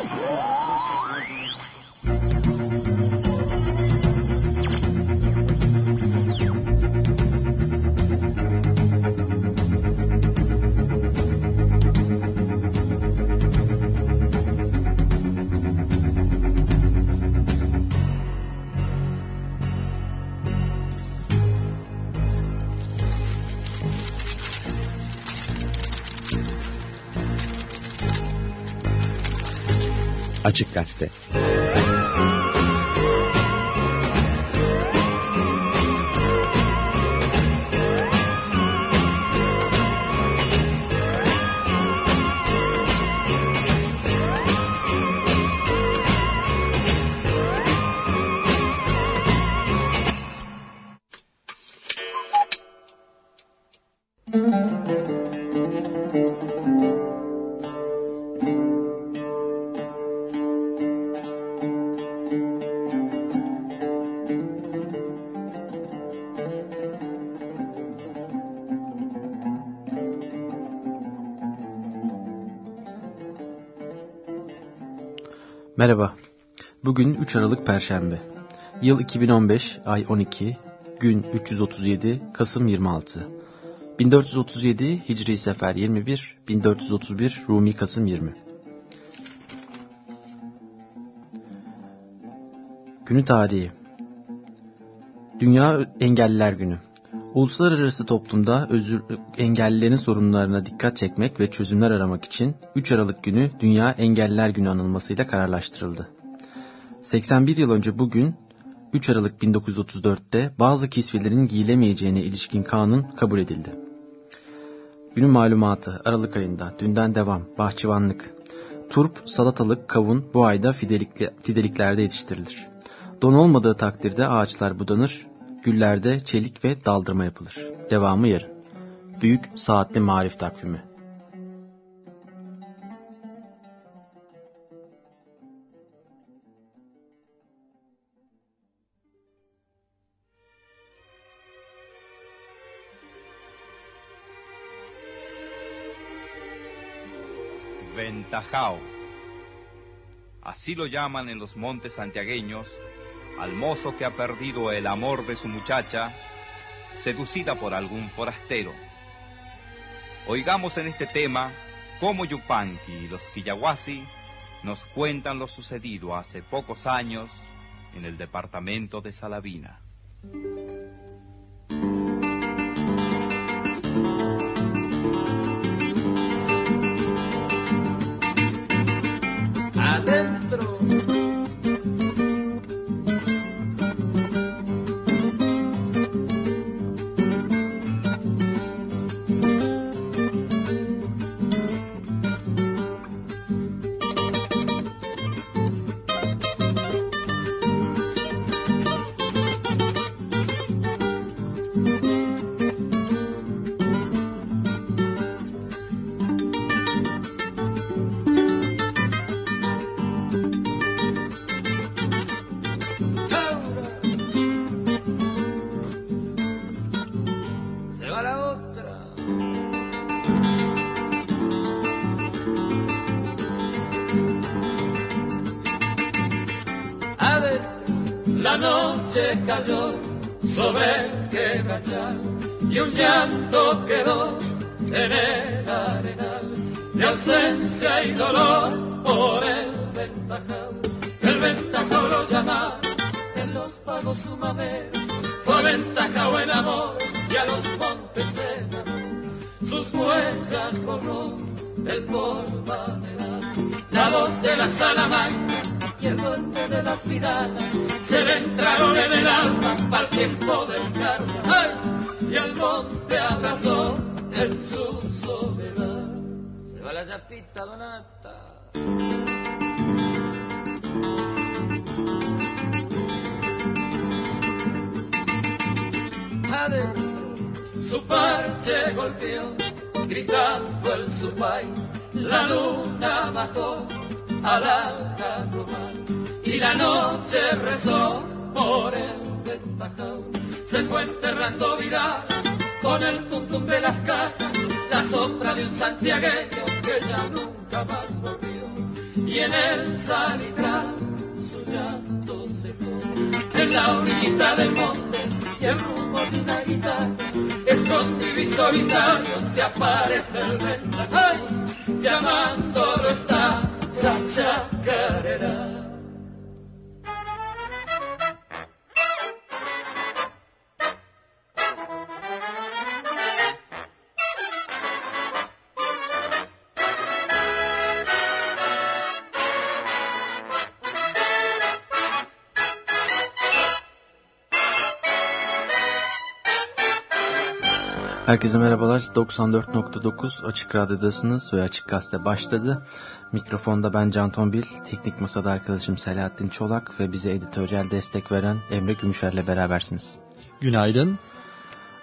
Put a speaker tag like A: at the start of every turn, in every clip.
A: Oh! Açık Gazete Merhaba. Bugün 3 Aralık Perşembe. Yıl 2015, ay 12, gün 337, Kasım 26. 1437 Hicri Sefer 21, 1431 Rumi Kasım 20. Günü tarihi. Dünya Engelliler Günü. Uluslararası toplumda özür, engellilerin sorunlarına dikkat çekmek ve çözümler aramak için 3 Aralık günü Dünya Engelliler Günü anılmasıyla kararlaştırıldı. 81 yıl önce bugün 3 Aralık 1934'te bazı kisvelerin giyilemeyeceğine ilişkin kanun kabul edildi. Günün malumatı Aralık ayında dünden devam bahçıvanlık. Turp, salatalık, kavun bu ayda fidelikli, fideliklerde yetiştirilir. Don olmadığı takdirde ağaçlar budanır, güllerde çelik ve daldırma yapılır. Devamı yarın. Büyük Saatli Marif Takvimi
B: Ventajao. Así lo llaman en los montes santiagueños al mozo que ha perdido el amor de su muchacha, seducida por algún forastero. Oigamos en este tema cómo Yupanqui y los Quillahuasi nos cuentan lo sucedido hace pocos años en el departamento de Salavina.
C: noche cayó sobre el quebrachal y un llanto quedó en el
B: arenal de ausencia y dolor por el ventajal. El ventajao lo llama en los pagos sumaderos, fue ventajao en amor y a los montes se. Sus huellas borró del polvaderal, la voz de la Salamanca y el duende de las miradas se le entraron en el alma al tiempo del karma. ¡Ay! Y el monte abrazó en su soledad. Se va la yapita, Donata. Adentro, su parche golpeó, gritando el supay, la luna bajó a la carromal y la noche rezó por el ventajao. Se fue enterrando vida con el tum, de las cajas, la sombra de un santiagueño que ya nunca más volvió. Y en el
C: salitral su llanto secó. En la orillita del monte y el rumbo de una guitarra, escondido y solitario se aparece el ventajao, llamándolo está. Chacarera.
A: Herkese merhabalar. 94.9 Açık Radyo'dasınız ve Açık Gazete başladı. Mikrofonda ben Can Tombil, teknik masada arkadaşım Selahattin Çolak ve bize editoryal destek veren Emre Gümüşer'le berabersiniz.
D: Günaydın.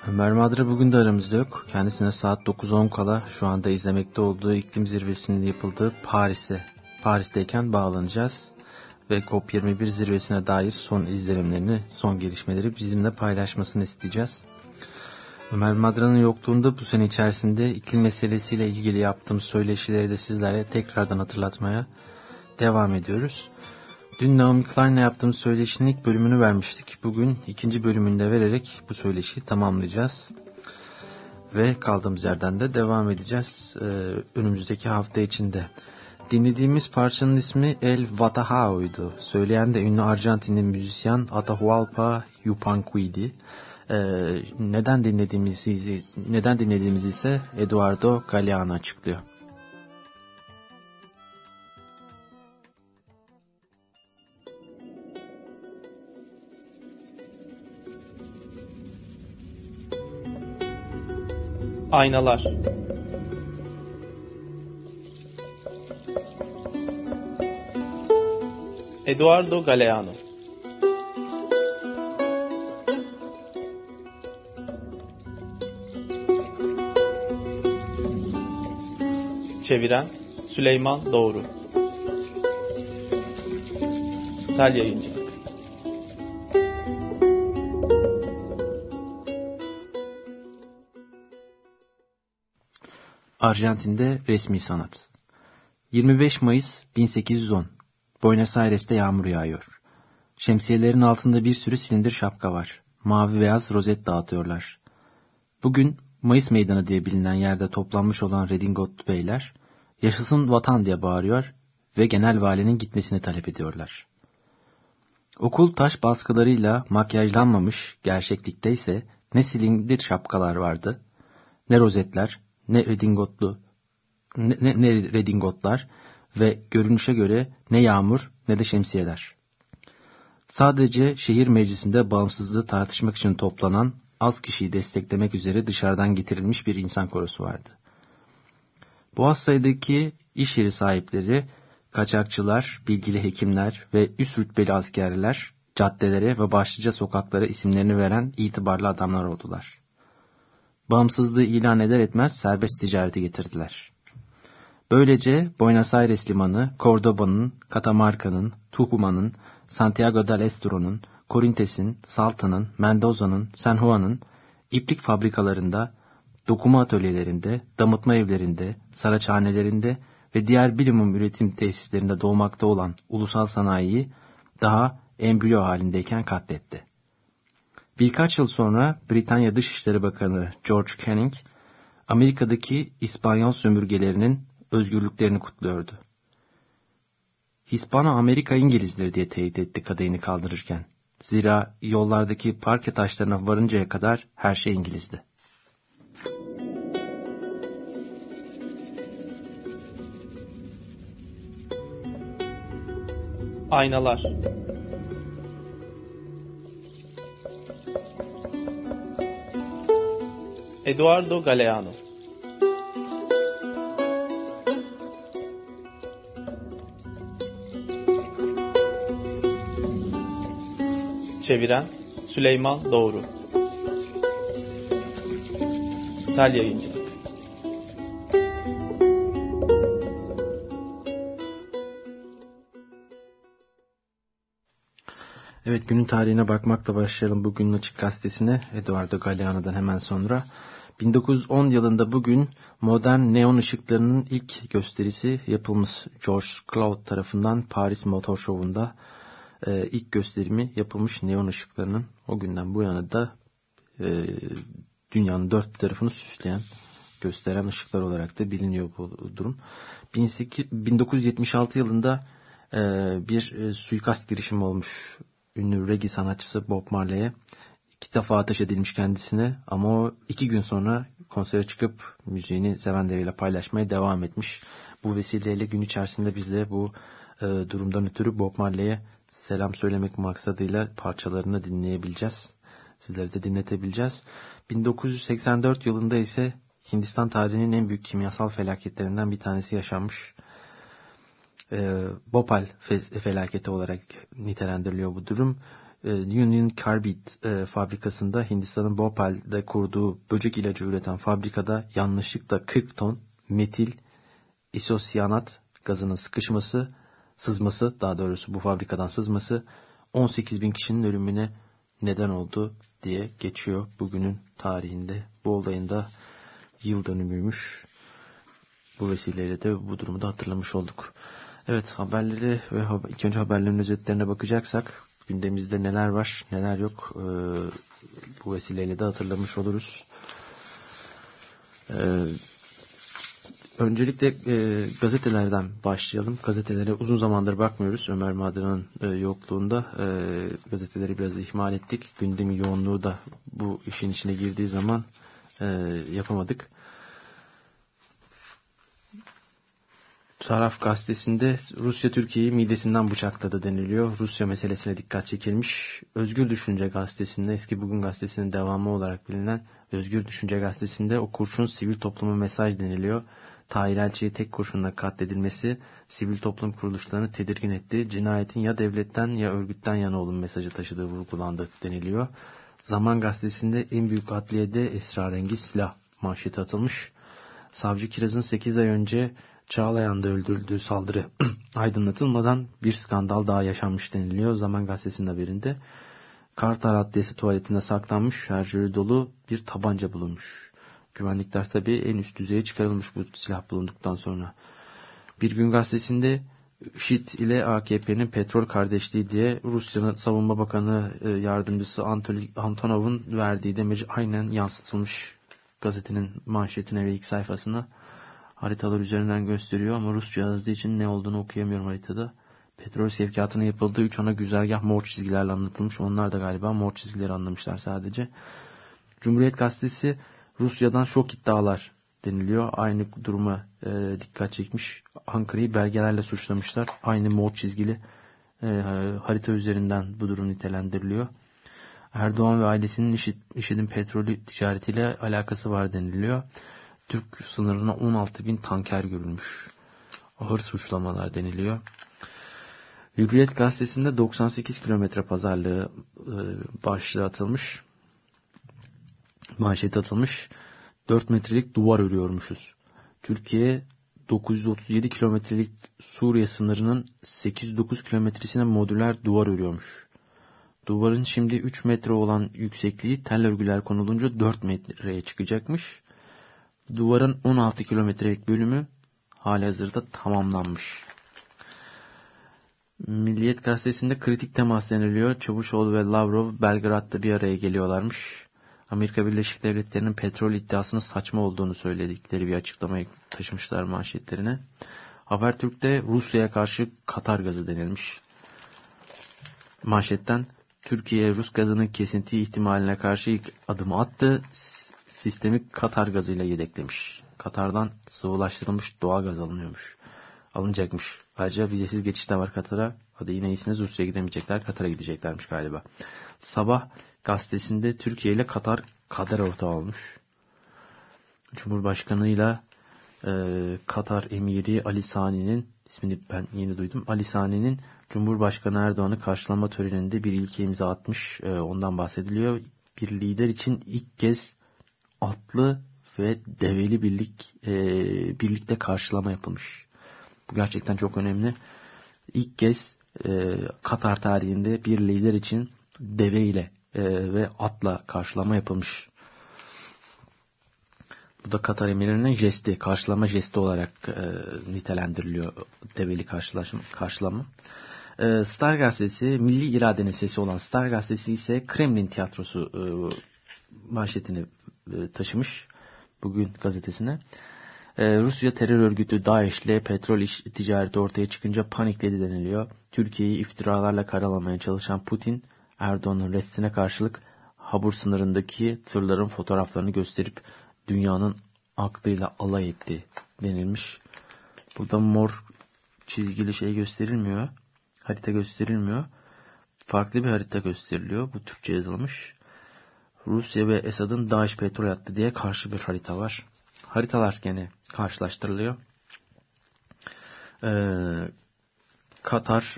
A: Ömer Madra bugün de aramızda yok. Kendisine saat 9.10 kala şu anda izlemekte olduğu iklim zirvesinin yapıldığı Paris'e, Paris'teyken bağlanacağız. Ve COP21 zirvesine dair son izlenimlerini, son gelişmeleri bizimle paylaşmasını isteyeceğiz. Ömer Madra'nın yokluğunda bu sene içerisinde iklim meselesiyle ilgili yaptığım söyleşileri de sizlere tekrardan hatırlatmaya devam ediyoruz. Dün Naomi Klein'le yaptığım söyleşinin ilk bölümünü vermiştik. Bugün ikinci bölümünde vererek bu söyleşiyi tamamlayacağız. Ve kaldığımız yerden de devam edeceğiz ee, önümüzdeki hafta içinde. Dinlediğimiz parçanın ismi El Vatahao'ydu. Söyleyen de ünlü Arjantinli müzisyen Atahualpa Yupanqui'di. Ee, neden dinlediğimizi neden dinlediğimizi ise Eduardo Galeano açıklıyor.
E: Aynalar Eduardo Galeano Çeviren Süleyman Doğru Sel Yayıncı
A: Arjantin'de resmi sanat 25 Mayıs 1810 Buenos Aires'te yağmur yağıyor. Şemsiyelerin altında bir sürü silindir şapka var. Mavi beyaz rozet dağıtıyorlar. Bugün Mayıs Meydanı diye bilinen yerde toplanmış olan Redingot beyler, yaşasın vatan diye bağırıyor ve genel valinin gitmesini talep ediyorlar. Okul taş baskılarıyla makyajlanmamış, gerçeklikte ise ne silindir şapkalar vardı, ne rozetler, ne redingotlu, ne, ne, ne redingotlar ve görünüşe göre ne yağmur ne de şemsiyeler. Sadece şehir meclisinde bağımsızlığı tartışmak için toplanan az kişiyi desteklemek üzere dışarıdan getirilmiş bir insan korosu vardı. Bu az sayıdaki iş yeri sahipleri, kaçakçılar, bilgili hekimler ve üst rütbeli askerler caddelere ve başlıca sokaklara isimlerini veren itibarlı adamlar oldular. Bağımsızlığı ilan eder etmez serbest ticareti getirdiler. Böylece Buenos Aires limanı, Cordoba'nın, Catamarca'nın, Tucuma'nın, Santiago del Estero'nun, Corintes'in, Salta'nın, Mendoza'nın, San Juan'ın iplik fabrikalarında, dokuma atölyelerinde, damıtma evlerinde, saraçhanelerinde ve diğer bilimum üretim tesislerinde doğmakta olan ulusal sanayiyi daha embriyo halindeyken katletti. Birkaç yıl sonra Britanya Dışişleri Bakanı George Canning, Amerika'daki İspanyol sömürgelerinin özgürlüklerini kutluyordu. Hispano-Amerika İngilizdir diye teyit etti kadehini kaldırırken. Zira yollardaki parke taşlarına varıncaya kadar her şey İngilizdi.
E: Aynalar Eduardo Galeano Çeviren Süleyman Doğru. Sel Yayıncı.
A: Evet günün tarihine bakmakla başlayalım bugünün açık gazetesine. Eduardo Galeano'dan hemen sonra. 1910 yılında bugün modern neon ışıklarının ilk gösterisi yapılmış. George Cloud tarafından Paris Motor Show'unda e, ilk gösterimi yapılmış neon ışıklarının o günden bu yana da e, dünyanın dört tarafını süsleyen gösteren ışıklar olarak da biliniyor bu durum. 1976 yılında e, bir e, suikast girişimi olmuş ünlü reggae sanatçısı Bob Marley'e iki defa ateş edilmiş kendisine ama o iki gün sonra konsere çıkıp müziğini sevenleriyle paylaşmaya devam etmiş. Bu vesileyle gün içerisinde biz de bu e, durumdan ötürü Bob Marley'e selam söylemek maksadıyla parçalarını dinleyebileceğiz. Sizlere de dinletebileceğiz. 1984 yılında ise Hindistan tarihinin en büyük kimyasal felaketlerinden bir tanesi yaşanmış. E, Bhopal felaketi olarak nitelendiriliyor bu durum. E, Union Carbide e, fabrikasında Hindistan'ın Bhopal'de kurduğu böcek ilacı üreten fabrikada yanlışlıkla 40 ton metil isosyanat gazının sıkışması, sızması daha doğrusu bu fabrikadan sızması 18 bin kişinin ölümüne neden oldu diye geçiyor bugünün tarihinde. Bu olayın da yıl dönümüymüş. Bu vesileyle de bu durumu da hatırlamış olduk. Evet haberleri ve ilk önce haberlerin özetlerine bakacaksak gündemimizde neler var neler yok e, bu vesileyle de hatırlamış oluruz. E, öncelikle e, gazetelerden başlayalım. Gazetelere uzun zamandır bakmıyoruz. Ömer Madra'nın e, yokluğunda e, gazeteleri biraz ihmal ettik. Gündemin yoğunluğu da bu işin içine girdiği zaman e, yapamadık. Taraf gazetesinde Rusya Türkiye'yi midesinden bıçakladı deniliyor. Rusya meselesine dikkat çekilmiş. Özgür Düşünce gazetesinde eski Bugün gazetesinin devamı olarak bilinen Özgür Düşünce gazetesinde o kurşun sivil topluma mesaj deniliyor. Tahir Elçi'yi tek kurşunla katledilmesi sivil toplum kuruluşlarını tedirgin etti. Cinayetin ya devletten ya örgütten yana olun mesajı taşıdığı vurgulandı deniliyor. Zaman gazetesinde en büyük adliyede esrarengiz silah manşeti atılmış. Savcı Kiraz'ın 8 ay önce Çağlayan'da öldürüldüğü saldırı aydınlatılmadan bir skandal daha yaşanmış deniliyor Zaman Gazetesi'nin haberinde. Kartal Adliyesi tuvaletinde saklanmış şarjörü dolu bir tabanca bulunmuş. Güvenlikler tabi en üst düzeye çıkarılmış bu silah bulunduktan sonra. Bir gün gazetesinde IŞİD ile AKP'nin petrol kardeşliği diye Rusya'nın savunma bakanı e, yardımcısı Antonov'un verdiği demeci aynen yansıtılmış gazetenin manşetine ve ilk sayfasına haritalar üzerinden gösteriyor ama Rusça yazdığı için ne olduğunu okuyamıyorum haritada. Petrol sevkiyatının yapıldığı 3 ana güzergah mor çizgilerle anlatılmış. Onlar da galiba mor çizgileri anlamışlar sadece. Cumhuriyet Gazetesi Rusya'dan şok iddialar deniliyor. Aynı duruma e, dikkat çekmiş. Ankara'yı belgelerle suçlamışlar. Aynı mor çizgili e, harita üzerinden bu durum nitelendiriliyor. Erdoğan ve ailesinin IŞİD, IŞİD'in petrolü ticaretiyle alakası var deniliyor. Türk sınırına 16 bin tanker görülmüş. Ağır suçlamalar deniliyor. Hürriyet gazetesinde 98 kilometre pazarlığı e, başlığı atılmış. Manşet atılmış. 4 metrelik duvar örüyormuşuz. Türkiye 937 kilometrelik Suriye sınırının 809 kilometresine modüler duvar örüyormuş. Duvarın şimdi 3 metre olan yüksekliği tel örgüler konulunca 4 metreye çıkacakmış. Duvarın 16 kilometrelik bölümü hali hazırda tamamlanmış. Milliyet gazetesinde kritik temas deniliyor. Çavuşoğlu ve Lavrov Belgrad'da bir araya geliyorlarmış. Amerika Birleşik Devletleri'nin petrol iddiasının saçma olduğunu söyledikleri bir açıklamayı taşımışlar manşetlerine. Habertürk'te Rusya'ya karşı Katar gazı denilmiş. Manşetten Türkiye Rus gazının kesinti ihtimaline karşı ilk adımı attı sistemi Katar gazıyla yedeklemiş. Katar'dan sıvılaştırılmış doğal gaz alınıyormuş. Alınacakmış. Ayrıca vizesiz geçiş de var Katar'a. Hadi yine iyisiniz Rusya'ya gidemeyecekler. Katar'a gideceklermiş galiba. Sabah gazetesinde Türkiye ile Katar kader ortağı olmuş. Cumhurbaşkanıyla e, Katar emiri Ali Sani'nin ismini ben yeni duydum. Ali Sani'nin Cumhurbaşkanı Erdoğan'ı karşılama töreninde bir ilke imza atmış. E, ondan bahsediliyor. Bir lider için ilk kez atlı ve develi birlik e, birlikte karşılama yapılmış. Bu gerçekten çok önemli. İlk kez e, Katar tarihinde bir lider için deve ile e, ve atla karşılama yapılmış. Bu da Katar emirinin jesti, karşılama jesti olarak e, nitelendiriliyor karşılaşma, karşılama. E, Star gazetesi, milli iradenin sesi olan Star gazetesi ise Kremlin tiyatrosu e, manşetini e, taşımış bugün gazetesine. E, Rusya terör örgütü DAEŞ ile petrol iş ticareti ortaya çıkınca panikledi deniliyor. Türkiye'yi iftiralarla karalamaya çalışan Putin, Erdoğan'ın restine karşılık Habur sınırındaki tırların fotoğraflarını gösterip dünyanın aklıyla alay etti denilmiş. Burada mor çizgili şey gösterilmiyor. Harita gösterilmiyor. Farklı bir harita gösteriliyor. Bu Türkçe yazılmış. Rusya ve Esad'ın Daesh petrol attı diye karşı bir harita var. Haritalar gene karşılaştırılıyor. Ee, Katar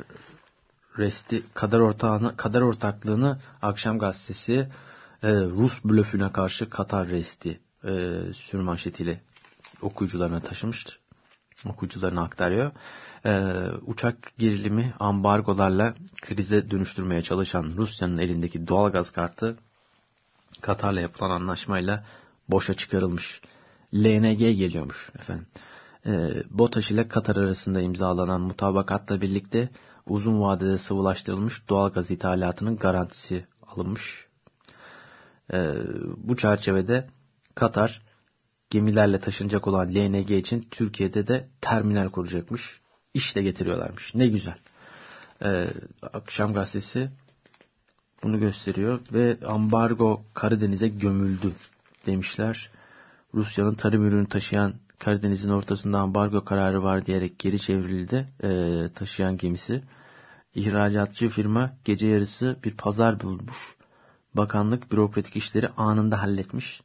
A: resti kader ortağını kader ortaklığını akşam gazetesi e, Rus blöfüne karşı Katar resti e, sürmanşetiyle okuyucularına taşımıştır. Okuyucularına aktarıyor. E, uçak gerilimi ambargolarla krize dönüştürmeye çalışan Rusya'nın elindeki doğalgaz kartı Katar'la yapılan anlaşmayla boşa çıkarılmış. LNG geliyormuş efendim. E, BOTAŞ ile Katar arasında imzalanan mutabakatla birlikte uzun vadede sıvılaştırılmış doğalgaz ithalatının garantisi alınmış. E, bu çerçevede Katar gemilerle taşınacak olan LNG için Türkiye'de de terminal kuracakmış. İşte getiriyorlarmış. Ne güzel. E, Akşam gazetesi bunu gösteriyor ve ambargo Karadeniz'e gömüldü demişler. Rusya'nın tarım ürünü taşıyan Karadeniz'in ortasında ambargo kararı var diyerek geri çevrildi e, taşıyan gemisi. İhracatçı firma gece yarısı bir pazar bulmuş. Bakanlık bürokratik işleri anında halletmiş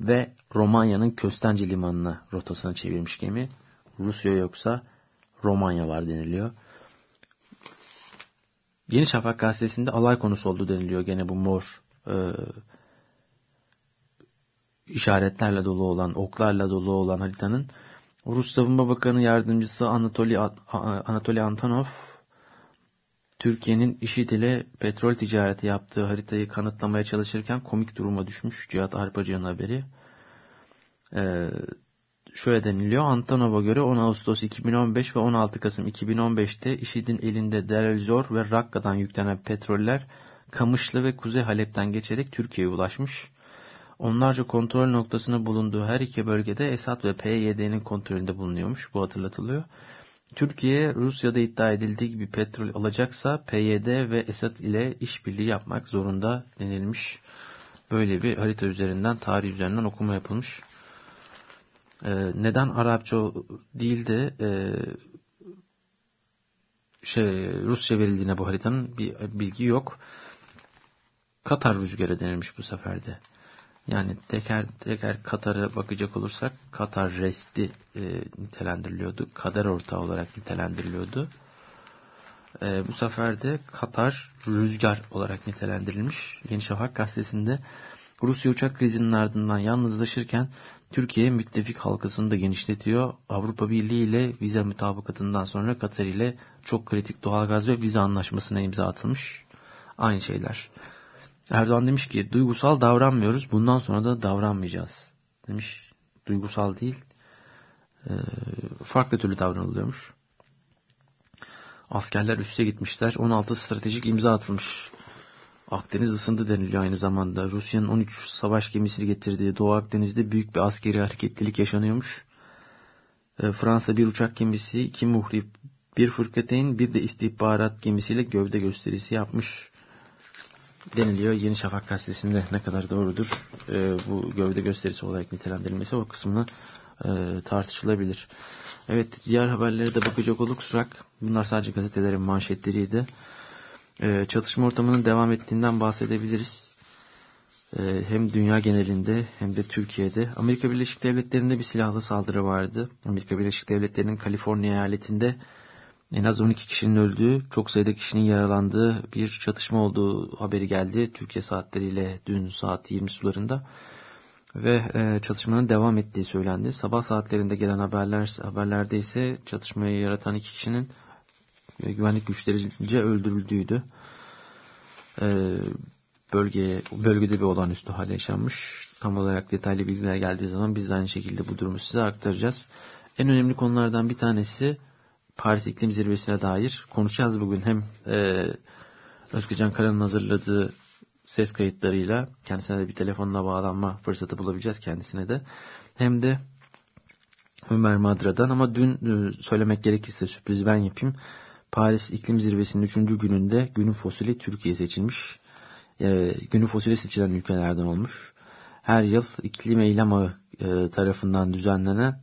A: ve Romanya'nın Köstence limanına rotasını çevirmiş gemi. Rusya yoksa Romanya var deniliyor. Yeni Şafak gazetesinde alay konusu oldu deniliyor gene bu mor e, işaretlerle dolu olan, oklarla dolu olan haritanın Rus Savunma Bakanı Yardımcısı Anatoly, Anatoly Antonov Türkiye'nin IŞİD ile petrol ticareti yaptığı haritayı kanıtlamaya çalışırken komik duruma düşmüş. Cihat Arpacı'nın haberi. Ee, şöyle deniliyor. Antonov'a göre 10 Ağustos 2015 ve 16 Kasım 2015'te IŞİD'in elinde Deir Zor ve Rakka'dan yüklenen petroller Kamışlı ve Kuzey Halep'ten geçerek Türkiye'ye ulaşmış. Onlarca kontrol noktasının bulunduğu her iki bölgede Esad ve PYD'nin kontrolünde bulunuyormuş. Bu hatırlatılıyor. Türkiye Rusya'da iddia edildiği gibi petrol alacaksa PYD ve Esad ile işbirliği yapmak zorunda denilmiş. Böyle bir harita üzerinden, tarih üzerinden okuma yapılmış. Ee, neden Arapça değil de e, şey Rusça verildiğine bu haritanın bir bilgi yok. Katar rüzgarı denilmiş bu seferde. Yani teker teker Katar'a bakacak olursak Katar resti e, nitelendiriliyordu. Kader ortağı olarak nitelendiriliyordu. E, bu sefer de Katar rüzgar olarak nitelendirilmiş. Yeni Şafak gazetesinde Rusya uçak krizinin ardından yalnızlaşırken Türkiye müttefik halkasını da genişletiyor. Avrupa Birliği ile vize mutabakatından sonra Katar ile çok kritik doğalgaz ve vize anlaşmasına imza atılmış. Aynı şeyler. Erdoğan demiş ki duygusal davranmıyoruz bundan sonra da davranmayacağız demiş. Duygusal değil e, farklı türlü davranılıyormuş. Askerler üste gitmişler 16 stratejik imza atılmış. Akdeniz ısındı deniliyor aynı zamanda. Rusya'nın 13 savaş gemisini getirdiği Doğu Akdeniz'de büyük bir askeri hareketlilik yaşanıyormuş. E, Fransa bir uçak gemisi, iki muhrip, bir fırkateyn, bir de istihbarat gemisiyle gövde gösterisi yapmış deniliyor. Yeni Şafak gazetesinde ne kadar doğrudur e, bu gövde gösterisi olarak nitelendirilmesi o kısmını e, tartışılabilir. Evet diğer haberlere de bakacak olursak bunlar sadece gazetelerin manşetleriydi. E, çatışma ortamının devam ettiğinden bahsedebiliriz. E, hem dünya genelinde hem de Türkiye'de. Amerika Birleşik Devletleri'nde bir silahlı saldırı vardı. Amerika Birleşik Devletleri'nin Kaliforniya eyaletinde en az 12 kişinin öldüğü, çok sayıda kişinin yaralandığı bir çatışma olduğu haberi geldi. Türkiye saatleriyle dün saat 20 sularında ve e, çatışmanın devam ettiği söylendi. Sabah saatlerinde gelen haberler haberlerde ise çatışmayı yaratan iki kişinin e, güvenlik güçlerince öldürüldüğüydü. E, bölgeye, bölgede bir olağanüstü hal yaşanmış. tam olarak detaylı bilgiler geldiği zaman biz de aynı şekilde bu durumu size aktaracağız. En önemli konulardan bir tanesi Paris İklim Zirvesi'ne dair konuşacağız bugün. Hem e, Özgürcan Kara'nın hazırladığı ses kayıtlarıyla kendisine de bir telefonla bağlanma fırsatı bulabileceğiz kendisine de. Hem de Ömer Madra'dan ama dün e, söylemek gerekirse sürpriz ben yapayım. Paris İklim Zirvesi'nin 3. gününde günün fosili Türkiye seçilmiş. E, günün fosili seçilen ülkelerden olmuş. Her yıl iklim eylem ağı e, tarafından düzenlenen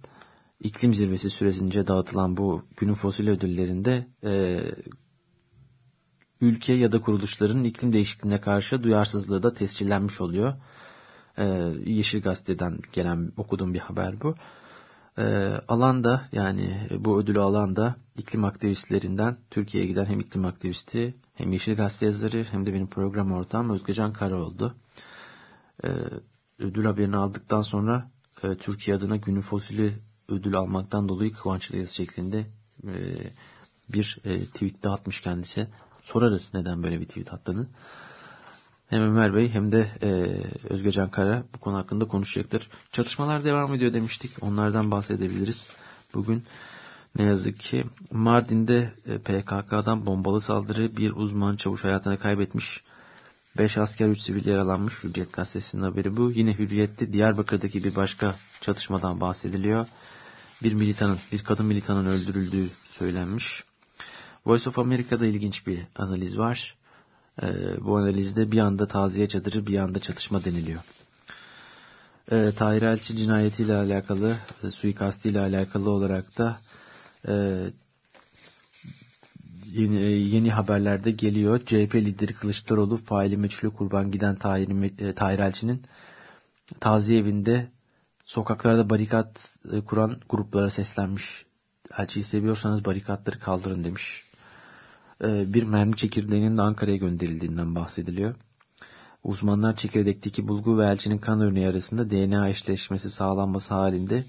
A: iklim zirvesi süresince dağıtılan bu günün fosili ödüllerinde e, ülke ya da kuruluşların iklim değişikliğine karşı duyarsızlığı da tescillenmiş oluyor. E, Yeşil Gazete'den gelen okuduğum bir haber bu. E, alanda yani bu ödülü alan da iklim aktivistlerinden Türkiye'ye giden hem iklim aktivisti hem Yeşil Gazete yazarı hem de benim program ortağım Özgecan Kara oldu. E, ödül haberini aldıktan sonra e, Türkiye adına günün fosili ödül almaktan dolayı kıvançlıyız şeklinde e, bir e, tweet de atmış kendisi. Sorarız neden böyle bir tweet attığını. Hem Ömer Bey hem de e, Özgecan Kara bu konu hakkında konuşacaktır. Çatışmalar devam ediyor demiştik. Onlardan bahsedebiliriz. Bugün ne yazık ki Mardin'de e, PKK'dan bombalı saldırı bir uzman çavuş hayatını kaybetmiş. 5 asker 3 sivil yaralanmış. Hürriyet gazetesinin haberi bu. Yine Hürriyet'te Diyarbakır'daki bir başka çatışmadan bahsediliyor. Bir militanın, bir kadın militanın öldürüldüğü söylenmiş. Voice of America'da ilginç bir analiz var. Ee, bu analizde bir anda taziye çadırı bir anda çatışma deniliyor. Ee, Tahir Elçi cinayetiyle alakalı, e, suikastiyle alakalı olarak da e, yeni, e, yeni haberlerde geliyor. CHP lideri Kılıçdaroğlu faili meçhulü kurban giden Tahir, e, Tahir Elçi'nin taziye evinde sokaklarda barikat e, kuran gruplara seslenmiş. Elçiyi seviyorsanız barikatları kaldırın demiş. E, bir mermi çekirdeğinin de Ankara'ya gönderildiğinden bahsediliyor. Uzmanlar çekirdekteki bulgu ve elçinin kan örneği arasında DNA eşleşmesi sağlanması halinde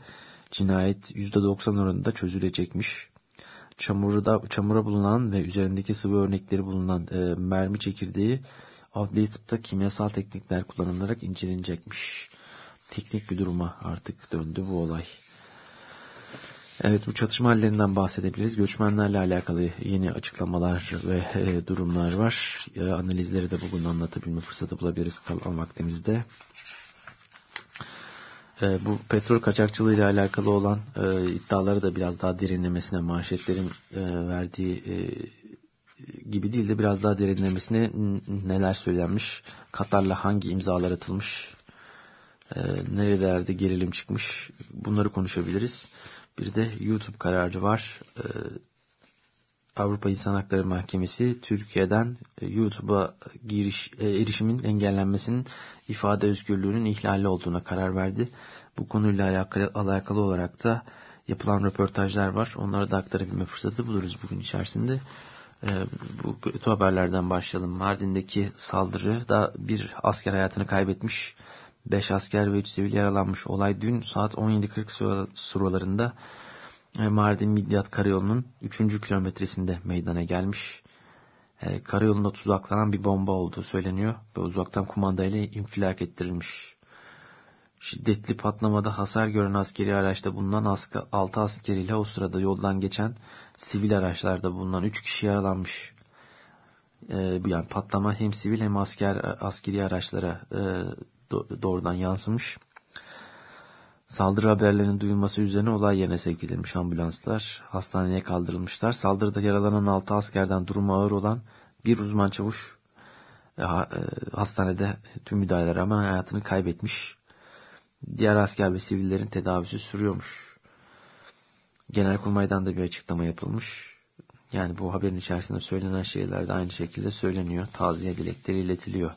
A: cinayet %90 oranında çözülecekmiş. Çamurda, çamura bulunan ve üzerindeki sıvı örnekleri bulunan e, mermi çekirdeği adli tıpta kimyasal teknikler kullanılarak incelenecekmiş. Teknik bir duruma artık döndü bu olay. Evet bu çatışma hallerinden bahsedebiliriz. Göçmenlerle alakalı yeni açıklamalar ve e, durumlar var. E, analizleri de bugün anlatabilme fırsatı bulabiliriz kalan vaktimizde. E, bu petrol kaçakçılığı ile alakalı olan e, iddiaları da biraz daha derinlemesine manşetlerin e, verdiği e, gibi değil de biraz daha derinlemesine neler söylenmiş, Katar'la hangi imzalar atılmış, e, nerelerde gerilim çıkmış bunları konuşabiliriz. Bir de YouTube kararı var. E, Avrupa İnsan Hakları Mahkemesi Türkiye'den e, YouTube'a giriş e, erişimin engellenmesinin ifade özgürlüğünün ihlali olduğuna karar verdi. Bu konuyla alakalı, alakalı olarak da yapılan röportajlar var. Onları da aktarabilme fırsatı buluruz bugün içerisinde. E, bu kötü haberlerden başlayalım. Mardin'deki saldırı da bir asker hayatını kaybetmiş. 5 asker ve 3 sivil yaralanmış. Olay dün saat 17.40 sıralarında Mardin Midyat Karayolu'nun 3. kilometresinde meydana gelmiş. E, karayolunda tuzaklanan bir bomba olduğu söyleniyor ve uzaktan kumandayla infilak ettirilmiş. Şiddetli patlamada hasar gören askeri araçta bulunan 6 askeriyle o sırada yoldan geçen sivil araçlarda bulunan 3 kişi yaralanmış. E, yani patlama hem sivil hem asker askeri araçlara e, doğrudan yansımış. Saldırı haberlerinin duyulması üzerine olay yerine sevk edilmiş ambulanslar hastaneye kaldırılmışlar. Saldırıda yaralanan 6 askerden durumu ağır olan bir uzman çavuş e, e, hastanede tüm müdahaleler rağmen hayatını kaybetmiş. Diğer asker ve sivillerin tedavisi sürüyormuş. Genelkurmay'dan da bir açıklama yapılmış. Yani bu haberin içerisinde söylenen şeyler de aynı şekilde söyleniyor. Taziye dilekleri iletiliyor.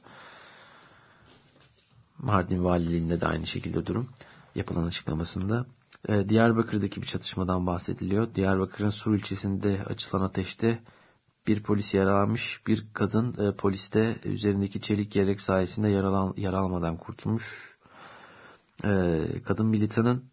A: Mardin Valiliğinde de aynı şekilde durum yapılan açıklamasında. Ee, Diyarbakır'daki bir çatışmadan bahsediliyor. Diyarbakır'ın Sur ilçesinde açılan ateşte bir polis yaralanmış, bir kadın e, poliste üzerindeki çelik yelek sayesinde yaralan, yaralmadan kurtulmuş. E, kadın militanın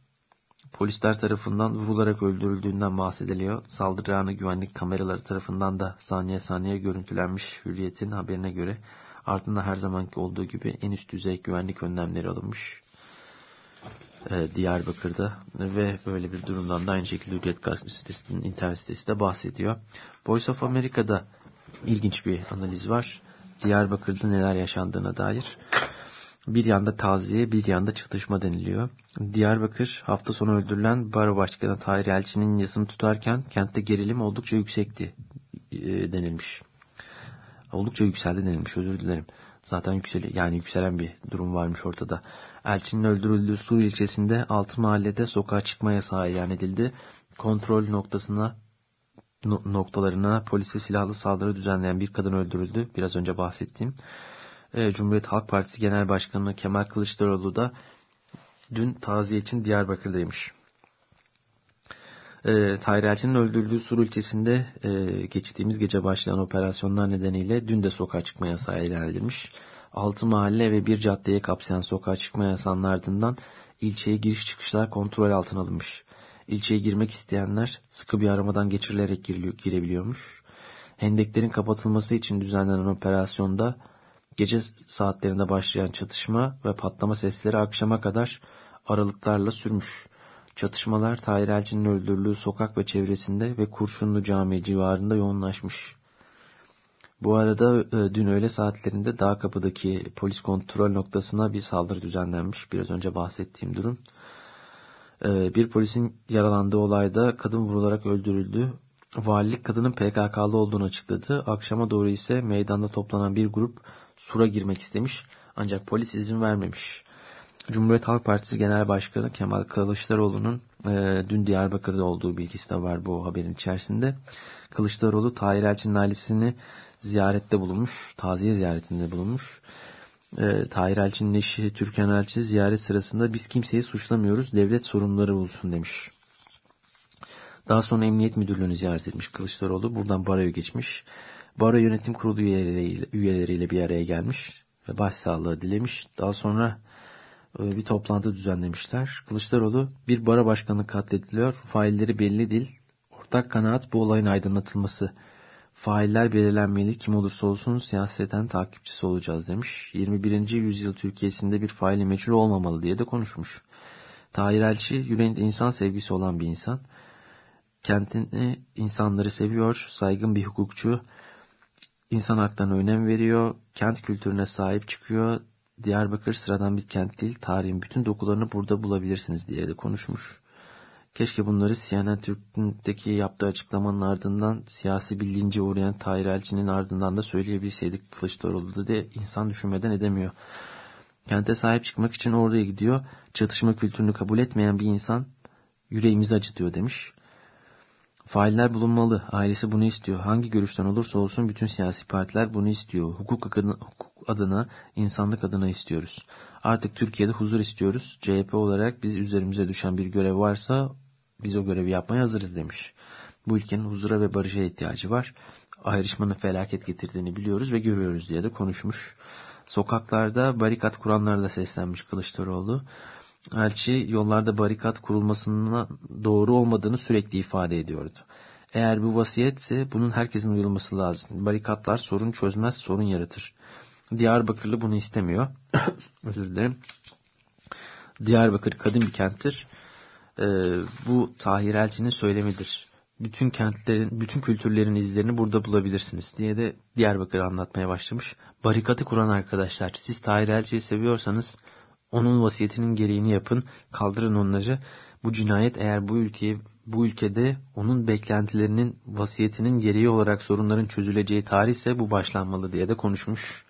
A: polisler tarafından vurularak öldürüldüğünden bahsediliyor. Saldırı güvenlik kameraları tarafından da saniye saniye görüntülenmiş Hürriyet'in haberine göre ardından her zamanki olduğu gibi en üst düzey güvenlik önlemleri alınmış. E, Diyarbakır'da ve böyle bir durumdan da aynı şekilde Hürriyet Gazetesi'nin internet sitesi de bahsediyor. Voice of America'da ilginç bir analiz var. Diyarbakır'da neler yaşandığına dair. Bir yanda taziye, bir yanda çatışma deniliyor. Diyarbakır hafta sonu öldürülen Baro Başkanı Tahir Elçi'nin yasını tutarken kentte gerilim oldukça yüksekti e, denilmiş. Oldukça yükseldi denilmiş özür dilerim. Zaten yükseli, yani yükselen bir durum varmış ortada. Elçinin öldürüldüğü Sur ilçesinde altı mahallede sokağa çıkma yasağı ilan edildi. Kontrol noktasına no, noktalarına polise silahlı saldırı düzenleyen bir kadın öldürüldü. Biraz önce bahsettiğim. E, Cumhuriyet Halk Partisi Genel Başkanı Kemal Kılıçdaroğlu da dün taziye için Diyarbakır'daymış. E, Tahir Elçi'nin öldürüldüğü Sur ilçesinde e, geçtiğimiz gece başlayan operasyonlar nedeniyle dün de sokağa çıkma yasağı ilan edilmiş. 6 mahalle ve bir caddeye kapsayan sokağa çıkma yasağının ardından ilçeye giriş çıkışlar kontrol altına alınmış. İlçeye girmek isteyenler sıkı bir aramadan geçirilerek girebiliyormuş. Hendeklerin kapatılması için düzenlenen operasyonda gece saatlerinde başlayan çatışma ve patlama sesleri akşama kadar aralıklarla sürmüş. Çatışmalar Tahir Elçi'nin öldürüldüğü sokak ve çevresinde ve Kurşunlu Camii civarında yoğunlaşmış. Bu arada e, dün öğle saatlerinde Dağ Kapı'daki polis kontrol noktasına bir saldırı düzenlenmiş. Biraz önce bahsettiğim durum. E, bir polisin yaralandığı olayda kadın vurularak öldürüldü. Valilik kadının PKK'lı olduğunu açıkladı. Akşama doğru ise meydanda toplanan bir grup sura girmek istemiş ancak polis izin vermemiş. Cumhuriyet Halk Partisi Genel Başkanı Kemal Kılıçdaroğlu'nun e, dün Diyarbakır'da olduğu bilgisi de var bu haberin içerisinde. Kılıçdaroğlu Tahir Elçi'nin ailesini ziyarette bulunmuş, taziye ziyaretinde bulunmuş. E, Tahir Elçi'nin eşi Türkan Elçi ziyaret sırasında biz kimseyi suçlamıyoruz, devlet sorunları bulsun demiş. Daha sonra Emniyet Müdürlüğü'nü ziyaret etmiş Kılıçdaroğlu. Buradan Baro'ya geçmiş. Baro Yönetim Kurulu üyeleriyle, üyeleriyle bir araya gelmiş ve başsağlığı dilemiş. Daha sonra bir toplantı düzenlemişler. Kılıçdaroğlu bir bara başkanı katlediliyor. Failleri belli değil. Ortak kanaat bu olayın aydınlatılması. Failler belirlenmeli kim olursa olsun siyaseten takipçisi olacağız demiş. 21. yüzyıl Türkiye'sinde bir faili meçhul olmamalı diye de konuşmuş. Tahir Elçi yüreğinde insan sevgisi olan bir insan. Kentini insanları seviyor, saygın bir hukukçu, insan haklarına önem veriyor, kent kültürüne sahip çıkıyor. Diyarbakır sıradan bir kent değil, tarihin bütün dokularını burada bulabilirsiniz diye de konuşmuş. Keşke bunları CNN Türk'teki yaptığı açıklamanın ardından siyasi bilince uğrayan Tahir Elçi'nin ardından da söyleyebilseydik Kılıçdaroğlu diye insan düşünmeden edemiyor. Kente sahip çıkmak için oraya gidiyor. Çatışma kültürünü kabul etmeyen bir insan yüreğimizi acıtıyor demiş. Failler bulunmalı. Ailesi bunu istiyor. Hangi görüşten olursa olsun bütün siyasi partiler bunu istiyor. Hukuk adına, hukuk adına insanlık adına istiyoruz. Artık Türkiye'de huzur istiyoruz. CHP olarak biz üzerimize düşen bir görev varsa biz o görevi yapmaya hazırız demiş. Bu ülkenin huzura ve barışa ihtiyacı var. Ayrışmanın felaket getirdiğini biliyoruz ve görüyoruz diye de konuşmuş. Sokaklarda barikat kuranlara da seslenmiş Kılıçdaroğlu. Elçi yollarda barikat kurulmasına doğru olmadığını sürekli ifade ediyordu. Eğer bu vasiyetse bunun herkesin uyulması lazım. Barikatlar sorun çözmez, sorun yaratır. Diyarbakırlı bunu istemiyor. Özür dilerim. Diyarbakır kadın bir kenttir. Ee, bu Tahir Elçi'nin söylemidir. Bütün kentlerin, bütün kültürlerin izlerini burada bulabilirsiniz diye de Diyarbakır'ı anlatmaya başlamış. Barikatı kuran arkadaşlar, siz Tahir Elçi'yi seviyorsanız onun vasiyetinin gereğini yapın, kaldırın onları. Bu cinayet eğer bu ülkeyi bu ülkede onun beklentilerinin vasiyetinin gereği olarak sorunların çözüleceği tarih ise bu başlanmalı diye de konuşmuş.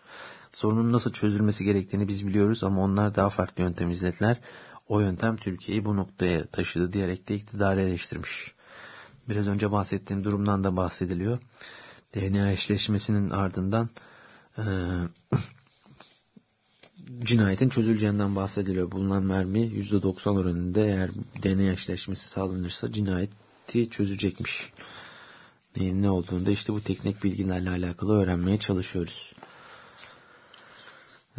A: Sorunun nasıl çözülmesi gerektiğini biz biliyoruz ama onlar daha farklı yöntem izlediler. O yöntem Türkiye'yi bu noktaya taşıdı diyerek de iktidarı eleştirmiş. Biraz önce bahsettiğim durumdan da bahsediliyor. DNA eşleşmesinin ardından e, cinayetin çözüleceğinden bahsediliyor. Bulunan mermi %90 oranında eğer DNA eşleşmesi sağlanırsa cinayeti çözecekmiş. Neyin ne olduğunu da işte bu teknik bilgilerle alakalı öğrenmeye çalışıyoruz.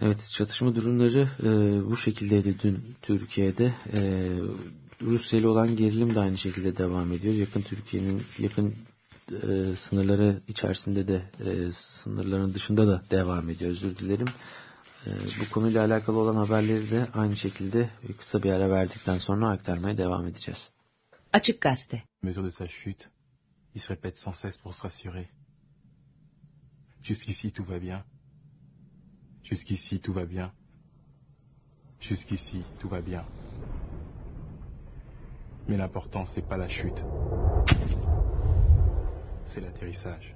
A: Evet çatışma durumları e, bu şekildeydi dün Türkiye'de. E, Rusya olan gerilim de aynı şekilde devam ediyor. Yakın Türkiye'nin yakın e, sınırları içerisinde de e, sınırların dışında da devam ediyor. Özür dilerim. Bu konuyla alakalı olan haberleri de aynı şekilde kısa bir ara verdikten sonra aktarmaya devam edeceğiz.
D: Açık Gazete
F: mesure de sa chute, il se répète sans cesse pour se rassurer. Jusqu'ici tout va bien. Jusqu'ici tout va bien. Jusqu'ici tout va bien. Mais l'important c'est pas la chute. C'est l'atterrissage.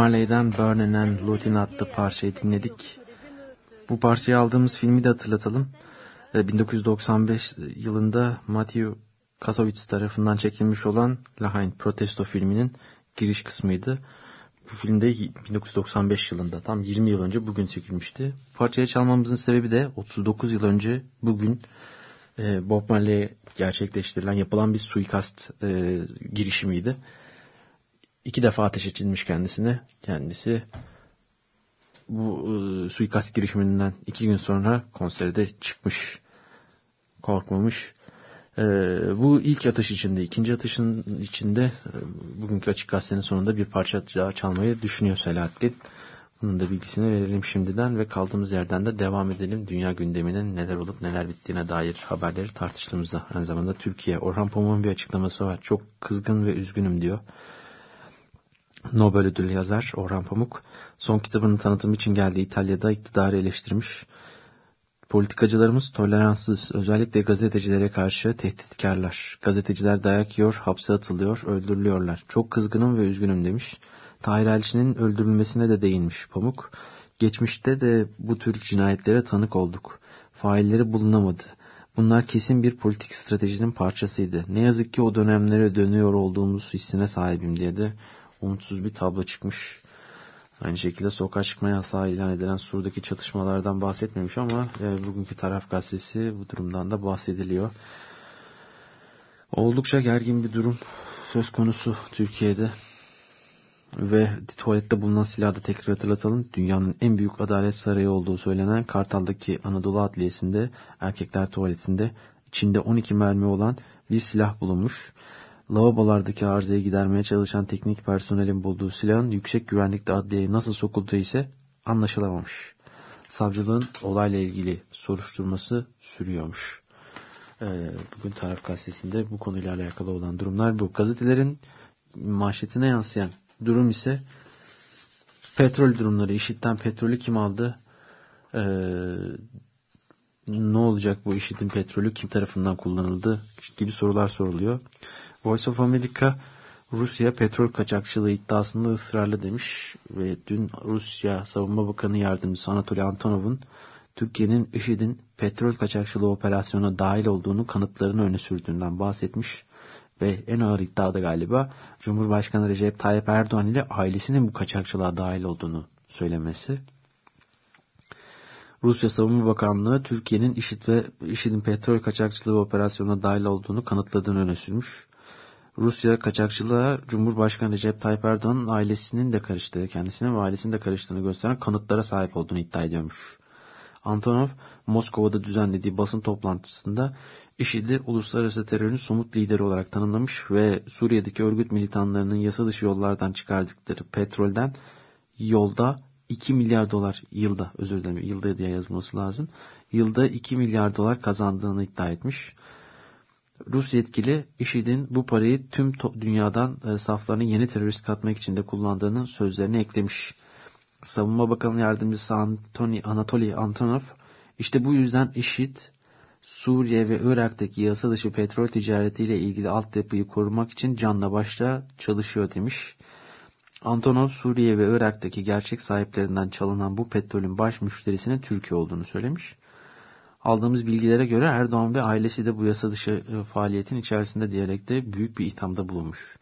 A: Marley'den Burning and Looting adlı parçayı dinledik. Bu parçayı aldığımız filmi de hatırlatalım. 1995 ee, yılında Matthew Kasowitz tarafından çekilmiş olan Lahain Protesto filminin giriş kısmıydı. Bu filmde 1995 yılında tam 20 yıl önce bugün çekilmişti. Parçayı çalmamızın sebebi de 39 yıl önce bugün e, Bob Marley'e gerçekleştirilen yapılan bir suikast e, girişimiydi iki defa ateş edilmiş kendisine. Kendisi bu e, suikast girişiminden iki gün sonra konserde çıkmış. Korkmamış. E, bu ilk atış içinde, ikinci atışın içinde e, bugünkü açık gazetenin sonunda bir parça daha çalmayı düşünüyor Selahattin. Bunun da bilgisini verelim şimdiden ve kaldığımız yerden de devam edelim. Dünya gündeminin neler olup neler bittiğine dair haberleri tartıştığımızda. Aynı zamanda Türkiye. Orhan Pamuk'un bir açıklaması var. Çok kızgın ve üzgünüm diyor. Nobel ödülü yazar Orhan Pamuk son kitabının tanıtımı için geldiği İtalya'da iktidarı eleştirmiş. Politikacılarımız toleranssız, özellikle gazetecilere karşı tehditkarlar. Gazeteciler dayak yiyor, hapse atılıyor, öldürülüyorlar. Çok kızgınım ve üzgünüm demiş. Tahir Elçi'nin öldürülmesine de değinmiş Pamuk. Geçmişte de bu tür cinayetlere tanık olduk. Failleri bulunamadı. Bunlar kesin bir politik stratejinin parçasıydı. Ne yazık ki o dönemlere dönüyor olduğumuz hissine sahibim diye de umutsuz bir tablo çıkmış. Aynı şekilde sokağa çıkma yasağı ilan edilen Sur'daki çatışmalardan bahsetmemiş ama e, bugünkü taraf gazetesi bu durumdan da bahsediliyor. Oldukça gergin bir durum söz konusu Türkiye'de. Ve tuvalette bulunan silahı da tekrar hatırlatalım. Dünyanın en büyük adalet sarayı olduğu söylenen Kartal'daki Anadolu Adliyesi'nde erkekler tuvaletinde içinde 12 mermi olan bir silah bulunmuş. Lavabolardaki arızayı gidermeye çalışan teknik personelin bulduğu silahın yüksek güvenlikte adliyeye nasıl sokulduğu ise anlaşılamamış. Savcılığın olayla ilgili soruşturması sürüyormuş. Ee, bugün Taraf Gazetesi'nde bu konuyla alakalı olan durumlar bu. Gazetelerin manşetine yansıyan durum ise petrol durumları. İşitten petrolü kim aldı? Ee, ne olacak bu işitin petrolü kim tarafından kullanıldı gibi sorular soruluyor. Voice of America Rusya petrol kaçakçılığı iddiasında ısrarlı demiş ve dün Rusya Savunma Bakanı Yardımcısı Anatoly Antonov'un Türkiye'nin IŞİD'in petrol kaçakçılığı operasyona dahil olduğunu kanıtlarını öne sürdüğünden bahsetmiş ve en ağır iddiada galiba Cumhurbaşkanı Recep Tayyip Erdoğan ile ailesinin bu kaçakçılığa dahil olduğunu söylemesi. Rusya Savunma Bakanlığı Türkiye'nin IŞİD ve IŞİD'in petrol kaçakçılığı operasyonuna dahil olduğunu kanıtladığını öne sürmüş. Rusya kaçakçılığa Cumhurbaşkanı Recep Tayyip Erdoğan'ın ailesinin de karıştığı, kendisinin ve ailesinin de karıştığını gösteren kanıtlara sahip olduğunu iddia ediyormuş. Antonov, Moskova'da düzenlediği basın toplantısında IŞİD'i uluslararası terörün somut lideri olarak tanımlamış ve Suriye'deki örgüt militanlarının yasa dışı yollardan çıkardıkları petrolden yolda 2 milyar dolar yılda özür dilerim yılda diye yazılması lazım. Yılda 2 milyar dolar kazandığını iddia etmiş. Rus yetkili IŞİD'in bu parayı tüm dünyadan e, saflarına yeni terörist katmak için de kullandığını sözlerine eklemiş. Savunma Bakanı Yardımcısı Antoni, Anatoly Antonov işte bu yüzden IŞİD Suriye ve Irak'taki yasa dışı petrol ticaretiyle ilgili altyapıyı korumak için canla başla çalışıyor demiş. Antonov Suriye ve Irak'taki gerçek sahiplerinden çalınan bu petrolün baş müşterisinin Türkiye olduğunu söylemiş. Aldığımız bilgilere göre Erdoğan ve ailesi de bu yasa dışı e, faaliyetin içerisinde diyerek de büyük bir ithamda bulunmuş.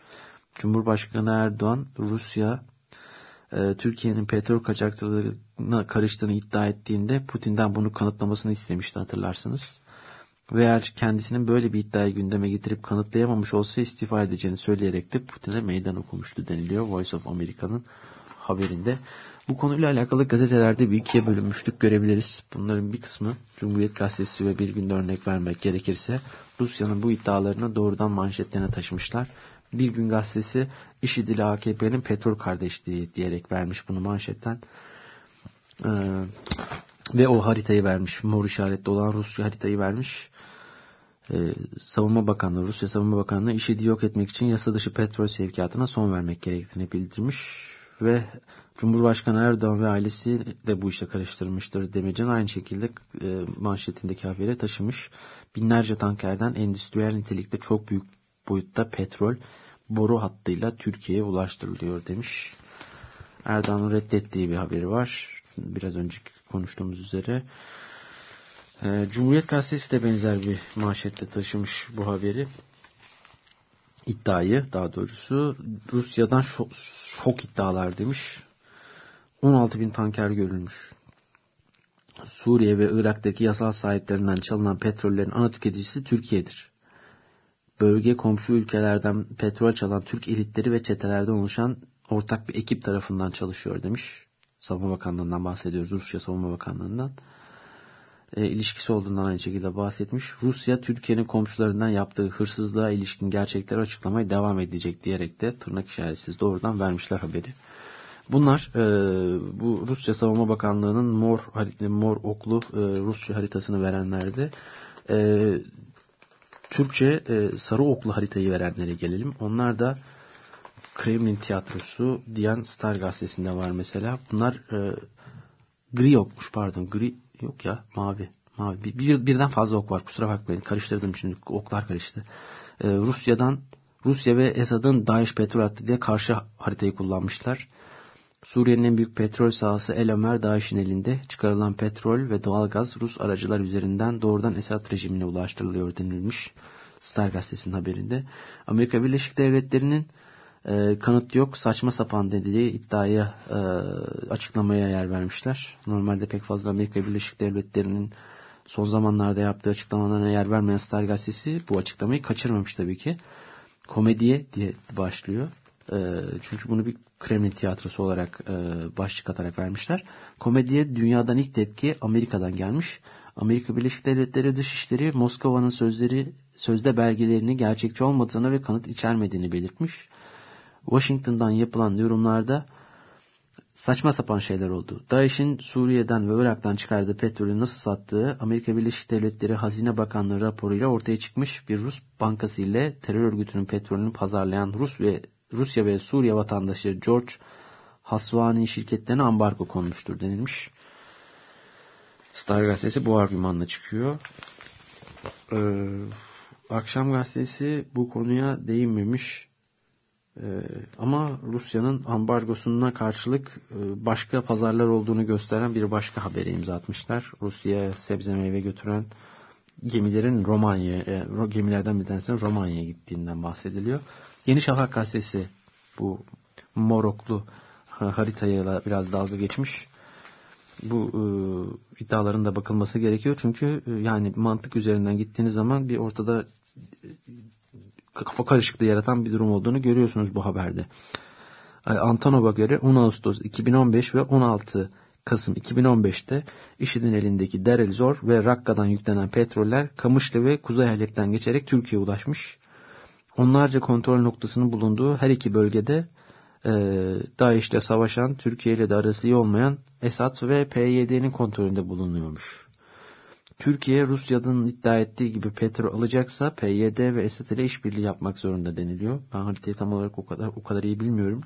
A: Cumhurbaşkanı Erdoğan Rusya e, Türkiye'nin petrol kaçakçılığına karıştığını iddia ettiğinde Putin'den bunu kanıtlamasını istemişti hatırlarsınız. Ve eğer kendisinin böyle bir iddiayı gündeme getirip kanıtlayamamış olsa istifa edeceğini söyleyerek de Putin'e meydan okumuştu deniliyor Voice of America'nın haberinde. Bu konuyla alakalı gazetelerde bir ikiye bölünmüşlük görebiliriz. Bunların bir kısmı Cumhuriyet Gazetesi ve bir günde örnek vermek gerekirse Rusya'nın bu iddialarını doğrudan manşetlerine taşımışlar. Bir gün gazetesi IŞİD ile AKP'nin petrol kardeşliği diyerek vermiş bunu manşetten. Ee, ve o haritayı vermiş. Mor işaretli olan Rusya haritayı vermiş. Ee, Savunma Bakanlığı, Rusya Savunma Bakanlığı IŞİD'i yok etmek için yasa dışı petrol sevkiyatına son vermek gerektiğini bildirmiş. Ve Cumhurbaşkanı Erdoğan ve ailesi de bu işe karıştırmıştır demecen aynı şekilde e, manşetindeki habere taşımış. Binlerce tankerden endüstriyel nitelikte çok büyük boyutta petrol boru hattıyla Türkiye'ye ulaştırılıyor demiş. Erdoğan'ın reddettiği bir haberi var. Biraz önceki konuştuğumuz üzere. E, Cumhuriyet Gazetesi de benzer bir manşetle taşımış bu haberi. İddiayı daha doğrusu Rusya'dan şok, şok iddialar demiş. 16 bin tanker görülmüş. Suriye ve Irak'taki yasal sahiplerinden çalınan petrollerin ana tüketicisi Türkiye'dir. Bölge komşu ülkelerden petrol çalan Türk elitleri ve çetelerden oluşan ortak bir ekip tarafından çalışıyor demiş. Savunma Bakanlığı'ndan bahsediyoruz. Rusya Savunma Bakanlığı'ndan. E, ilişkisi olduğundan aynı şekilde bahsetmiş. Rusya Türkiye'nin komşularından yaptığı hırsızlığa ilişkin gerçekleri açıklamaya devam edecek diyerek de tırnak işaretsiz doğrudan vermişler haberi. Bunlar e, bu Rusya Savunma Bakanlığı'nın mor mor oklu e, Rusya haritasını verenlerdi. E, Türkçe e, sarı oklu haritayı verenlere gelelim. Onlar da Kremlin Tiyatrosu diyen Star gazetesinde var mesela. Bunlar e, gri yokmuş pardon gri yok ya mavi Mavi. Bir, bir, birden fazla ok var. Kusura bakmayın. Karıştırdım şimdi. Oklar karıştı. Ee, Rusya'dan Rusya ve Esad'ın Daesh petrol attı diye karşı haritayı kullanmışlar. Suriye'nin en büyük petrol sahası El Ömer DAEŞ'in elinde. Çıkarılan petrol ve doğalgaz Rus aracılar üzerinden doğrudan Esad rejimine ulaştırılıyor denilmiş. Star gazetesinin haberinde. Amerika Birleşik Devletleri'nin e, kanıt yok saçma sapan dediği iddiaya e, açıklamaya yer vermişler. Normalde pek fazla Amerika Birleşik Devletleri'nin son zamanlarda yaptığı açıklamalarına yer vermeyen Star gazetesi bu açıklamayı kaçırmamış tabii ki. Komediye diye başlıyor. E, çünkü bunu bir Kremlin tiyatrosu olarak e, başlık atarak vermişler. Komediye dünyadan ilk tepki Amerika'dan gelmiş. Amerika Birleşik Devletleri Dışişleri Moskova'nın sözleri sözde belgelerini gerçekçi olmadığını ve kanıt içermediğini belirtmiş. Washington'dan yapılan yorumlarda saçma sapan şeyler oldu. DAEŞ'in Suriye'den ve Irak'tan çıkardığı petrolü nasıl sattığı Amerika Birleşik Devletleri Hazine Bakanlığı raporuyla ortaya çıkmış bir Rus bankası ile terör örgütünün petrolünü pazarlayan Rus ve Rusya ve Suriye vatandaşı George Hasvani şirketlerine ambargo konmuştur denilmiş. Star gazetesi bu argümanla çıkıyor. Ee, Akşam gazetesi bu konuya değinmemiş. Ee, ama Rusya'nın ambargosuna karşılık e, başka pazarlar olduğunu gösteren bir başka haberi imza atmışlar. Rusya'ya sebze meyve götüren gemilerin Romanya, e, gemilerden bir tanesinin Romanya'ya gittiğinden bahsediliyor. Yeni Şafak gazetesi bu moroklu haritayla biraz dalga geçmiş. Bu e, iddiaların da bakılması gerekiyor. Çünkü e, yani mantık üzerinden gittiğiniz zaman bir ortada e, kafa karışıklığı yaratan bir durum olduğunu görüyorsunuz bu haberde. Antonov'a göre 10 Ağustos 2015 ve 16 Kasım 2015'te IŞİD'in elindeki Derel Zor ve Rakka'dan yüklenen petroller Kamışlı ve Kuzey Halep'ten geçerek Türkiye'ye ulaşmış. Onlarca kontrol noktasının bulunduğu her iki bölgede e, DAEŞ'le savaşan, Türkiye ile de arası iyi olmayan Esad ve PYD'nin kontrolünde bulunuyormuş. Türkiye Rusya'nın iddia ettiği gibi petrol alacaksa PYD ve Esad ile işbirliği yapmak zorunda deniliyor. Ben haritayı tam olarak o kadar o kadar iyi bilmiyorum.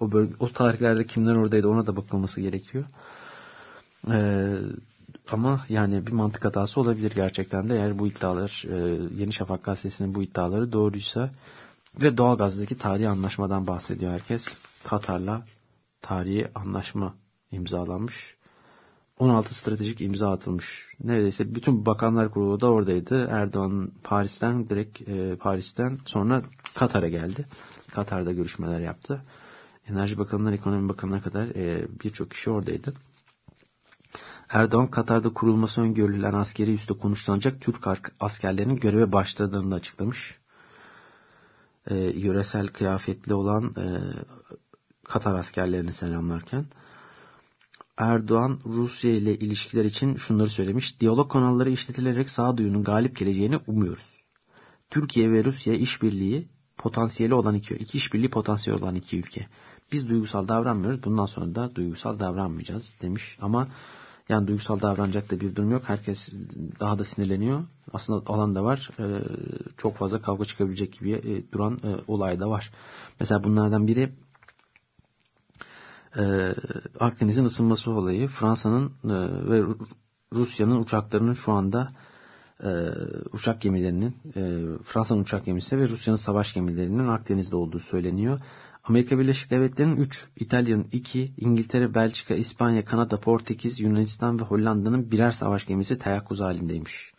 A: O bölge, o tarihlerde kimler oradaydı ona da bakılması gerekiyor. Ee, ama yani bir mantık hatası olabilir gerçekten de eğer bu iddialar e, Yeni Şafak gazetesinin bu iddiaları doğruysa ve doğalgazdaki tarihi anlaşmadan bahsediyor herkes. Katar'la tarihi anlaşma imzalanmış. 16 stratejik imza atılmış. Neredeyse bütün bakanlar kurulu da oradaydı. Erdoğan Paris'ten direkt e, Paris'ten sonra Katar'a geldi. Katar'da görüşmeler yaptı. Enerji Bakanı'ndan Ekonomi Bakanı'na kadar e, birçok kişi oradaydı. Erdoğan Katar'da kurulması öngörülen askeri üste konuşlanacak Türk askerlerinin göreve başladığını da açıklamış. E, yöresel kıyafetli olan e, Katar askerlerini selamlarken Erdoğan Rusya ile ilişkiler için şunları söylemiş. Diyalog kanalları işletilerek sağduyunun galip geleceğini umuyoruz. Türkiye ve Rusya işbirliği potansiyeli olan iki, iki işbirliği potansiyeli olan iki ülke. Biz duygusal davranmıyoruz. Bundan sonra da duygusal davranmayacağız demiş. Ama yani duygusal davranacak da bir durum yok. Herkes daha da sinirleniyor. Aslında alan da var. Ee, çok fazla kavga çıkabilecek gibi e, duran e, olay da var. Mesela bunlardan biri e, Akdeniz'in ısınması olayı. Fransa'nın e, ve Rusya'nın uçaklarının şu anda e, uçak gemilerinin e, Fransa'nın uçak gemisi ve Rusya'nın savaş gemilerinin Akdeniz'de olduğu söyleniyor. Amerika Birleşik Devletleri'nin 3, İtalya'nın 2, İngiltere, Belçika, İspanya, Kanada, Portekiz, Yunanistan ve Hollanda'nın birer savaş gemisi teyakkuz halindeymiş.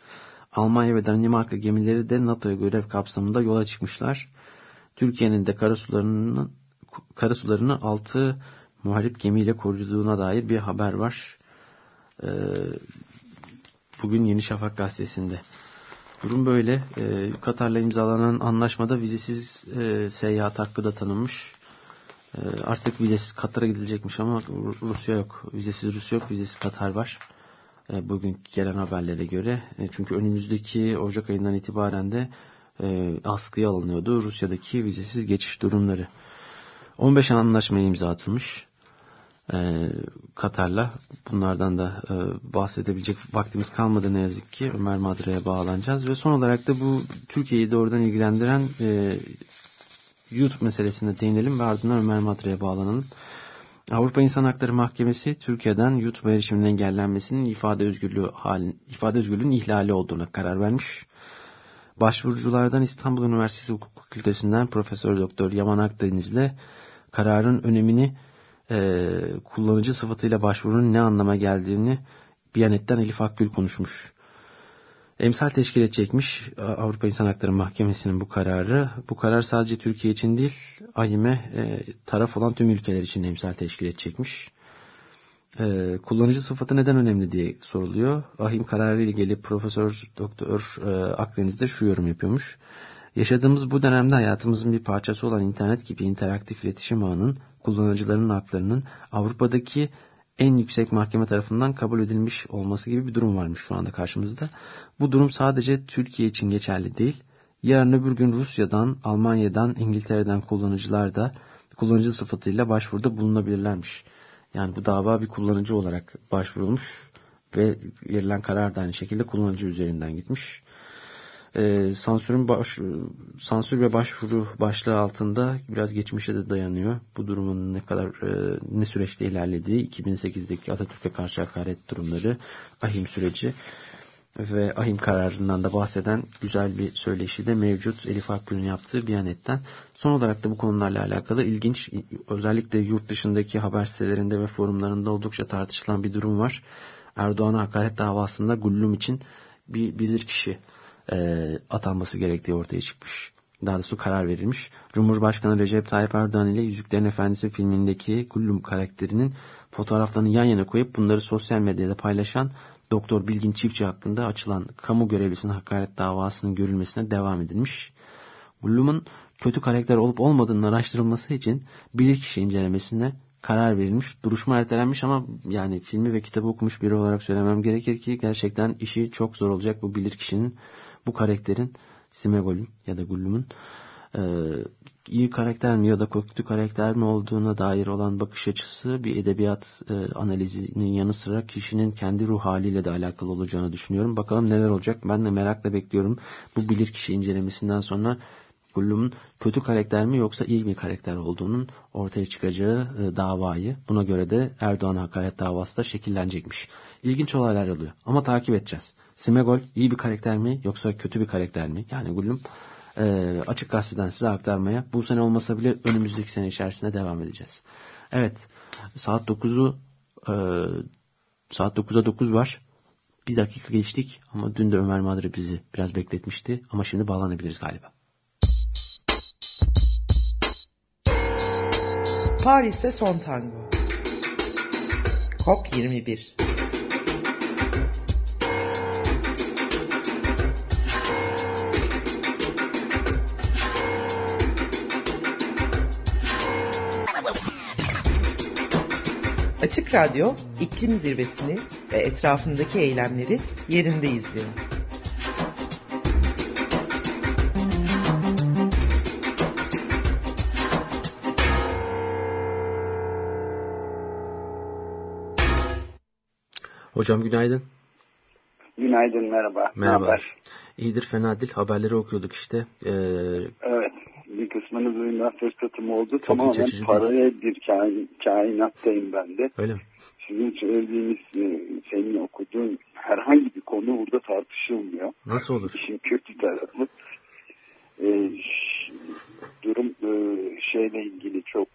A: Almanya ve Danimarka gemileri de NATO'ya görev kapsamında yola çıkmışlar. Türkiye'nin de karasularının karasularını 6 muharip gemiyle koruduğuna dair bir haber var. Ee, bugün Yeni Şafak gazetesinde. Durum böyle. E, Katar'la imzalanan anlaşmada vizesiz e, seyahat hakkı da tanınmış. E, artık vizesiz Katar'a gidilecekmiş ama Rusya yok. Vizesiz Rusya yok, vizesiz Katar var. Bugün gelen haberlere göre. E, çünkü önümüzdeki Ocak ayından itibaren de e, askıya alınıyordu Rusya'daki vizesiz geçiş durumları. 15 anlaşmaya imza atılmış e, Katar'la. Bunlardan da e, bahsedebilecek vaktimiz kalmadı ne yazık ki. Ömer Madra'ya bağlanacağız. Ve son olarak da bu Türkiye'yi doğrudan ilgilendiren YouTube meselesine değinelim ve ardından Ömer Madra'ya bağlanalım. Avrupa İnsan Hakları Mahkemesi Türkiye'den YouTube erişiminin engellenmesinin ifade özgürlüğü halin, ifade özgürlüğünün ihlali olduğuna karar vermiş. Başvuruculardan İstanbul Üniversitesi Hukuk Fakültesinden Profesör Doktor Yaman Akdeniz'le kararın önemini e, kullanıcı sıfatıyla başvurunun ne anlama geldiğini Biyanet'ten Elif Akgül konuşmuş. Emsal teşkil edecekmiş Avrupa İnsan Hakları Mahkemesi'nin bu kararı. Bu karar sadece Türkiye için değil, AİM'e e, taraf olan tüm ülkeler için emsal teşkil edecekmiş. E, kullanıcı sıfatı neden önemli diye soruluyor. AİM kararı ile ilgili Profesör Doktor e, Akdeniz'de şu yorum yapıyormuş. Yaşadığımız bu dönemde hayatımızın bir parçası olan internet gibi interaktif iletişim ağının kullanıcıların haklarının Avrupa'daki en yüksek mahkeme tarafından kabul edilmiş olması gibi bir durum varmış şu anda karşımızda. Bu durum sadece Türkiye için geçerli değil. Yarın öbür gün Rusya'dan, Almanya'dan, İngiltere'den kullanıcılar da kullanıcı sıfatıyla başvuruda bulunabilirlermiş. Yani bu dava bir kullanıcı olarak başvurulmuş ve verilen karar da aynı şekilde kullanıcı üzerinden gitmiş e, sansürün baş, sansür ve başvuru başlığı altında biraz geçmişe de dayanıyor. Bu durumun ne kadar e, ne süreçte ilerlediği 2008'deki Atatürk'e karşı hakaret durumları, ahim süreci ve ahim kararından da bahseden güzel bir söyleşi de mevcut Elif Akgül'ün yaptığı Biyanet'ten. Son olarak da bu konularla alakalı ilginç özellikle yurt dışındaki haber sitelerinde ve forumlarında oldukça tartışılan bir durum var. Erdoğan'a hakaret davasında Gullum için bir bilirkişi e, atanması gerektiği ortaya çıkmış. Daha doğrusu karar verilmiş. Cumhurbaşkanı Recep Tayyip Erdoğan ile Yüzüklerin Efendisi filmindeki Gullum karakterinin fotoğraflarını yan yana koyup bunları sosyal medyada paylaşan Doktor Bilgin Çiftçi hakkında açılan kamu görevlisinin hakaret davasının görülmesine devam edilmiş. Gullum'un kötü karakter olup olmadığının araştırılması için bilirkişi incelemesine karar verilmiş. Duruşma ertelenmiş ama yani filmi ve kitabı okumuş biri olarak söylemem gerekir ki gerçekten işi çok zor olacak bu bilirkişinin bu karakterin Simegol'ün ya da Gullum'un e, iyi karakter mi ya da kötü karakter mi olduğuna dair olan bakış açısı bir edebiyat e, analizinin yanı sıra kişinin kendi ruh haliyle de alakalı olacağını düşünüyorum. Bakalım neler olacak. Ben de merakla bekliyorum. Bu bilirkişi incelemesinden sonra Gullum'un kötü karakter mi yoksa iyi bir karakter olduğunun ortaya çıkacağı e, davayı. Buna göre de Erdoğan hakaret davası da şekillenecekmiş. İlginç olaylar oluyor ama takip edeceğiz. Simegol iyi bir karakter mi yoksa kötü bir karakter mi? Yani Gullum e, açık gazeteden size aktarmaya bu sene olmasa bile önümüzdeki sene içerisinde devam edeceğiz. Evet saat 9'u e, saat 9'a 9 var. Bir dakika geçtik ama dün de Ömer Madre bizi biraz bekletmişti ama şimdi bağlanabiliriz galiba.
D: Paris'te son tango. COP 21 Açık Radyo iklim zirvesini ve etrafındaki eylemleri yerinde izliyor.
A: Hocam günaydın.
G: Günaydın, merhaba.
A: Merhaba. Haber? İyidir, fena değil. Haberleri okuyorduk işte. Ee...
G: Evet, bir kısmını duyma fırsatım oldu. Çok Tamamen paralel bir kain, kainattayım ben de.
A: Öyle mi?
G: Sizin söylediğiniz, e, senin okuduğun herhangi bir konu burada tartışılmıyor.
A: Nasıl olur?
G: İşin kötü tarafı. Ee, durum e, şeyle ilgili çok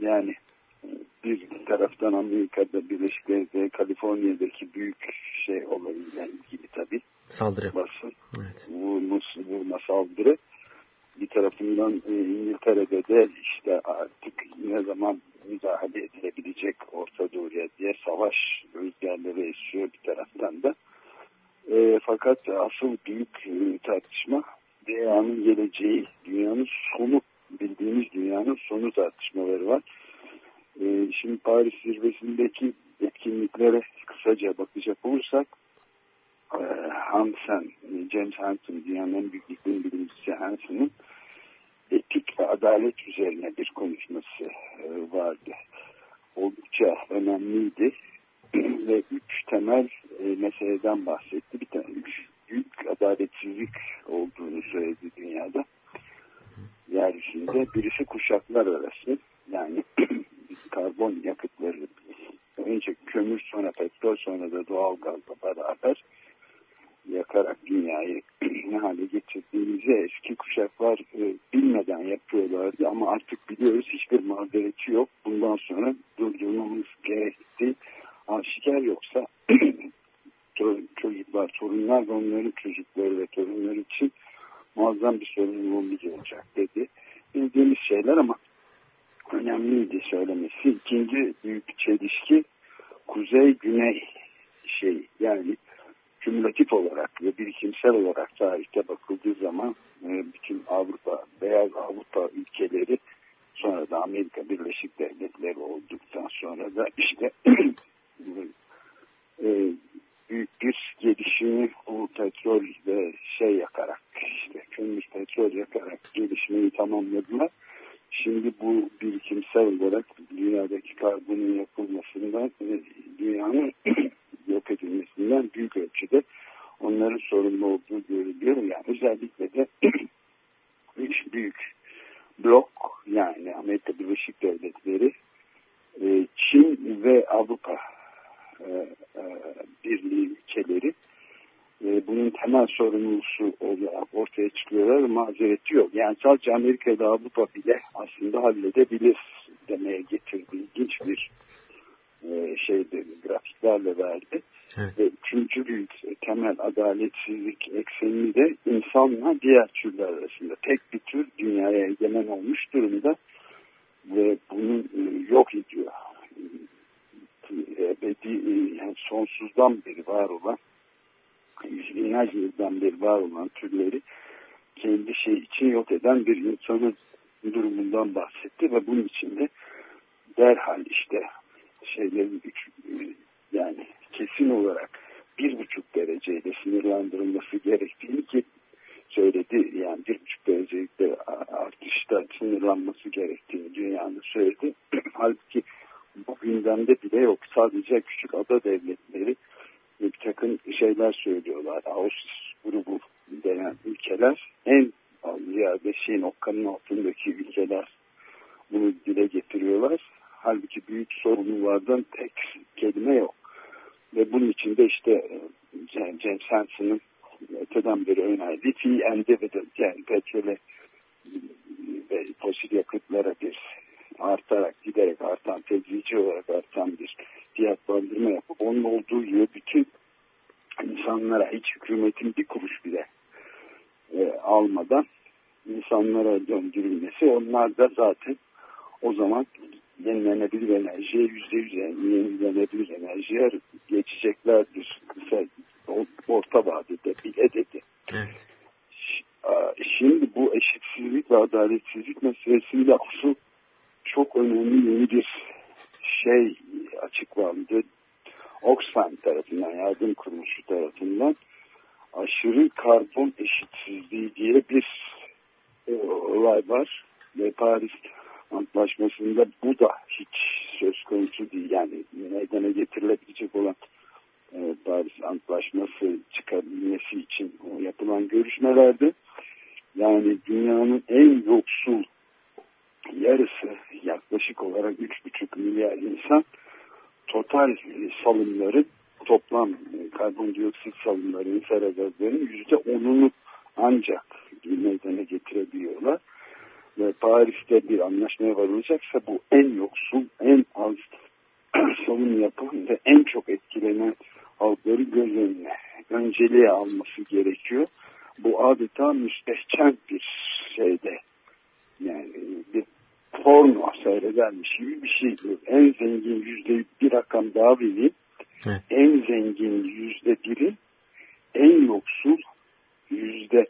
G: yani bir taraftan Amerika'da Birleşik Devletleri Kaliforniya'daki büyük şey olayıyla ilgili tabii.
A: Saldırı.
G: Basın.
A: Evet.
G: Vurma, vurma saldırı. Bir tarafından e, İngiltere'de de işte artık ne zaman müdahale edilebilecek Orta Doğu'ya diye savaş rüzgarları esiyor bir taraftan da. E, fakat asıl büyük e, tartışma dünyanın geleceği, dünyanın sonu, bildiğimiz dünyanın sonu tartışmaları var. E, şimdi Paris zirvesindeki etkinliklere kısaca bakacak olursak e, Hansen, James Hansen dünyanın en büyük iklim bilimcisi Hansen'ın etik ve adalet üzerine bir konuşması e, vardı. Oldukça önemliydi ve üç temel e, meseleden bahsetti. Bir tane üç büyük adaletsizlik olduğunu söyledi dünyada. Yeryüzünde birisi kuşaklar arası yani karbon yakıtları önce kömür sonra petrol sonra da doğal gazla beraber yakarak dünyayı ne hale getirdiğimizi eski kuşaklar e, bilmeden yapıyorlardı ama artık biliyoruz hiçbir mazereti yok. Bundan sonra durdurmamız gerektiği aşikar yoksa çocuklar, torunlar ve onların çocukları ve torunları için muazzam bir sorumluluğumuz olacak dedi. Bildiğimiz şeyler ama önemliydi söylemesi. İkinci büyük çelişki kuzey-güney şey yani kümülatif olarak ve birikimsel olarak tarihte bakıldığı zaman e, bütün Avrupa, beyaz Avrupa ülkeleri sonra da Amerika Birleşik Devletleri olduktan sonra da işte e, büyük bir gelişimi bu petrol ve şey yakarak işte kömür petrol yakarak gelişmeyi tamamladılar. Şimdi bu birikimsel olarak dünyadaki karbonun yapılmasından dünyanın yok edilmesinden büyük ölçüde onların sorumlu olduğu görülüyor. Yani özellikle de üç büyük blok yani Amerika Birleşik Devletleri, e, Çin ve Avrupa e, e, Birliği ülkeleri bunun temel sorumlusu olarak ortaya çıkıyorlar mazereti yok. Yani sadece Amerika ile Avrupa bile aslında halledebilir demeye getirdi. İlginç bir e, şeyde grafiklerle verdi. Evet. Ve üçüncü büyük temel adaletsizlik eksenini de insanla diğer türler arasında tek bir tür dünyaya egemen olmuş durumda ve bunu e, yok ediyor. Ebedi, e, yani sonsuzdan beri var olan yüz binlerce yıldan beri var olan türleri kendi şey için yok eden bir insanın durumundan bahsetti ve bunun içinde derhal işte şeylerin üç, yani kesin olarak bir buçuk dereceyle sınırlandırılması gerektiğini ki söyledi. Yani bir buçuk derecelikte artışta sınırlanması gerektiğini dünyanın söyledi. Halbuki bu gündemde bile yok. Sadece küçük ada devletleri bir takım şeyler söylüyorlar. Ağustos grubu denen ülkeler en ziyade şeyin okkanın altındaki ülkeler bunu dile getiriyorlar. Halbuki büyük sorunlardan tek kelime yok. Ve bunun içinde işte James Hansen'ın öteden beri önerdiği fee and dividend yani petrole ve fosil yakıtlara bir artarak giderek artan tedrici olarak artan bir fiyatlandırma yapıp onun olduğu gibi bütün insanlara hiç hükümetin bir kuruş bile e, almadan insanlara döndürülmesi onlar da zaten o zaman yenilenebilir enerjiye yüzde yüz yenilenebilir enerjiye geçeceklerdir kısa orta vadede bile dedi. Evet. Şimdi bu eşitsizlik ve adaletsizlik meselesiyle asıl çok önemli yeni bir şey açıklandı. Oxfam tarafından, yardım kuruluşu tarafından aşırı karbon eşitsizliği diye bir e, olay var. Ve Paris Antlaşması'nda bu da hiç söz konusu değil. Yani meydana getirilebilecek olan e, Paris Antlaşması çıkabilmesi için yapılan görüşmelerde yani dünyanın en yoksul yarısı yaklaşık olarak 3,5 milyar insan total salımların toplam karbondioksit salımlarının sera gazlarının yüzde onunu ancak meydana getirebiliyorlar. Ve Paris'te bir anlaşmaya varılacaksa bu en yoksul, en az salım yapan ve en çok etkilenen halkları göz önüne önceliğe alması gerekiyor. Bu adeta müstehcen bir şeyde yani bir porno seyredermiş gibi bir şey. En zengin yüzde bir rakam daha vereyim. Evet. En zengin yüzde biri, en yoksul yüzde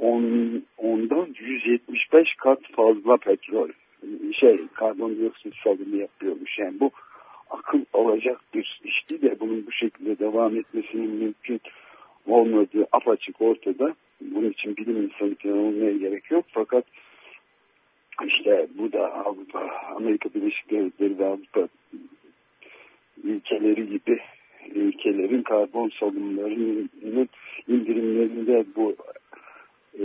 G: on, ondan 175 kat fazla petrol şey karbondioksit salımı yapıyormuş. Yani bu akıl alacak bir işti de bunun bu şekilde devam etmesinin mümkün olmadığı apaçık ortada. Bunun için bilim insanı falan olmaya gerek yok. Fakat işte bu da Avrupa, Amerika Birleşik Devletleri ve Avrupa ülkeleri gibi ülkelerin karbon salımlarının indirimlerinde bu e,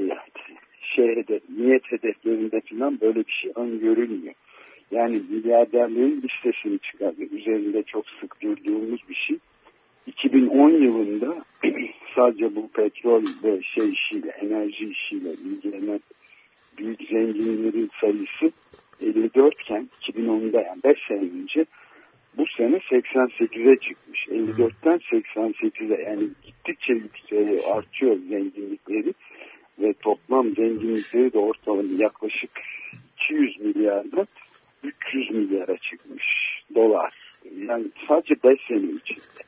G: şey hedef, niyet hedeflerinde falan böyle bir şey öngörülmüyor. Yani milyarderlerin listesini çıkardı. Üzerinde çok sık durduğumuz bir şey. 2010 yılında sadece bu petrol ve şey işiyle, enerji işiyle ilgilenen büyük zenginlerin sayısı 54 iken 2010'da yani 5 sene önce bu sene 88'e çıkmış. 54'ten 88'e yani gittikçe gittikçe artıyor zenginlikleri ve toplam zenginlikleri de ortalama yaklaşık 200 milyarda 300 milyara çıkmış dolar. Yani sadece 5 sene içinde.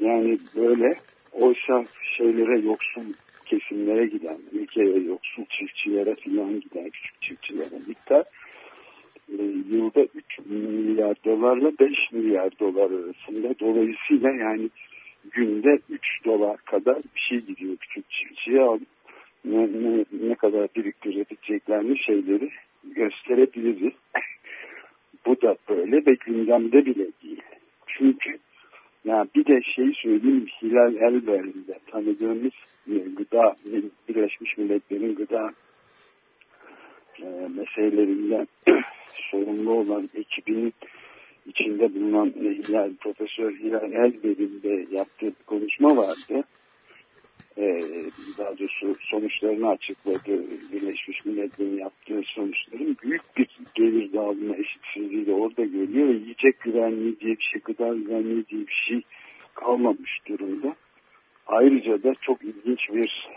G: Yani böyle oysa şeylere yoksul kesimlere giden, ülkeye yoksul çiftçilere filan giden küçük çiftçilere miktar e, yılda 3 milyar dolarla 5 milyar dolar arasında. Dolayısıyla yani günde 3 dolar kadar bir şey gidiyor küçük çiftçiye alıp ne, ne, ne kadar biriktirebileceklerini şeyleri gösterebiliriz. Bu da böyle ve gündemde bile değil. Çünkü ya bir de şey söyleyeyim Hilal Elber'inde tanıdığımız e, gıda Birleşmiş Milletler'in gıda e, meselelerinden sorumlu olan ekibinin içinde bulunan Hilal, Profesör Hilal Elber'in de yaptığı bir konuşma vardı. Ee, daha doğrusu sonuçlarını açıkladı. Birleşmiş Milletler'in yaptığı sonuçların büyük bir gelir dağılımı eşitsizliği de orada görülüyor ve yiyecek güvenliği diye bir şey, gıda güvenliği diye bir şey kalmamış durumda. Ayrıca da çok ilginç bir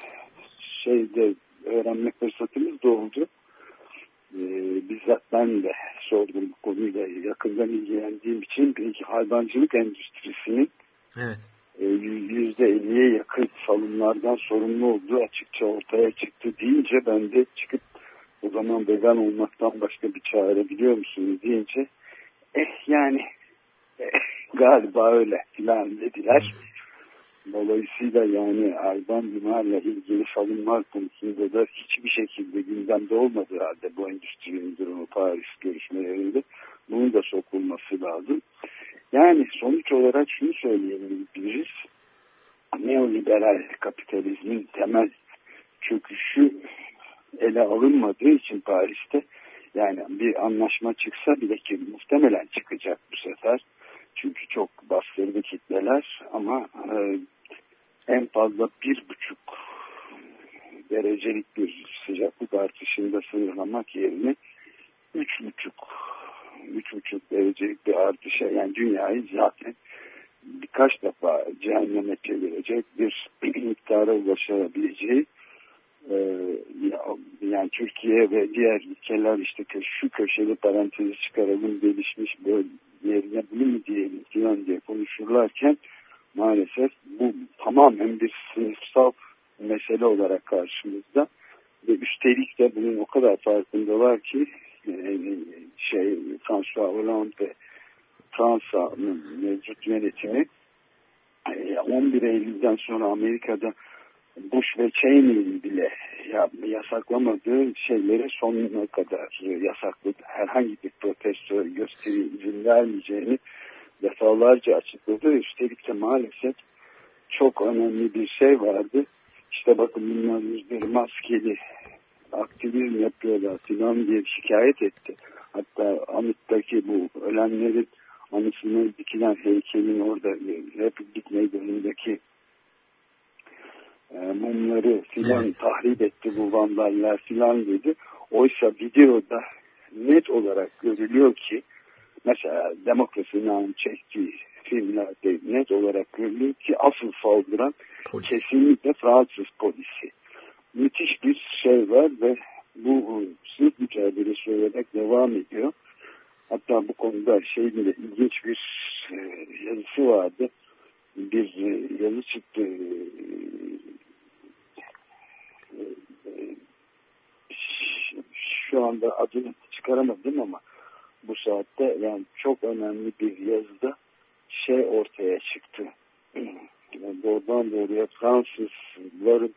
G: şeyde öğrenme fırsatımız da oldu. Ee, bizzat ben de sordum bu konuyla yakından ilgilendiğim için belki hayvancılık endüstrisinin
A: evet.
G: %50'ye yakın salımlardan sorumlu olduğu açıkça ortaya çıktı deyince ben de çıkıp o zaman vegan olmaktan başka bir çare biliyor musunuz deyince eh yani eh, galiba öyle filan dediler. Dolayısıyla yani hayvan limarla ilgili salınlar konusunda da hiçbir şekilde gündemde olmadığı halde bu endüstrinin durumu Paris görüşmelerinde bunun da sokulması lazım. Yani sonuç olarak şunu söyleyebiliriz. Neoliberal kapitalizmin temel çöküşü ele alınmadığı için Paris'te yani bir anlaşma çıksa bile ki muhtemelen çıkacak bu sefer. Çünkü çok bastırdı kitleler ama e, en fazla bir buçuk derecelik bir sıcaklık artışında sınırlamak yerine üç buçuk üç buçuk derecelik bir artışa yani dünyayı zaten birkaç defa cehenneme çevirecek bir miktara ulaşabileceği e, yani Türkiye ve diğer ülkeler işte şu köşeli parantezi çıkaralım gelişmiş böyle yerine bunu mu diyelim falan diye konuşurlarken maalesef bu tamamen bir sınıfsal mesele olarak karşımızda ve üstelik de bunun o kadar farkındalar ki şey François Hollande Fransa'nın mevcut yönetimi 11 Eylül'den sonra Amerika'da Bush ve Cheney'in bile yasaklamadığı şeyleri sonuna kadar yasakladı. Herhangi bir protesto gösteri izin vermeyeceğini defalarca açıkladı. Üstelik de maalesef çok önemli bir şey vardı. İşte bakın bunlar yüzleri maskeli aktivizm yapıyorlar filan diye şikayet etti. Hatta Anıt'taki bu ölenlerin anısına dikilen heykelin orada Republik Meydanı'ndaki e, mumları filan evet. tahrip etti bu vandaller filan dedi. Oysa videoda net olarak görülüyor ki mesela demokrasinin çektiği filmlerde net olarak görülüyor ki asıl saldıran Polis. kesinlikle Fransız polisi müthiş bir şey var ve bu sınıf mücadelesi olarak devam ediyor. Hatta bu konuda şey bile ilginç bir e, yazısı vardı. Bir e, yazı çıktı. E, şu anda adını çıkaramadım ama bu saatte yani çok önemli bir yazıda şey ortaya çıktı. Yani doğrudan doğruya Fransızların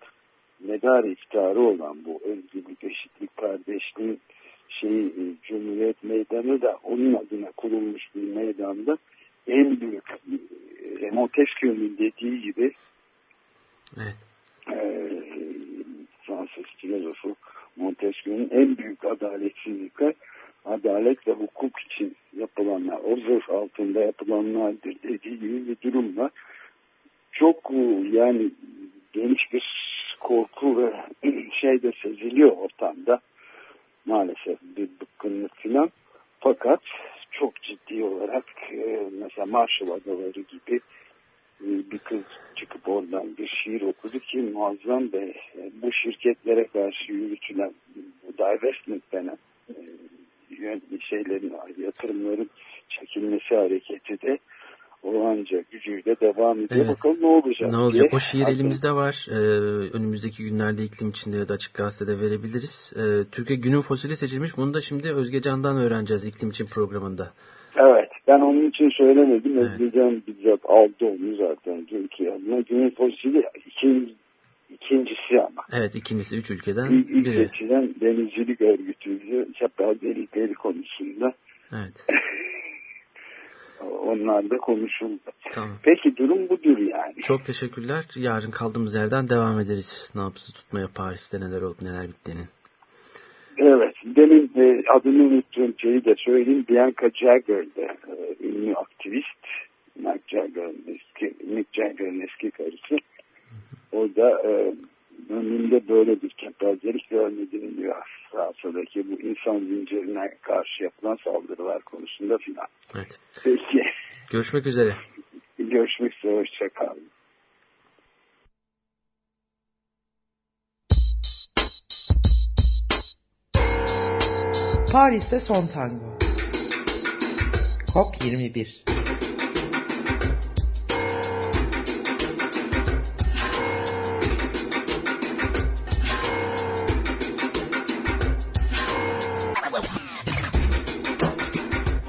G: medar iftarı olan bu özgürlük, eşitlik, kardeşliğin şeyi, e, Cumhuriyet Meydanı da onun adına kurulmuş bir meydanda en büyük e, Montesquieu'nun dediği gibi
A: evet.
G: e, Fransız filozofu Montesquieu'nun en büyük adaletsizlikler adalet ve hukuk için yapılanlar, o zırh altında yapılanlardır dediği gibi bir durumla çok e, yani geniş bir korku ve şey de seziliyor ortamda. Maalesef bir bıkkınlık filan. Fakat çok ciddi olarak e, mesela Marshall Adaları gibi e, bir kız çıkıp oradan bir şiir okudu ki muazzam ve e, bu şirketlere karşı yürütülen bu divestment denen e, şeylerin yatırımların çekilmesi hareketi de o ancak gücüyle devam ediyor. Evet. Bakalım ne olacak
A: Ne olacak? Diye. O şiir Aslında... elimizde var. Ee, önümüzdeki günlerde iklim içinde ya da açık gazetede verebiliriz. Ee, Türkiye günün fosili seçilmiş. Bunu da şimdi Özge Can'dan öğreneceğiz iklim için programında.
G: Evet. Ben onun için söylemedim. Evet. Özgecan bizzat aldı onu zaten Türkiye adına. Günün fosili ikinci, ikincisi ama.
A: Evet ikincisi üç ülkeden
G: İlk, ilk biri. seçilen denizcilik örgütüydü. Çapraz delikleri konusunda.
A: Evet.
G: Onlar da konuşuldu.
A: Tamam.
G: Peki durum budur yani.
A: Çok teşekkürler. Yarın kaldığımız yerden devam ederiz. Yapısı tutmaya Paris'te neler olup neler bittiğinin.
G: Evet. Demin e, adını unuttuğum şeyi de söyleyeyim. Bianca Jagger'de e, ünlü aktivist. Mick Jagger'ın eski, Mick Jagger'ın eski karısı. O da e, önünde böyle bir kepazelik görmediğini diyor. Fransa'daki bu insan zincirine karşı yapılan saldırılar konusunda filan.
A: Evet.
G: Peki.
A: Görüşmek üzere.
G: Görüşmek üzere. Hoşçakalın.
D: Paris'te son tango. COP 21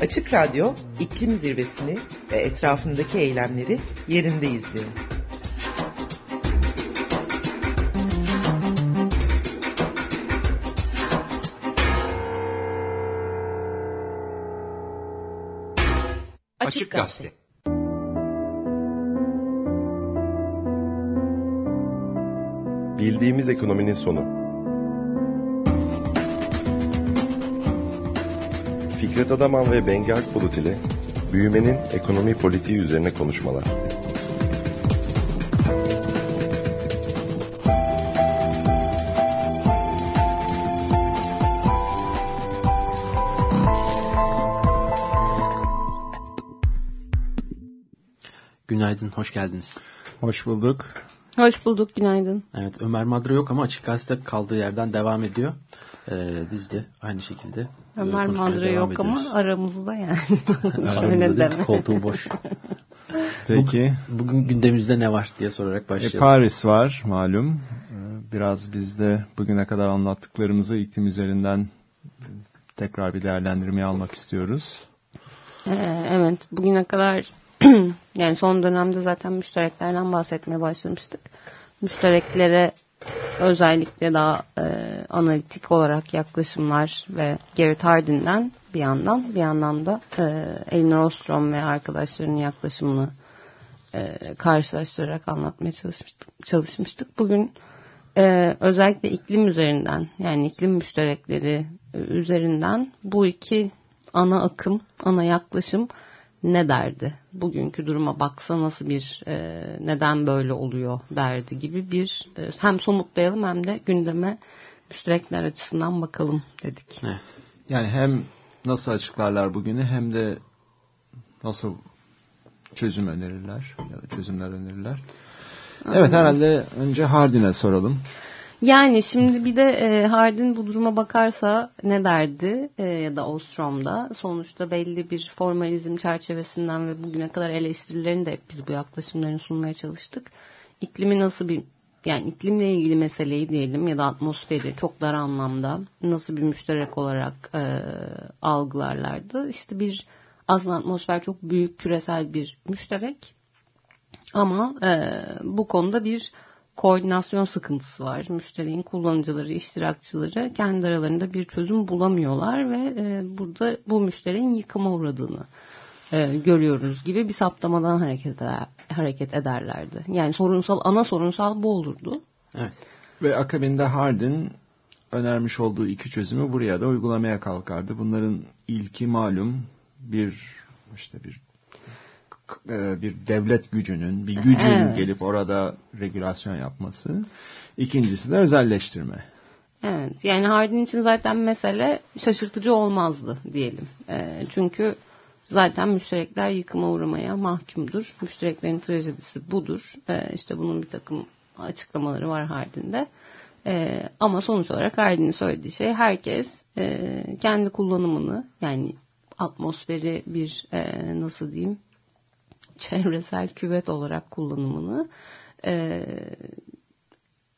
D: Açık Radyo iklim zirvesini ve etrafındaki eylemleri yerinde izliyor.
H: Açık Gazete. Bildiğimiz ekonominin sonu Fikret Adaman ve Bengi Akbulut ile büyümenin ekonomi politiği üzerine konuşmalar.
A: Günaydın, hoş geldiniz.
I: Hoş bulduk.
J: Hoş bulduk, günaydın.
A: Evet, Ömer Madra yok ama Açık Gazete kaldığı yerden devam ediyor. Ee, biz de aynı şekilde e,
J: Ömer Madra yok ediyoruz. ama aramızda yani.
A: aramızda değil, koltuğu boş.
I: Peki.
A: Bugün gündemimizde ne var diye sorarak e, başlayalım.
I: E, Paris var malum. E, biraz biz de bugüne kadar anlattıklarımızı iklim üzerinden tekrar bir değerlendirmeye almak istiyoruz.
J: Ee, evet, bugüne kadar yani son dönemde zaten müştereklerden bahsetmeye başlamıştık. Müştereklere özellikle daha e, analitik olarak yaklaşımlar ve Garrett Hardin'den bir yandan bir yandan da e, Elinor Ostrom ve arkadaşlarının yaklaşımını e, karşılaştırarak anlatmaya çalışmıştık. çalışmıştık. Bugün e, özellikle iklim üzerinden yani iklim müşterekleri üzerinden bu iki ana akım, ana yaklaşım ne derdi? Bugünkü duruma baksa nasıl bir e, neden böyle oluyor derdi gibi bir e, hem somutlayalım hem de gündeme müşterekler açısından bakalım dedik.
A: Evet.
I: Yani hem nasıl açıklarlar bugünü hem de nasıl çözüm önerirler ya da çözümler önerirler. Evet herhalde önce Hardin'e soralım.
J: Yani şimdi bir de e, Hardin bu duruma bakarsa ne derdi e, ya da Ostrom'da sonuçta belli bir formalizm çerçevesinden ve bugüne kadar eleştirilerini de hep biz bu yaklaşımlarını sunmaya çalıştık. İklimi nasıl bir yani iklimle ilgili meseleyi diyelim ya da atmosferi çok dar anlamda nasıl bir müşterek olarak e, algılarlardı. İşte bir aslında atmosfer çok büyük küresel bir müşterek ama e, bu konuda bir koordinasyon sıkıntısı var. Müşterinin kullanıcıları, iştirakçıları kendi aralarında bir çözüm bulamıyorlar ve e, burada bu müşterinin yıkıma uğradığını e, görüyoruz gibi bir saptamadan hareket, eder, hareket ederlerdi. Yani sorunsal ana sorunsal bu olurdu.
A: Evet.
I: Ve akabinde Hardin önermiş olduğu iki çözümü buraya da uygulamaya kalkardı. Bunların ilki malum bir işte bir bir devlet gücünün, bir gücün evet. gelip orada regülasyon yapması. İkincisi de özelleştirme.
J: Evet yani Hardin için zaten mesele şaşırtıcı olmazdı diyelim. E, çünkü zaten müşterekler yıkıma uğramaya mahkumdur. Müştereklerin trajedisi budur. E, işte bunun bir takım açıklamaları var Hardin'de. E, ama sonuç olarak Hardin'in söylediği şey herkes e, kendi kullanımını yani atmosferi bir e, nasıl diyeyim çevresel küvet olarak kullanımını e,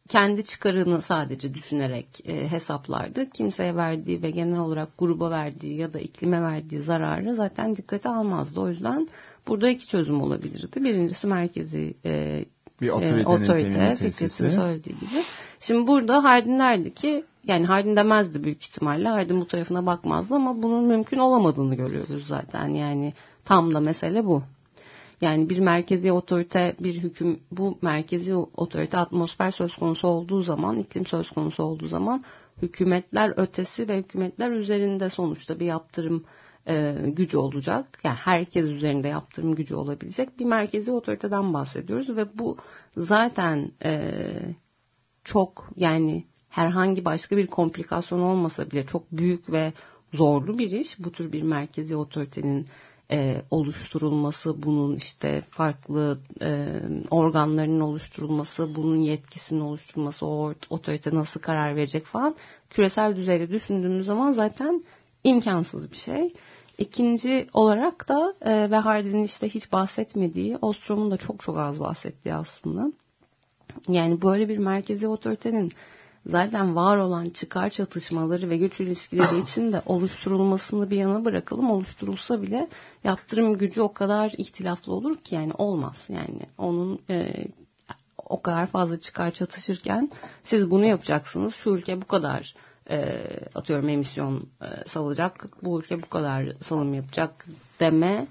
J: kendi çıkarını sadece düşünerek e, hesaplardı. Kimseye verdiği ve genel olarak gruba verdiği ya da iklime verdiği zararı zaten dikkate almazdı. O yüzden burada iki çözüm olabilirdi. Birincisi merkezi e, bir e, otorite, Fikret'in söylediği gibi. Şimdi burada Hardin derdi ki yani Hardin demezdi büyük ihtimalle. Hardin bu tarafına bakmazdı ama bunun mümkün olamadığını görüyoruz zaten. Yani tam da mesele bu. Yani bir merkezi otorite, bir hüküm, bu merkezi otorite atmosfer söz konusu olduğu zaman, iklim söz konusu olduğu zaman hükümetler ötesi ve hükümetler üzerinde sonuçta bir yaptırım e, gücü olacak. Yani herkes üzerinde yaptırım gücü olabilecek bir merkezi otoriteden bahsediyoruz ve bu zaten e, çok yani herhangi başka bir komplikasyon olmasa bile çok büyük ve zorlu bir iş. Bu tür bir merkezi otoritenin e, oluşturulması, bunun işte farklı e, organlarının oluşturulması, bunun yetkisinin oluşturulması, o otorite nasıl karar verecek falan küresel düzeyde düşündüğümüz zaman zaten imkansız bir şey. İkinci olarak da e, ve Hardin'in işte hiç bahsetmediği, Ostrom'un da çok çok az bahsettiği aslında. Yani böyle bir merkezi otoritenin zaten var olan çıkar çatışmaları ve göç ilişkileri için de oluşturulmasını bir yana bırakalım. Oluşturulsa bile yaptırım gücü o kadar ihtilaflı olur ki yani olmaz. Yani onun e, o kadar fazla çıkar çatışırken siz bunu yapacaksınız. Şu ülke bu kadar e, atıyorum emisyon e, salacak. Bu ülke bu kadar salım yapacak deme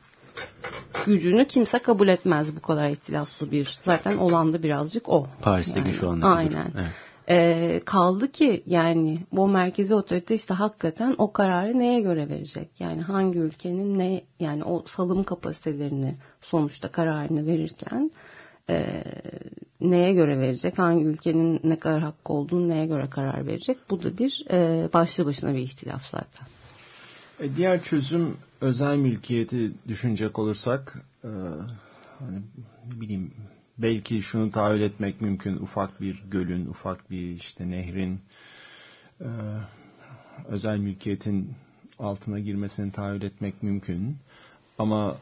J: gücünü kimse kabul etmez bu kadar ihtilaflı bir. Zaten olan da birazcık o.
A: Paris'teki
J: yani,
A: şu anda.
J: Aynen. Evet. E, kaldı ki yani bu merkezi otorite işte hakikaten o kararı neye göre verecek? Yani hangi ülkenin ne yani o salım kapasitelerini sonuçta kararını verirken e, neye göre verecek? Hangi ülkenin ne kadar hakkı olduğunu neye göre karar verecek? Bu da bir e, başlı başına bir ihtilaf zaten.
I: E, diğer çözüm özel mülkiyeti düşünecek olursak e, hani bileyim belki şunu tahayyül etmek mümkün. Ufak bir gölün, ufak bir işte nehrin e, özel mülkiyetin altına girmesini tahayyül etmek mümkün. Ama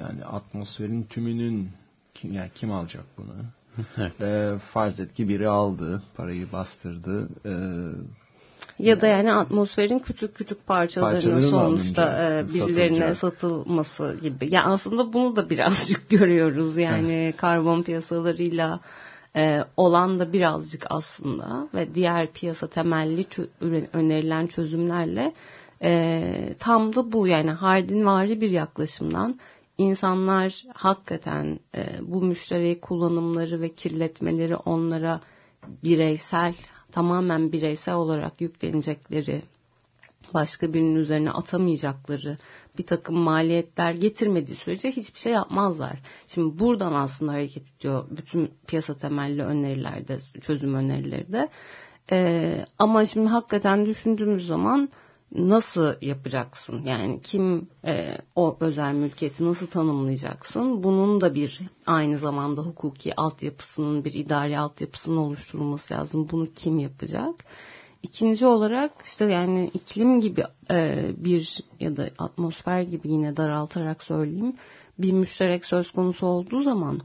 I: yani atmosferin tümünün kim, yani kim alacak bunu? Evet. E, farz et ki biri aldı, parayı bastırdı. E,
J: ya da yani atmosferin küçük küçük parçalarının sonuçta e, birilerine satılması gibi. Yani aslında bunu da birazcık görüyoruz. Yani karbon piyasalarıyla e, olan da birazcık aslında ve diğer piyasa temelli önerilen çözümlerle e, tam da bu yani hardinvari bir yaklaşımdan insanlar hakikaten e, bu müşteri kullanımları ve kirletmeleri onlara bireysel tamamen bireysel olarak yüklenecekleri, başka birinin üzerine atamayacakları bir takım maliyetler getirmediği sürece hiçbir şey yapmazlar. Şimdi buradan aslında hareket ediyor bütün piyasa temelli önerilerde, çözüm önerileri de. Ee, ama şimdi hakikaten düşündüğümüz zaman nasıl yapacaksın? Yani kim e, o özel mülkiyeti nasıl tanımlayacaksın? Bunun da bir aynı zamanda hukuki altyapısının bir idari altyapısının oluşturulması lazım. Bunu kim yapacak? İkinci olarak işte yani iklim gibi e, bir ya da atmosfer gibi yine daraltarak söyleyeyim bir müşterek söz konusu olduğu zaman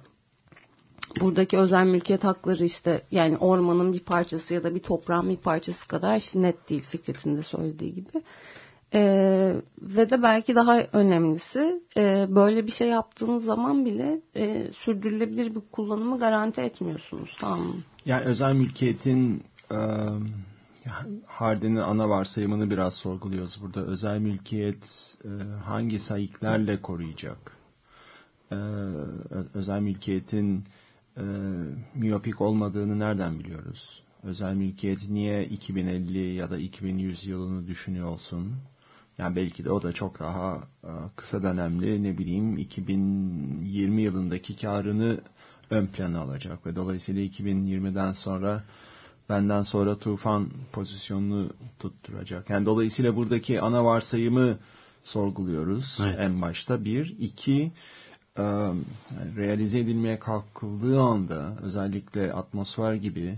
J: buradaki özel mülkiyet hakları işte yani ormanın bir parçası ya da bir toprağın bir parçası kadar işte net değil Fikret'in de söylediği gibi. Ee, ve de belki daha önemlisi e, böyle bir şey yaptığınız zaman bile e, sürdürülebilir bir kullanımı garanti etmiyorsunuz. Tamam
I: Yani özel mülkiyetin e, Hardin'in ana varsayımını biraz sorguluyoruz burada. Özel mülkiyet e, hangi sayıklarla koruyacak? E, özel mülkiyetin e, miyopik olmadığını nereden biliyoruz? özel mülkiyet niye 2050 ya da 2100 yılını düşünüyor olsun? Yani belki de o da çok daha e, kısa dönemli ne bileyim 2020 yılındaki karını ön plana alacak ve dolayısıyla 2020'den sonra benden sonra tufan pozisyonunu tutturacak. Yani dolayısıyla buradaki ana varsayımı sorguluyoruz evet. en başta. Bir, iki, realize edilmeye kalkıldığı anda özellikle atmosfer gibi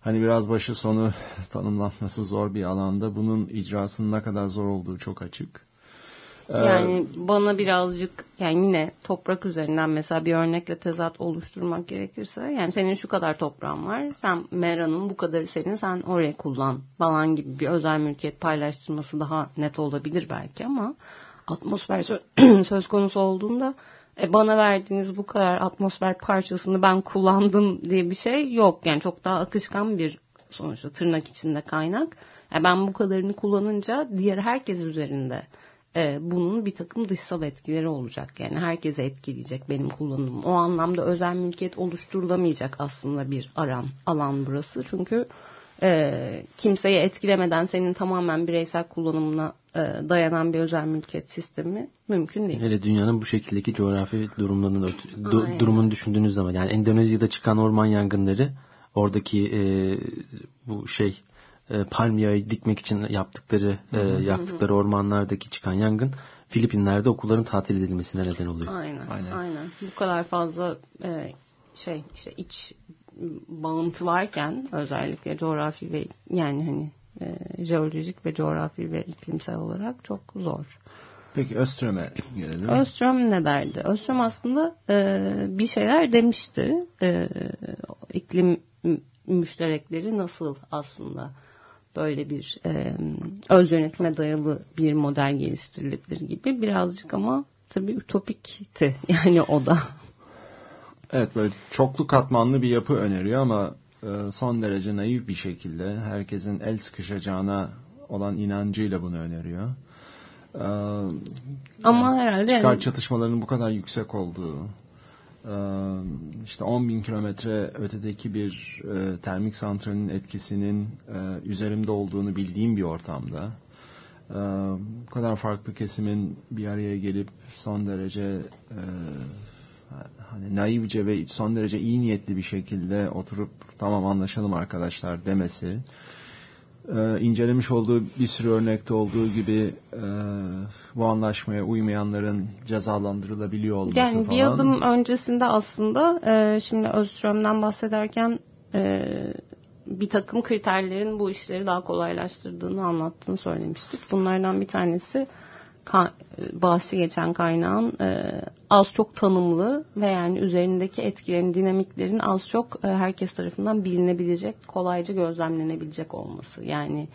I: hani biraz başı sonu tanımlanması zor bir alanda bunun icrasının ne kadar zor olduğu çok açık.
J: Yani bana birazcık yani yine toprak üzerinden mesela bir örnekle tezat oluşturmak gerekirse yani senin şu kadar toprağın var sen Mera'nın bu kadarı senin sen oraya kullan falan gibi bir özel mülkiyet paylaştırması daha net olabilir belki ama atmosfer söz konusu olduğunda e, bana verdiğiniz bu kadar atmosfer parçasını ben kullandım diye bir şey yok. Yani çok daha akışkan bir sonuçta tırnak içinde kaynak. Yani ben bu kadarını kullanınca diğer herkes üzerinde e, bunun bir takım dışsal etkileri olacak. Yani herkese etkileyecek benim kullanımım. O anlamda özel mülkiyet oluşturulamayacak aslında bir aran alan burası. Çünkü e, kimseyi etkilemeden senin tamamen bireysel kullanımına e, dayanan bir özel mülkiyet sistemi mümkün değil.
A: Hele dünyanın bu şekildeki coğrafi durumlarını du, durumunu düşündüğünüz zaman yani Endonezya'da çıkan orman yangınları oradaki e, bu şey e, palmiyeyi dikmek için yaptıkları e, yaktıkları ormanlardaki çıkan yangın Filipinler'de okulların tatil edilmesine neden oluyor.
J: Aynen. Aynen. aynen. Bu kadar fazla e, şey işte iç bağıntı varken özellikle coğrafi ve yani hani e, jeolojik ve coğrafi ve iklimsel olarak çok zor.
I: Peki Öström'e gelelim.
J: Öström ne derdi? Öström aslında e, bir şeyler demişti. E, iklim müşterekleri nasıl aslında böyle bir e, öz yönetime dayalı bir model geliştirilebilir gibi birazcık ama tabii ütopikti yani o da.
I: Evet böyle çoklu katmanlı bir yapı öneriyor ama e, son derece naif bir şekilde herkesin el sıkışacağına olan inancıyla bunu öneriyor.
J: E, ama herhalde
I: çıkar yani... çatışmalarının bu kadar yüksek olduğu işte 10 bin kilometre ötedeki bir termik santralin etkisinin üzerimde olduğunu bildiğim bir ortamda bu kadar farklı kesimin bir araya gelip son derece hani naivce ve son derece iyi niyetli bir şekilde oturup tamam anlaşalım arkadaşlar demesi e, incelemiş olduğu bir sürü örnekte olduğu gibi e, bu anlaşmaya uymayanların cezalandırılabiliyor olması
J: yani
I: falan.
J: Yani bir adım öncesinde aslında e, şimdi Özström'den bahsederken e, bir takım kriterlerin bu işleri daha kolaylaştırdığını anlattığını söylemiştik. Bunlardan bir tanesi bahsi geçen kaynağın e, az çok tanımlı ve yani üzerindeki etkilerin, dinamiklerin az çok e, herkes tarafından bilinebilecek, kolayca gözlemlenebilecek olması. Yani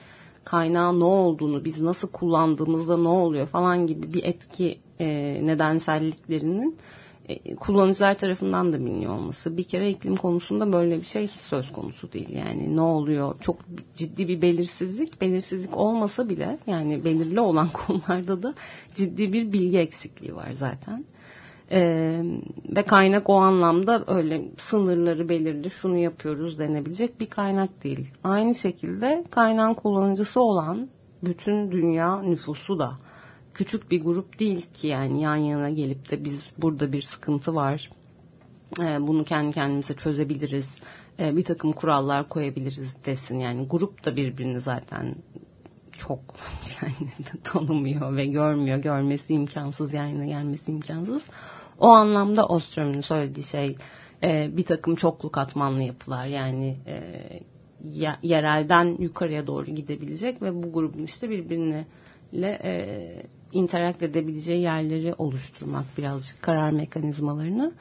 J: kaynağın ne olduğunu, biz nasıl kullandığımızda ne oluyor falan gibi bir etki e, nedenselliklerinin kullanıcılar tarafından da biliniyor olması. Bir kere iklim konusunda böyle bir şey hiç söz konusu değil. Yani ne oluyor? Çok ciddi bir belirsizlik. Belirsizlik olmasa bile yani belirli olan konularda da ciddi bir bilgi eksikliği var zaten. Ee, ve kaynak o anlamda öyle sınırları belirli şunu yapıyoruz denebilecek bir kaynak değil. Aynı şekilde kaynağın kullanıcısı olan bütün dünya nüfusu da küçük bir grup değil ki yani yan yana gelip de biz burada bir sıkıntı var. E, bunu kendi kendimize çözebiliriz. E, bir takım kurallar koyabiliriz desin. Yani grup da birbirini zaten çok yani tanımıyor ve görmüyor. Görmesi imkansız, yayına gelmesi imkansız. O anlamda Ostrom'un söylediği şey e, bir takım çoklu katmanlı yapılar yani e, yerelden yukarıya doğru gidebilecek ve bu grubun işte birbirine e, interakt edebileceği yerleri oluşturmak birazcık karar mekanizmalarını.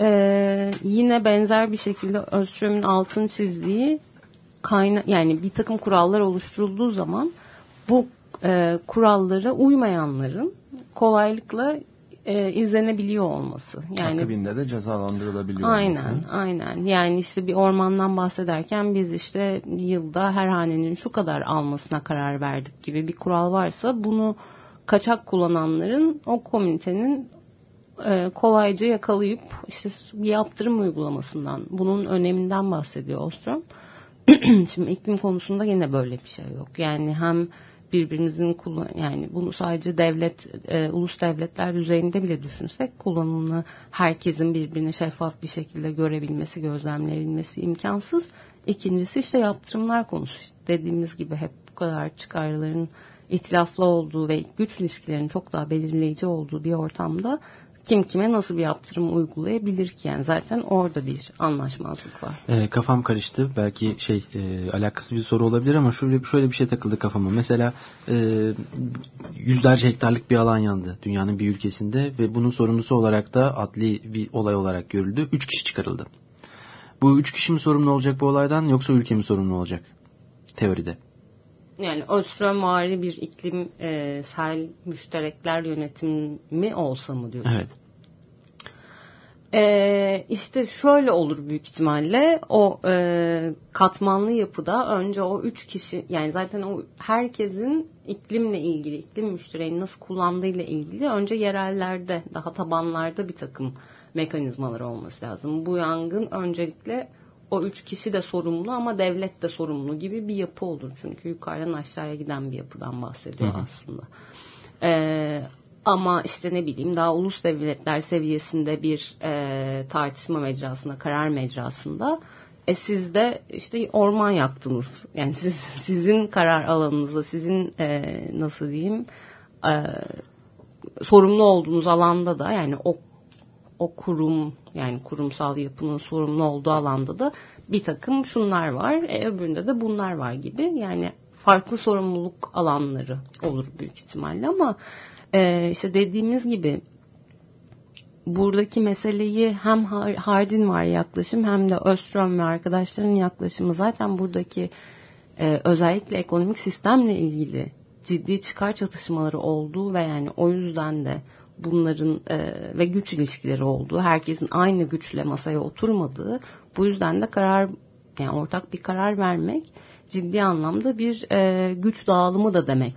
J: Ee, yine benzer bir şekilde Özström'ün altını çizdiği kayna yani bir takım kurallar oluşturulduğu zaman bu e, kurallara uymayanların kolaylıkla e, izlenebiliyor olması.
I: Yani akabinde de cezalandırılabiliyor
J: aynen,
I: olması.
J: Aynen. Yani işte bir ormandan bahsederken biz işte yılda her hanenin şu kadar almasına karar verdik gibi bir kural varsa bunu kaçak kullananların o komünitenin e, kolayca yakalayıp işte bir yaptırım uygulamasından bunun öneminden bahsediyor Ostrom. Şimdi iklim konusunda yine böyle bir şey yok. Yani hem birbirimizin kullan yani bunu sadece devlet e, ulus devletler düzeyinde bile düşünsek kullanımını herkesin birbirini şeffaf bir şekilde görebilmesi, gözlemleyebilmesi imkansız. İkincisi işte yaptırımlar konusu. İşte dediğimiz gibi hep bu kadar çıkarların itilaflı olduğu ve güç ilişkilerinin çok daha belirleyici olduğu bir ortamda kim kime nasıl bir yaptırım uygulayabilir ki yani zaten orada bir anlaşmazlık var.
A: E, kafam karıştı. Belki şey e, alakası bir soru olabilir ama şöyle şöyle bir şey takıldı kafama. Mesela e, yüzlerce hektarlık bir alan yandı dünyanın bir ülkesinde ve bunun sorumlusu olarak da adli bir olay olarak görüldü. Üç kişi çıkarıldı. Bu üç kişi mi sorumlu olacak bu olaydan yoksa ülke mi sorumlu olacak? Teoride.
J: Yani Öströmvari bir iklim e, sel müşterekler yönetimi olsa mı diyorsun?
A: Evet.
J: Ee, işte şöyle olur büyük ihtimalle o e, katmanlı yapıda önce o üç kişi yani zaten o herkesin iklimle ilgili iklim müştereğini nasıl kullandığıyla ilgili önce yerellerde daha tabanlarda bir takım mekanizmalar olması lazım. Bu yangın öncelikle o üç kişi de sorumlu ama devlet de sorumlu gibi bir yapı olur. Çünkü yukarıdan aşağıya giden bir yapıdan bahsediyor hı hı. aslında. Ee, ama işte ne bileyim daha ulus devletler seviyesinde bir e, tartışma mecrasında, karar mecrasında e siz de işte orman yaktınız. Yani siz, sizin karar alanınızda, sizin e, nasıl diyeyim e, sorumlu olduğunuz alanda da yani o o kurum yani kurumsal yapının sorumlu olduğu alanda da bir takım şunlar var. E, öbüründe de bunlar var gibi. Yani farklı sorumluluk alanları olur büyük ihtimalle ama e, işte dediğimiz gibi buradaki meseleyi hem Hardin var yaklaşım hem de Öström ve arkadaşların yaklaşımı zaten buradaki e, özellikle ekonomik sistemle ilgili ciddi çıkar çatışmaları olduğu ve yani o yüzden de bunların e, ve güç ilişkileri olduğu, herkesin aynı güçle masaya oturmadığı, bu yüzden de karar yani ortak bir karar vermek ciddi anlamda bir e, güç dağılımı da demek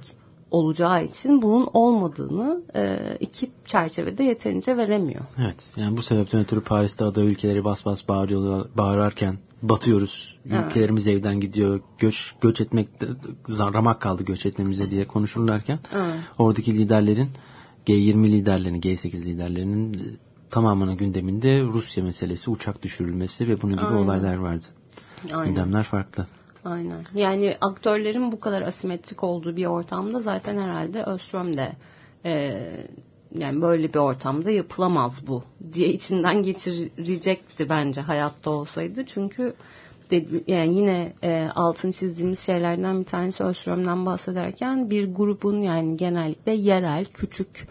J: olacağı için bunun olmadığını e, iki çerçevede yeterince veremiyor.
A: Evet. Yani bu sebepten ötürü Paris'te ada ülkeleri bas bas bağırıyorlar, bağırarken batıyoruz. Evet. Ülkelerimiz evden gidiyor. Göç göç etmek ramak kaldı göç etmemize diye konuşurlarken evet. oradaki liderlerin G20 liderlerinin, G8 liderlerinin e, tamamının gündeminde Rusya meselesi, uçak düşürülmesi ve bunun gibi Aynen. olaylar vardı. Aynen. Gündemler farklı.
J: Aynen. Yani aktörlerin bu kadar asimetrik olduğu bir ortamda zaten herhalde Özström de e, yani böyle bir ortamda yapılamaz bu diye içinden geçirecekti bence hayatta olsaydı. Çünkü dedi, yani yine e, altın çizdiğimiz şeylerden bir tanesi Özström'den bahsederken bir grubun yani genellikle yerel, küçük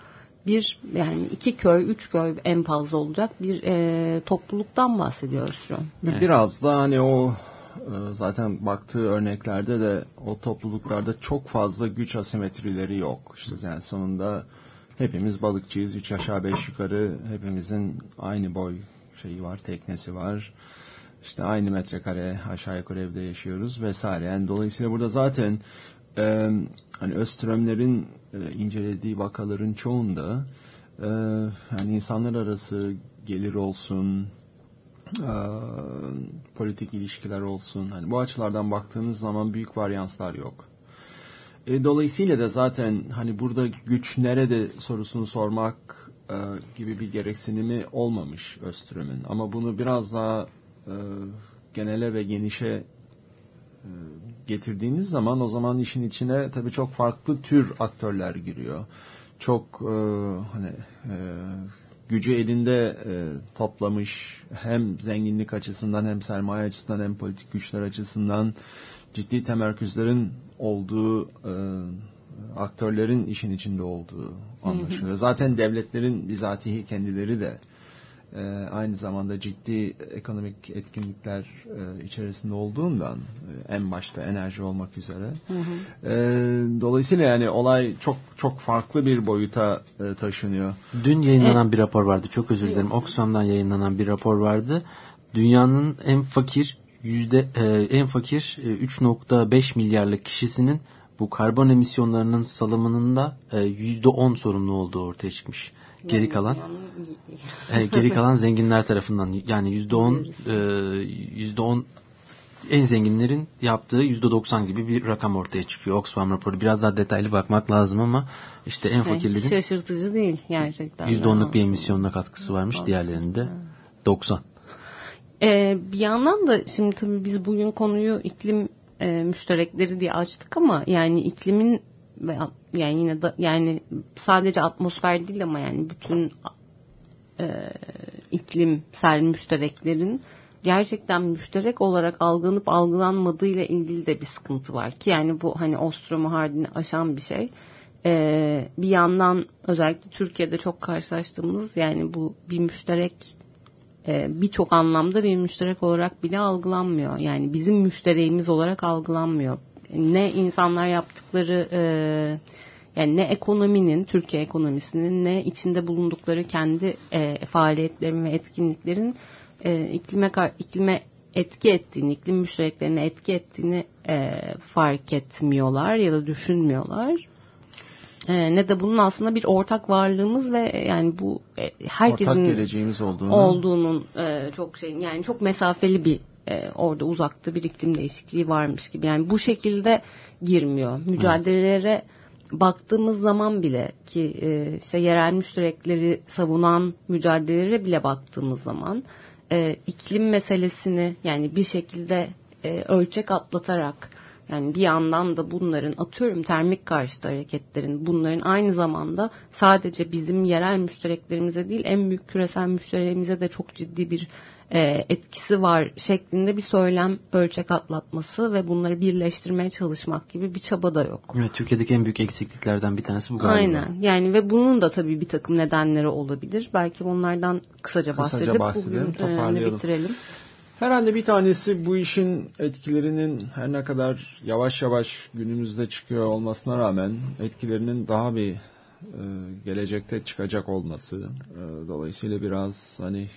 J: bir yani iki köy, üç köy en fazla olacak bir e, topluluktan bahsediyor Özström.
I: Evet. Biraz da hani o e, zaten baktığı örneklerde de o topluluklarda çok fazla güç asimetrileri yok. İşte yani sonunda hepimiz balıkçıyız. Üç aşağı beş yukarı hepimizin aynı boy şeyi var, teknesi var işte aynı metrekare aşağı yukarı evde yaşıyoruz vesaire. Yani dolayısıyla burada zaten e, hani Öströmler'in e, incelediği vakaların çoğunda e, yani insanlar arası gelir olsun, e, politik ilişkiler olsun. Hani bu açılardan baktığınız zaman büyük varyanslar yok. E, dolayısıyla da zaten hani burada güç nerede sorusunu sormak e, gibi bir gereksinimi olmamış Öström'ün. Ama bunu biraz daha e, genele ve genişe e, getirdiğiniz zaman o zaman işin içine tabii çok farklı tür aktörler giriyor. Çok e, hani e, gücü elinde e, toplamış hem zenginlik açısından hem sermaye açısından hem politik güçler açısından ciddi temerküzlerin olduğu e, aktörlerin işin içinde olduğu anlaşılıyor. Zaten devletlerin bizatihi kendileri de e, aynı zamanda ciddi ekonomik etkinlikler e, içerisinde olduğundan e, en başta enerji olmak üzere. Hı hı. E, dolayısıyla yani olay çok çok farklı bir boyuta e, taşınıyor.
A: Dün yayınlanan bir rapor vardı. Çok özür dilerim. Oxfam'dan yayınlanan bir rapor vardı. Dünyanın en fakir yüzde e, en fakir e, 3.5 milyarlık kişisinin bu karbon emisyonlarının salımının da yüzde 10 sorumlu olduğu ortaya çıkmış. Geri kalan e, geri kalan zenginler tarafından yani yüzde on e, yüzde on en zenginlerin yaptığı %90 gibi bir rakam ortaya çıkıyor. Oxfam raporu biraz daha detaylı bakmak lazım ama işte en fakirlerin
J: şaşırtıcı değil gerçekten.
A: %10'luk bir emisyonla katkısı varmış. Diğerlerinde 90.
J: Ee, bir yandan da şimdi tabii biz bugün konuyu iklim e, müşterekleri diye açtık ama yani iklimin yani yine da yani sadece atmosfer değil ama yani bütün e, iklimsel müştereklerin gerçekten müşterek olarak algılanıp algılanmadığı ile ilgili de bir sıkıntı var ki yani bu hani Ostrom'u Hardin'i aşan bir şey. Ee, bir yandan özellikle Türkiye'de çok karşılaştığımız yani bu bir müşterek e, birçok anlamda bir müşterek olarak bile algılanmıyor. Yani bizim müştereğimiz olarak algılanmıyor. Ne insanlar yaptıkları e, yani ne ekonominin, Türkiye ekonomisinin ne içinde bulundukları kendi e, faaliyetlerin ve etkinliklerin e, iklime, iklime etki ettiğini, iklim müştereklerine etki ettiğini e, fark etmiyorlar ya da düşünmüyorlar. E, ne de bunun aslında bir ortak varlığımız ve yani bu e, herkesin
I: ortak geleceğimiz olduğunu
J: olduğunun e, çok şey yani çok mesafeli bir e, orada uzakta bir iklim değişikliği varmış gibi. Yani bu şekilde girmiyor. Mücadelelere evet baktığımız zaman bile ki e, işte yerel müşterekleri savunan mücadelelere bile baktığımız zaman e, iklim meselesini yani bir şekilde e, ölçek atlatarak yani bir yandan da bunların atıyorum termik karşıtı hareketlerin bunların aynı zamanda sadece bizim yerel müştereklerimize değil en büyük küresel müşterilerimize de çok ciddi bir etkisi var şeklinde bir söylem ölçek atlatması ve bunları birleştirmeye çalışmak gibi bir çaba da yok.
A: Evet, Türkiye'deki en büyük eksikliklerden bir tanesi bu galiba.
J: Aynen. Yani ve bunun da tabii bir takım nedenleri olabilir. Belki onlardan kısaca,
I: kısaca bahsedelim, toparlayalım. bitirelim. Herhalde bir tanesi bu işin etkilerinin her ne kadar yavaş yavaş günümüzde çıkıyor olmasına rağmen etkilerinin daha bir e, gelecekte çıkacak olması. E, dolayısıyla biraz hani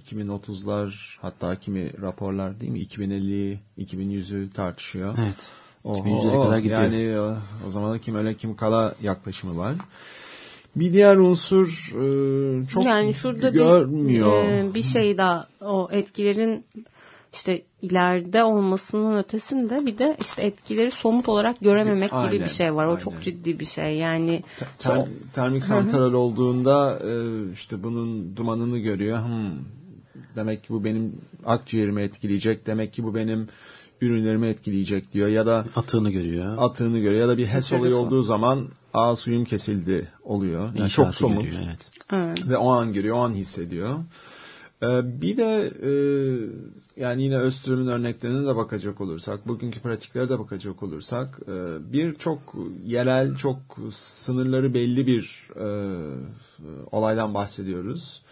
I: 2030'lar hatta kimi raporlar değil mi 2050'yi 2100'ü tartışıyor.
A: Evet. 2100'lere kadar gidiyor.
I: Yani o, o zaman kim öyle kim kala yaklaşımı var. Bir diğer unsur e, çok yani şurada görmüyor.
J: Bir, e, bir şey daha o etkilerin işte ileride olmasının ötesinde bir de işte etkileri somut olarak görememek aynen, gibi bir şey var. O aynen. çok ciddi bir şey. Yani
I: ter, termik santral olduğunda e, işte bunun dumanını görüyor. Hmm, Demek ki bu benim akciğerimi etkileyecek. Demek ki bu benim ürünlerimi etkileyecek diyor ya da
A: atığını görüyor.
I: Atığını görüyor ya da bir HES olayı olduğu zaman a suyum kesildi oluyor. Yani çok somut. Görüyor, evet. evet. Ve o an görüyor, o an hissediyor. Ee, bir de e, yani yine Öztürk'ün örneklerine de bakacak olursak, bugünkü pratiklere de bakacak olursak, e, bir çok yerel, çok sınırları belli bir e, olaydan bahsediyoruz.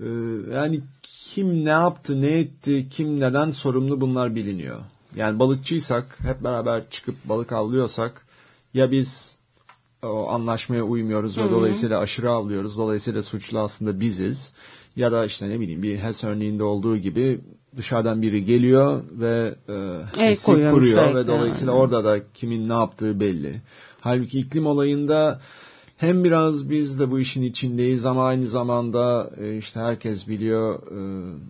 I: E, yani kim ne yaptı, ne etti, kim neden sorumlu bunlar biliniyor. Yani balıkçıysak, hep beraber çıkıp balık avlıyorsak ya biz o anlaşmaya uymuyoruz ve Hı-hı. dolayısıyla aşırı avlıyoruz. Dolayısıyla suçlu aslında biziz. Ya da işte ne bileyim bir HES örneğinde olduğu gibi dışarıdan biri geliyor ve e, isik kuruyor ve dolayısıyla yani. orada da kimin ne yaptığı belli. Halbuki iklim olayında hem biraz biz de bu işin içindeyiz ama aynı zamanda e, işte herkes biliyor e,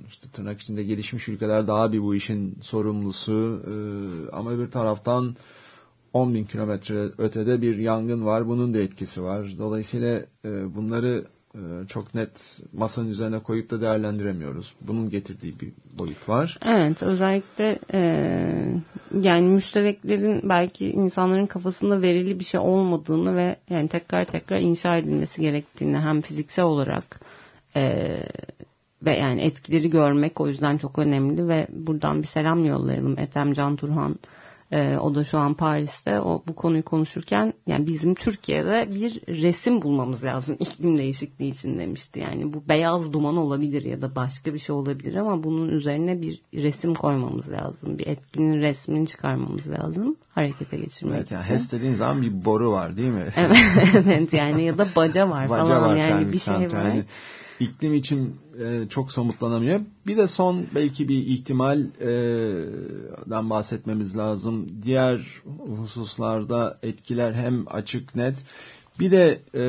I: işte tırnak içinde gelişmiş ülkeler daha bir bu işin sorumlusu e, ama bir taraftan 10 bin kilometre ötede bir yangın var bunun da etkisi var. Dolayısıyla bunları çok net masanın üzerine koyup da değerlendiremiyoruz. Bunun getirdiği bir boyut var.
J: Evet özellikle e, yani müştereklerin belki insanların kafasında verili bir şey olmadığını ve yani tekrar tekrar inşa edilmesi gerektiğini hem fiziksel olarak e, ve yani etkileri görmek o yüzden çok önemli ve buradan bir selam yollayalım Ethem Can Turhan e, o da şu an Paris'te. O bu konuyu konuşurken yani bizim Türkiye'de bir resim bulmamız lazım iklim değişikliği için demişti. Yani bu beyaz duman olabilir ya da başka bir şey olabilir ama bunun üzerine bir resim koymamız lazım. Bir etkinin resmini çıkarmamız lazım harekete geçirmek
I: evet,
J: yani
I: için. HES dediğin zaman bir boru var değil mi?
J: evet, evet yani ya da baca var baca falan var, yani bir şey var. Yani
I: iklim için e, çok somutlanamıyor. Bir de son belki bir ihtimalden bahsetmemiz lazım. Diğer hususlarda etkiler hem açık net Bir de e,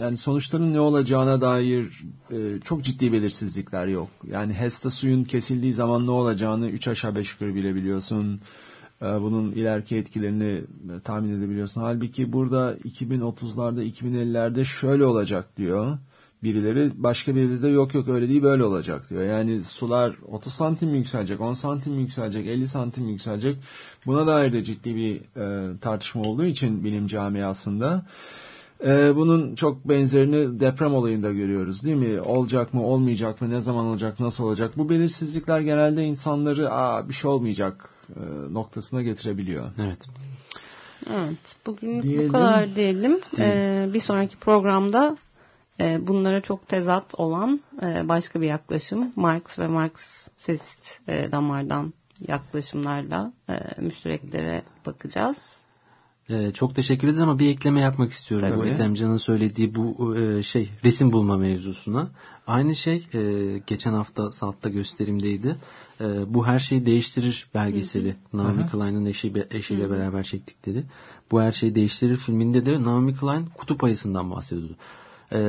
I: yani sonuçların ne olacağına dair e, çok ciddi belirsizlikler yok. Yani HES'te suyun kesildiği zaman ne olacağını 3 aşağı 5 yukarı bilebiliyorsun. E, bunun ileriki etkilerini e, tahmin edebiliyorsun. Halbuki burada 2030'larda 2050'lerde şöyle olacak diyor birileri. Başka biri de yok yok öyle değil böyle olacak diyor. Yani sular 30 santim mi yükselecek, 10 santim mi yükselecek, 50 santim mi yükselecek. Buna dair de ciddi bir e, tartışma olduğu için bilim camiasında. E, bunun çok benzerini deprem olayında görüyoruz değil mi? Olacak mı, olmayacak mı, ne zaman olacak, nasıl olacak? Bu belirsizlikler genelde insanları Aa, bir şey olmayacak e, noktasına getirebiliyor.
A: Evet.
J: Evet, bugün bu kadar diyelim. Ee, bir sonraki programda bunlara çok tezat olan e, başka bir yaklaşım, Marx ve Marksist e, damardan yaklaşımlarla e, müştereklere bakacağız.
A: Ee, çok teşekkür ederiz ama bir ekleme yapmak istiyorum.
I: Tabii.
A: Bu Ethemcan'ın söylediği bu şey resim bulma mevzusuna. Aynı şey geçen hafta saatte gösterimdeydi. Bu her şeyi değiştirir belgeseli. Naomi Klein'in eşi, eşiyle beraber çektikleri. Bu her şeyi değiştirir filminde de Naomi Klein kutup ayısından bahsediyordu. E,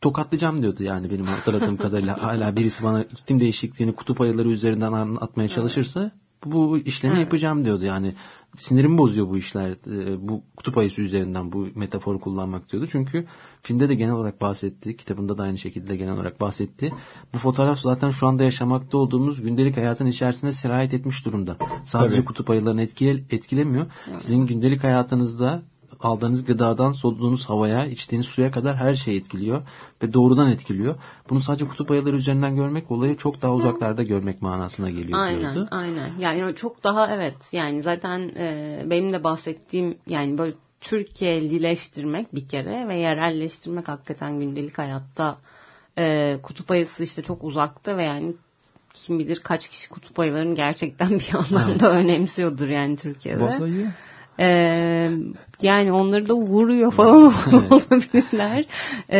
A: tokatlayacağım diyordu yani benim hatırladığım kadarıyla. Hala birisi bana iklim değişikliğini kutup ayıları üzerinden atmaya çalışırsa bu işlemi
J: Evet.
A: yapacağım diyordu. Yani sinirimi bozuyor bu işler. e, Bu kutup ayısı üzerinden bu metaforu kullanmak diyordu. Çünkü filmde de genel olarak bahsetti. Kitabında da aynı şekilde genel olarak bahsetti. Bu fotoğraf zaten şu anda yaşamakta olduğumuz gündelik hayatın içerisine sirayet etmiş durumda. Sadece
I: Tabii.
A: kutup ayılarını etkile, etkilemiyor. Sizin gündelik hayatınızda aldığınız gıdadan soluduğunuz havaya, içtiğiniz suya kadar her şey etkiliyor ve doğrudan etkiliyor. Bunu sadece kutup ayıları üzerinden görmek olayı çok daha uzaklarda görmek manasına geliyor
J: Aynen,
A: diyordu.
J: aynen. Yani çok daha evet. Yani zaten e, benim de bahsettiğim yani böyle Türkiye'lileştirmek bir kere ve yerelleştirmek hakikaten gündelik hayatta e, kutup ayısı işte çok uzakta ve yani kim bilir kaç kişi kutup ayılarını gerçekten bir anlamda önemsiyordur yani Türkiye'de.
I: Vasayı
J: Ee, yani onları da vuruyor falan olabilirler. Ee,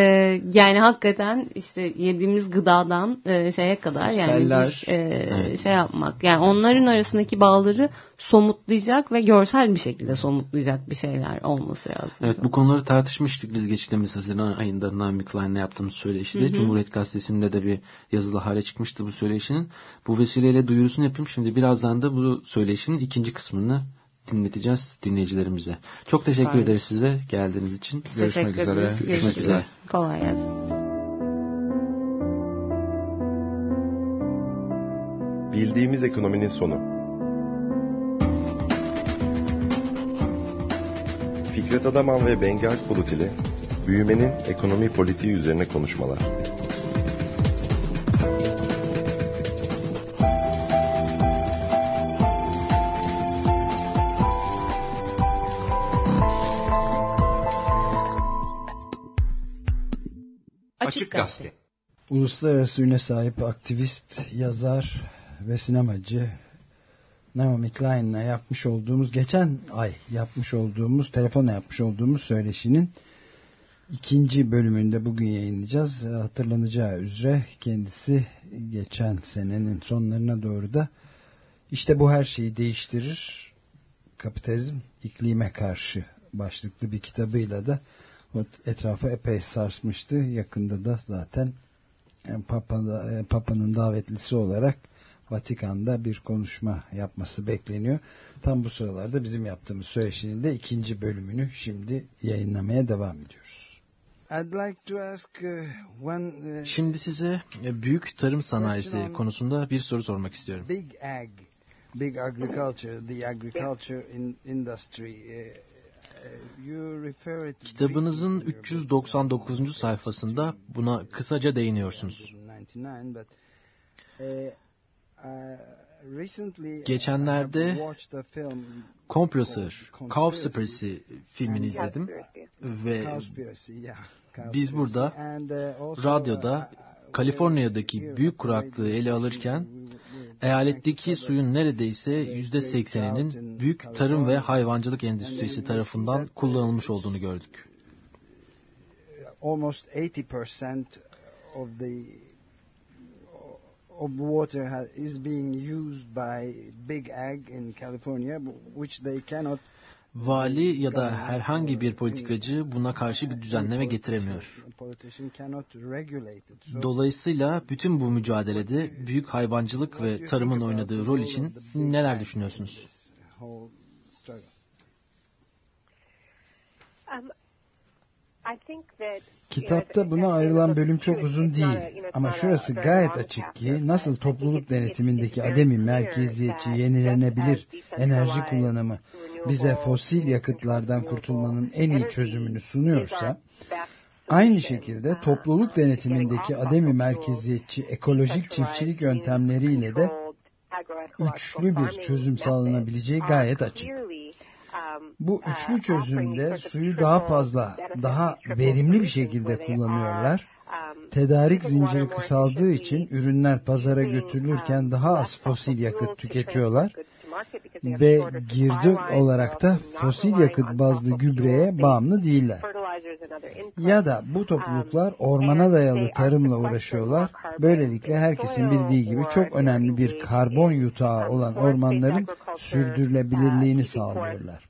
J: yani hakikaten işte yediğimiz gıdadan e, şeye kadar yani
I: Seller.
J: bir, e, şey yapmak. Yani onların arasındaki bağları somutlayacak ve görsel bir şekilde somutlayacak bir şeyler olması lazım.
A: Evet bu konuları tartışmıştık biz geçtiğimiz Haziran ayında Naomi Klein'le yaptığımız söyleşide. Cumhuriyet Gazetesi'nde de bir yazılı hale çıkmıştı bu söyleşinin. Bu vesileyle duyurusunu yapayım. Şimdi birazdan da bu söyleşinin ikinci kısmını dinleteceğiz dinleyicilerimize. Çok teşekkür
J: Süper.
A: ederiz size geldiğiniz için.
I: Görüşmek
J: Teşekkür
I: üzere.
J: ederiz.
A: Görüşmek
J: Görüşürüz.
A: üzere.
J: Kolay gelsin.
H: Bildiğimiz ekonominin sonu. Fikret Adaman ve Bengi Akbulut ile büyümenin ekonomi politiği üzerine konuşmalar.
B: Gazete.
K: Uluslararası üne sahip aktivist, yazar ve sinemacı Naomi Klein'la yapmış olduğumuz, geçen ay yapmış olduğumuz, telefonla yapmış olduğumuz söyleşinin ikinci bölümünde bugün yayınlayacağız. Hatırlanacağı üzere kendisi geçen senenin sonlarına doğru da işte bu her şeyi değiştirir. Kapitalizm iklime karşı başlıklı bir kitabıyla da etrafı epey sarsmıştı. Yakında da zaten e, Papa, e, Papa'nın davetlisi olarak Vatikan'da bir konuşma yapması bekleniyor. Tam bu sıralarda bizim yaptığımız söyleşinin de ikinci bölümünü şimdi yayınlamaya devam ediyoruz. I'd like to ask uh, uh,
A: Şimdi size e, büyük tarım sanayisi konusunda bir soru sormak istiyorum.
K: big ag, big agriculture, the agriculture in, industry.
A: Kitabınızın 399. sayfasında buna kısaca değiniyorsunuz. Geçenlerde Compressor, Cowspiracy filmini izledim ve biz burada radyoda Kaliforniya'daki büyük kuraklığı ele alırken eyaletteki suyun neredeyse yüzde sekseninin büyük tarım ve hayvancılık endüstrisi tarafından kullanılmış olduğunu gördük.
K: almost 80% of the of water is being used by big ag in California, which they cannot
A: Vali ya da herhangi bir politikacı buna karşı bir düzenleme getiremiyor. Dolayısıyla bütün bu mücadelede büyük hayvancılık ve tarımın oynadığı rol için neler düşünüyorsunuz?
K: Kitapta buna ayrılan bölüm çok uzun değil ama şurası gayet açık ki nasıl topluluk denetimindeki ademi merkeziyetçi yenilenebilir enerji kullanımı bize fosil yakıtlardan kurtulmanın en iyi çözümünü sunuyorsa aynı şekilde topluluk denetimindeki ademi merkeziyetçi ekolojik çiftçilik yöntemleriyle de üçlü bir çözüm sağlanabileceği gayet açık. Bu üçlü çözümde suyu daha fazla, daha verimli bir şekilde kullanıyorlar. Tedarik zinciri kısaldığı için ürünler pazara götürülürken daha az fosil yakıt tüketiyorlar ve girdi olarak da fosil yakıt bazlı gübreye bağımlı değiller. Ya da bu topluluklar ormana dayalı tarımla uğraşıyorlar. Böylelikle herkesin bildiği gibi çok önemli bir karbon yutağı olan ormanların sürdürülebilirliğini sağlıyorlar.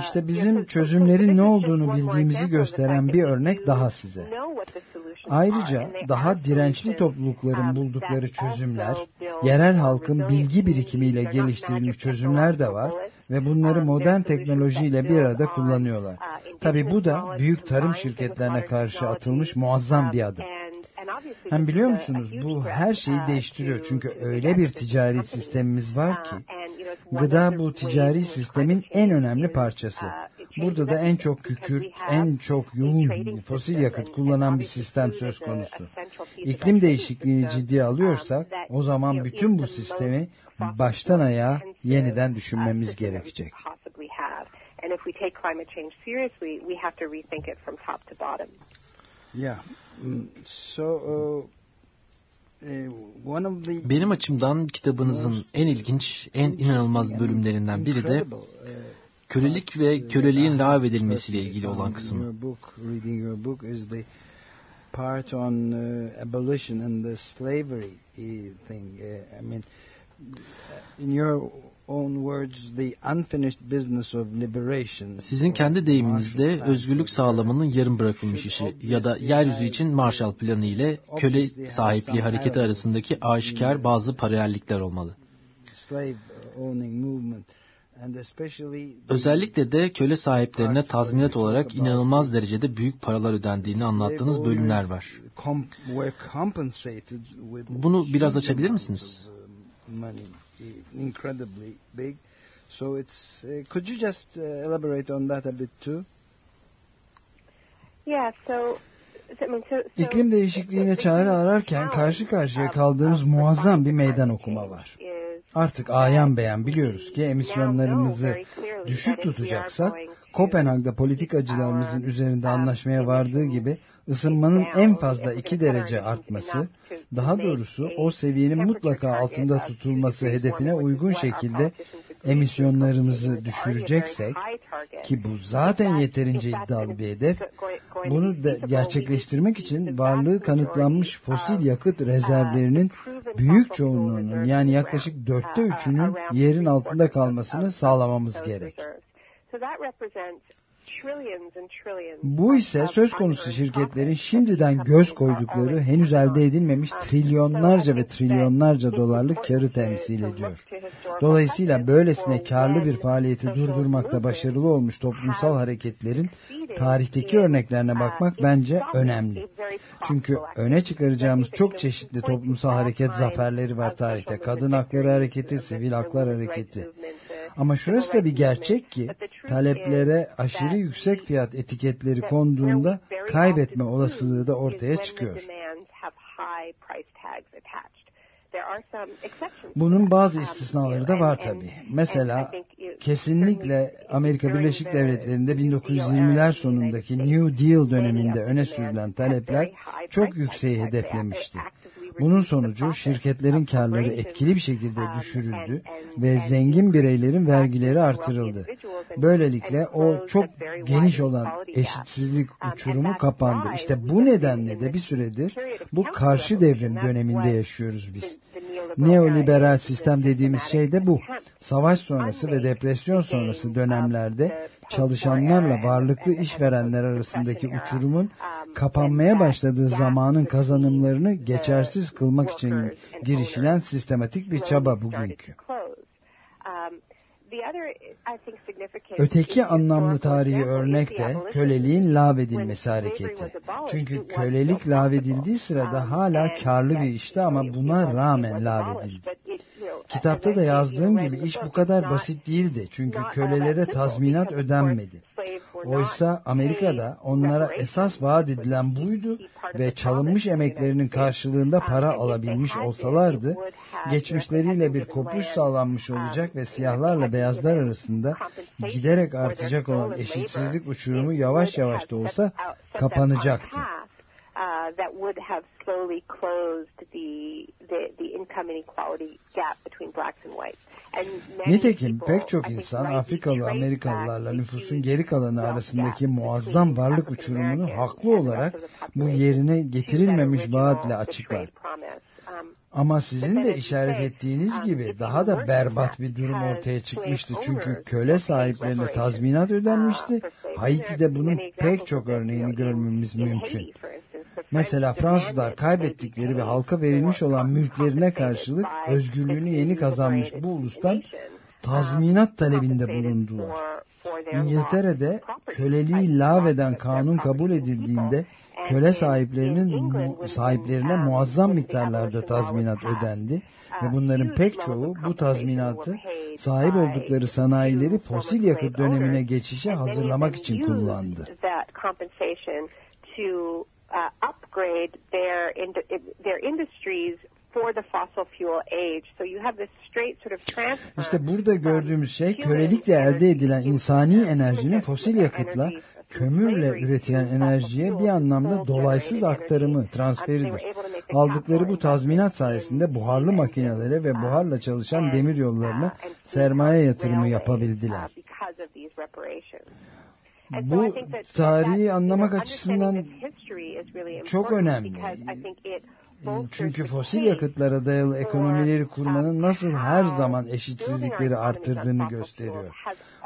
K: İşte bizim çözümlerin ne olduğunu bildiğimizi gösteren bir örnek daha size. Ayrıca daha dirençli toplulukların buldukları çözümler, yerel halkın bilgi birikimiyle geliştirilmiş çözümler de var ve bunları modern teknolojiyle bir arada kullanıyorlar. Tabi bu da büyük tarım şirketlerine karşı atılmış muazzam bir adım. Hem biliyor musunuz bu her şeyi değiştiriyor çünkü öyle bir ticari sistemimiz var ki gıda bu ticari sistemin en önemli parçası. Burada da en çok kükürt, en çok yoğun fosil yakıt kullanan bir sistem söz konusu. İklim değişikliğini ciddiye alıyorsak o zaman bütün bu sistemi baştan ayağa yeniden düşünmemiz gerekecek. Yeah. So, uh,
A: benim açımdan kitabınızın en ilginç, en inanılmaz bölümlerinden biri de kölelik ve köleliğin lağvedilmesiyle ilgili olan kısmı.
K: Own words, the unfinished business of liberation.
A: Sizin kendi deyiminizde özgürlük sağlamanın yarım bırakılmış işi ya da yeryüzü için Marshall Planı ile köle sahipliği hareketi arasındaki aşikar bazı paralellikler olmalı.
K: Slave owning movement
A: Özellikle de köle sahiplerine tazminat olarak inanılmaz derecede büyük paralar ödendiğini anlattığınız bölümler var. Bunu biraz açabilir misiniz?
K: So it's uh, could you just uh, elaborate on that a bit too?
L: Yeah, so
K: İklim değişikliğine çare ararken karşı karşıya kaldığımız muazzam bir meydan okuma var. Artık ayan beyan biliyoruz ki emisyonlarımızı düşük tutacaksak Kopenhag'da politikacılarımızın üzerinde anlaşmaya vardığı gibi ısınmanın en fazla 2 derece artması, daha doğrusu o seviyenin mutlaka altında tutulması hedefine uygun şekilde emisyonlarımızı düşüreceksek ki bu zaten yeterince iddialı bir hedef bunu da gerçekleştirmek için varlığı kanıtlanmış fosil yakıt rezervlerinin büyük çoğunluğunun yani yaklaşık dörtte üçünün yerin altında kalmasını sağlamamız gerek. Bu ise söz konusu şirketlerin şimdiden göz koydukları henüz elde edilmemiş trilyonlarca ve trilyonlarca dolarlık karı temsil ediyor. Dolayısıyla böylesine karlı bir faaliyeti durdurmakta başarılı olmuş toplumsal hareketlerin tarihteki örneklerine bakmak bence önemli. Çünkü öne çıkaracağımız çok çeşitli toplumsal hareket zaferleri var tarihte. Kadın hakları hareketi, sivil haklar hareketi. Ama şurası da bir gerçek ki taleplere aşırı yüksek fiyat etiketleri konduğunda kaybetme olasılığı da ortaya çıkıyor. Bunun bazı istisnaları da var tabi. Mesela kesinlikle Amerika Birleşik Devletleri'nde 1920'ler sonundaki New Deal döneminde öne sürülen talepler çok yükseği hedeflemişti. Bunun sonucu şirketlerin karları etkili bir şekilde düşürüldü ve zengin bireylerin vergileri artırıldı. Böylelikle o çok geniş olan eşitsizlik uçurumu kapandı. İşte bu nedenle de bir süredir bu karşı devrim döneminde yaşıyoruz biz. Neoliberal sistem dediğimiz şey de bu. Savaş sonrası ve depresyon sonrası dönemlerde çalışanlarla varlıklı işverenler arasındaki uçurumun kapanmaya başladığı zamanın kazanımlarını geçersiz kılmak için girişilen sistematik bir çaba bugünkü. Öteki anlamlı tarihi örnek de köleliğin lağvedilmesi hareketi. Çünkü kölelik lağvedildiği sırada hala karlı bir işti ama buna rağmen lağvedildi. Kitapta da yazdığım gibi iş bu kadar basit değildi. Çünkü kölelere tazminat ödenmedi. Oysa Amerika'da onlara esas vaat edilen buydu ve çalınmış emeklerinin karşılığında para alabilmiş olsalardı, geçmişleriyle bir kopuş sağlanmış olacak ve siyahlarla beyazlar arasında giderek artacak olan eşitsizlik uçurumu yavaş yavaş da olsa kapanacaktı.
L: Uh, that would have slowly closed the, the, the income inequality gap between blacks and whites.
K: Nitekim pek çok insan Afrikalı Amerikalılarla nüfusun geri kalanı arasındaki muazzam varlık uçurumunu haklı olarak bu yerine getirilmemiş vaatle açıklar. Ama sizin de işaret ettiğiniz gibi daha da berbat bir durum ortaya çıkmıştı. Çünkü köle sahiplerine tazminat ödenmişti. Haiti'de bunun pek çok örneğini görmemiz mümkün. Mesela Fransızlar kaybettikleri ve halka verilmiş olan mülklerine karşılık özgürlüğünü yeni kazanmış bu ulustan tazminat talebinde bulundular. İngiltere'de köleliği lağveden kanun kabul edildiğinde köle sahiplerinin sahiplerine muazzam miktarlarda tazminat ödendi ve bunların pek çoğu bu tazminatı sahip oldukları sanayileri fosil yakıt dönemine geçişe hazırlamak için kullandı.
L: Uh, upgrade their their industries for the fossil fuel age. So you have this straight sort of transfer.
K: İşte burada gördüğümüz şey kölelikle elde edilen insani enerjinin fosil yakıtla kömürle üretilen enerjiye bir anlamda dolaysız aktarımı, transferidir. Aldıkları bu tazminat sayesinde buharlı makinelere ve buharla çalışan demir yollarına sermaye yatırımı yapabildiler. Bu tarihi anlamak açısından çok önemli. Çünkü fosil yakıtlara dayalı ekonomileri kurmanın nasıl her zaman eşitsizlikleri arttırdığını gösteriyor.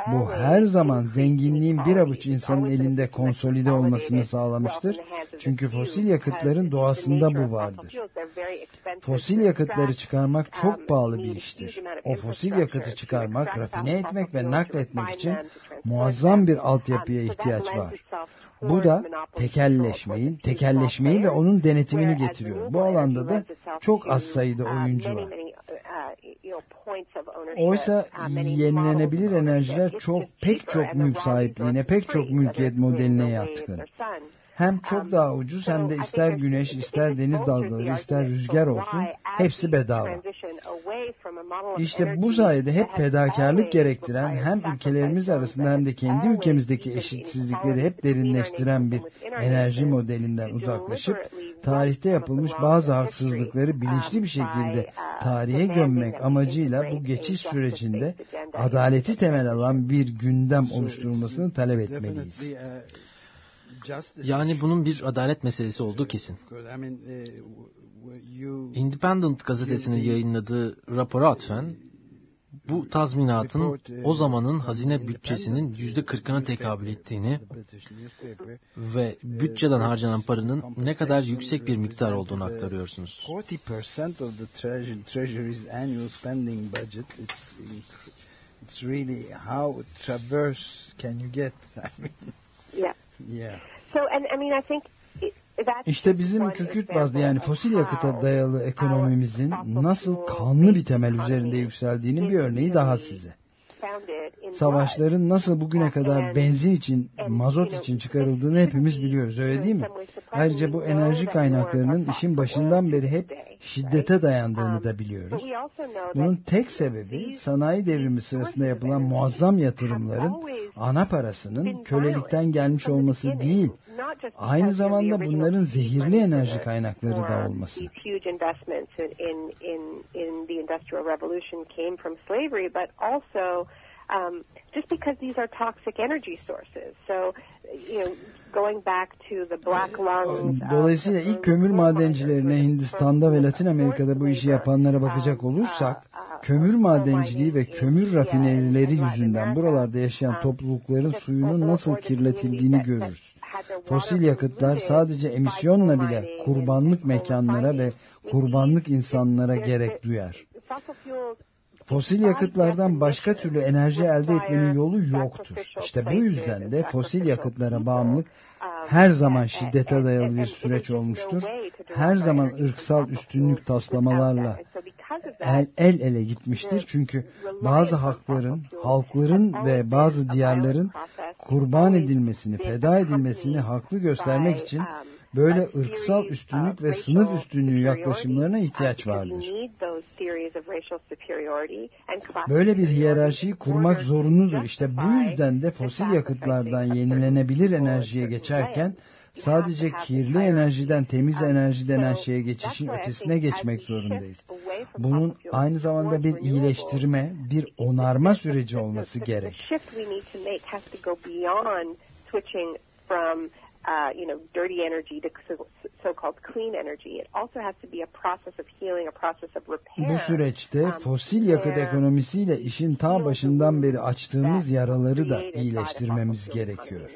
K: Bu her zaman zenginliğin bir avuç insanın elinde konsolide olmasını sağlamıştır. Çünkü fosil yakıtların doğasında bu vardır. Fosil yakıtları çıkarmak çok pahalı bir iştir. O fosil yakıtı çıkarmak, rafine etmek ve nakletmek için muazzam bir altyapıya ihtiyaç var. Bu da tekelleşmeyi, tekelleşmeyi ve onun denetimini getiriyor. Bu alanda da çok az sayıda oyuncu var. Oysa yenilenebilir enerjiler çok pek çok mülk sahipliğine, pek çok mülkiyet modeline yatkın. Hem çok daha ucuz hem de ister güneş, ister deniz dalgaları, ister rüzgar olsun hepsi bedava. İşte bu sayede hep fedakarlık gerektiren hem ülkelerimiz arasında hem de kendi ülkemizdeki eşitsizlikleri hep derinleştiren bir enerji modelinden uzaklaşıp tarihte yapılmış bazı haksızlıkları bilinçli bir şekilde tarihe gömmek amacıyla bu geçiş sürecinde adaleti temel alan bir gündem oluşturulmasını talep etmeliyiz.
A: Yani bunun bir adalet meselesi olduğu kesin. Independent gazetesinin yayınladığı rapora atfen bu tazminatın o zamanın hazine bütçesinin yüzde kırkına tekabül ettiğini ve bütçeden harcanan paranın ne kadar yüksek bir miktar olduğunu aktarıyorsunuz.
K: 40% of the treasury's annual spending budget. İt's it's really how traverse can you get I mean.
L: Yeah
K: yeah
L: so and I mean I think
K: işte bizim kükürt bazlı yani fosil yakıta dayalı ekonomimizin nasıl kanlı bir temel üzerinde yükseldiğinin bir örneği daha size. Savaşların nasıl bugüne kadar benzin için, mazot için çıkarıldığını hepimiz biliyoruz öyle değil mi? Ayrıca bu enerji kaynaklarının işin başından beri hep şiddete dayandığını da biliyoruz. Bunun tek sebebi sanayi devrimi sırasında yapılan muazzam yatırımların ana parasının kölelikten gelmiş olması değil, aynı zamanda bunların zehirli enerji kaynakları da olması.
L: Um, just because these are toxic energy sources. So, you know, going back to the black lungs.
K: Dolayısıyla ilk kömür madencilerine Hindistan'da ve Latin Amerika'da bu işi yapanlara bakacak olursak, kömür madenciliği ve kömür rafinerileri yüzünden buralarda yaşayan toplulukların suyunun nasıl kirletildiğini görürüz. Fosil yakıtlar sadece emisyonla bile kurbanlık mekanlara ve kurbanlık insanlara gerek duyar. Fosil yakıtlardan başka türlü enerji elde etmenin yolu yoktur. İşte bu yüzden de fosil yakıtlara bağımlılık her zaman şiddete dayalı bir süreç olmuştur. Her zaman ırksal üstünlük taslamalarla el, el ele gitmiştir. Çünkü bazı hakların, halkların ve bazı diyarların kurban edilmesini, feda edilmesini haklı göstermek için böyle ırksal üstünlük ve sınıf üstünlüğü yaklaşımlarına ihtiyaç vardır. Böyle bir hiyerarşiyi kurmak zorunludur. İşte bu yüzden de fosil yakıtlardan yenilenebilir enerjiye geçerken sadece kirli enerjiden temiz enerji denen şeye geçişin ötesine geçmek zorundayız. Bunun aynı zamanda bir iyileştirme, bir onarma süreci olması gerek.
L: Uh, you know, dirty energy to so-called clean energy. It also has to be a process of healing, a process of repair.
K: Bu süreçte fosil yakıt ekonomisiyle işin ta başından beri açtığımız yaraları da iyileştirmemiz gerekiyor.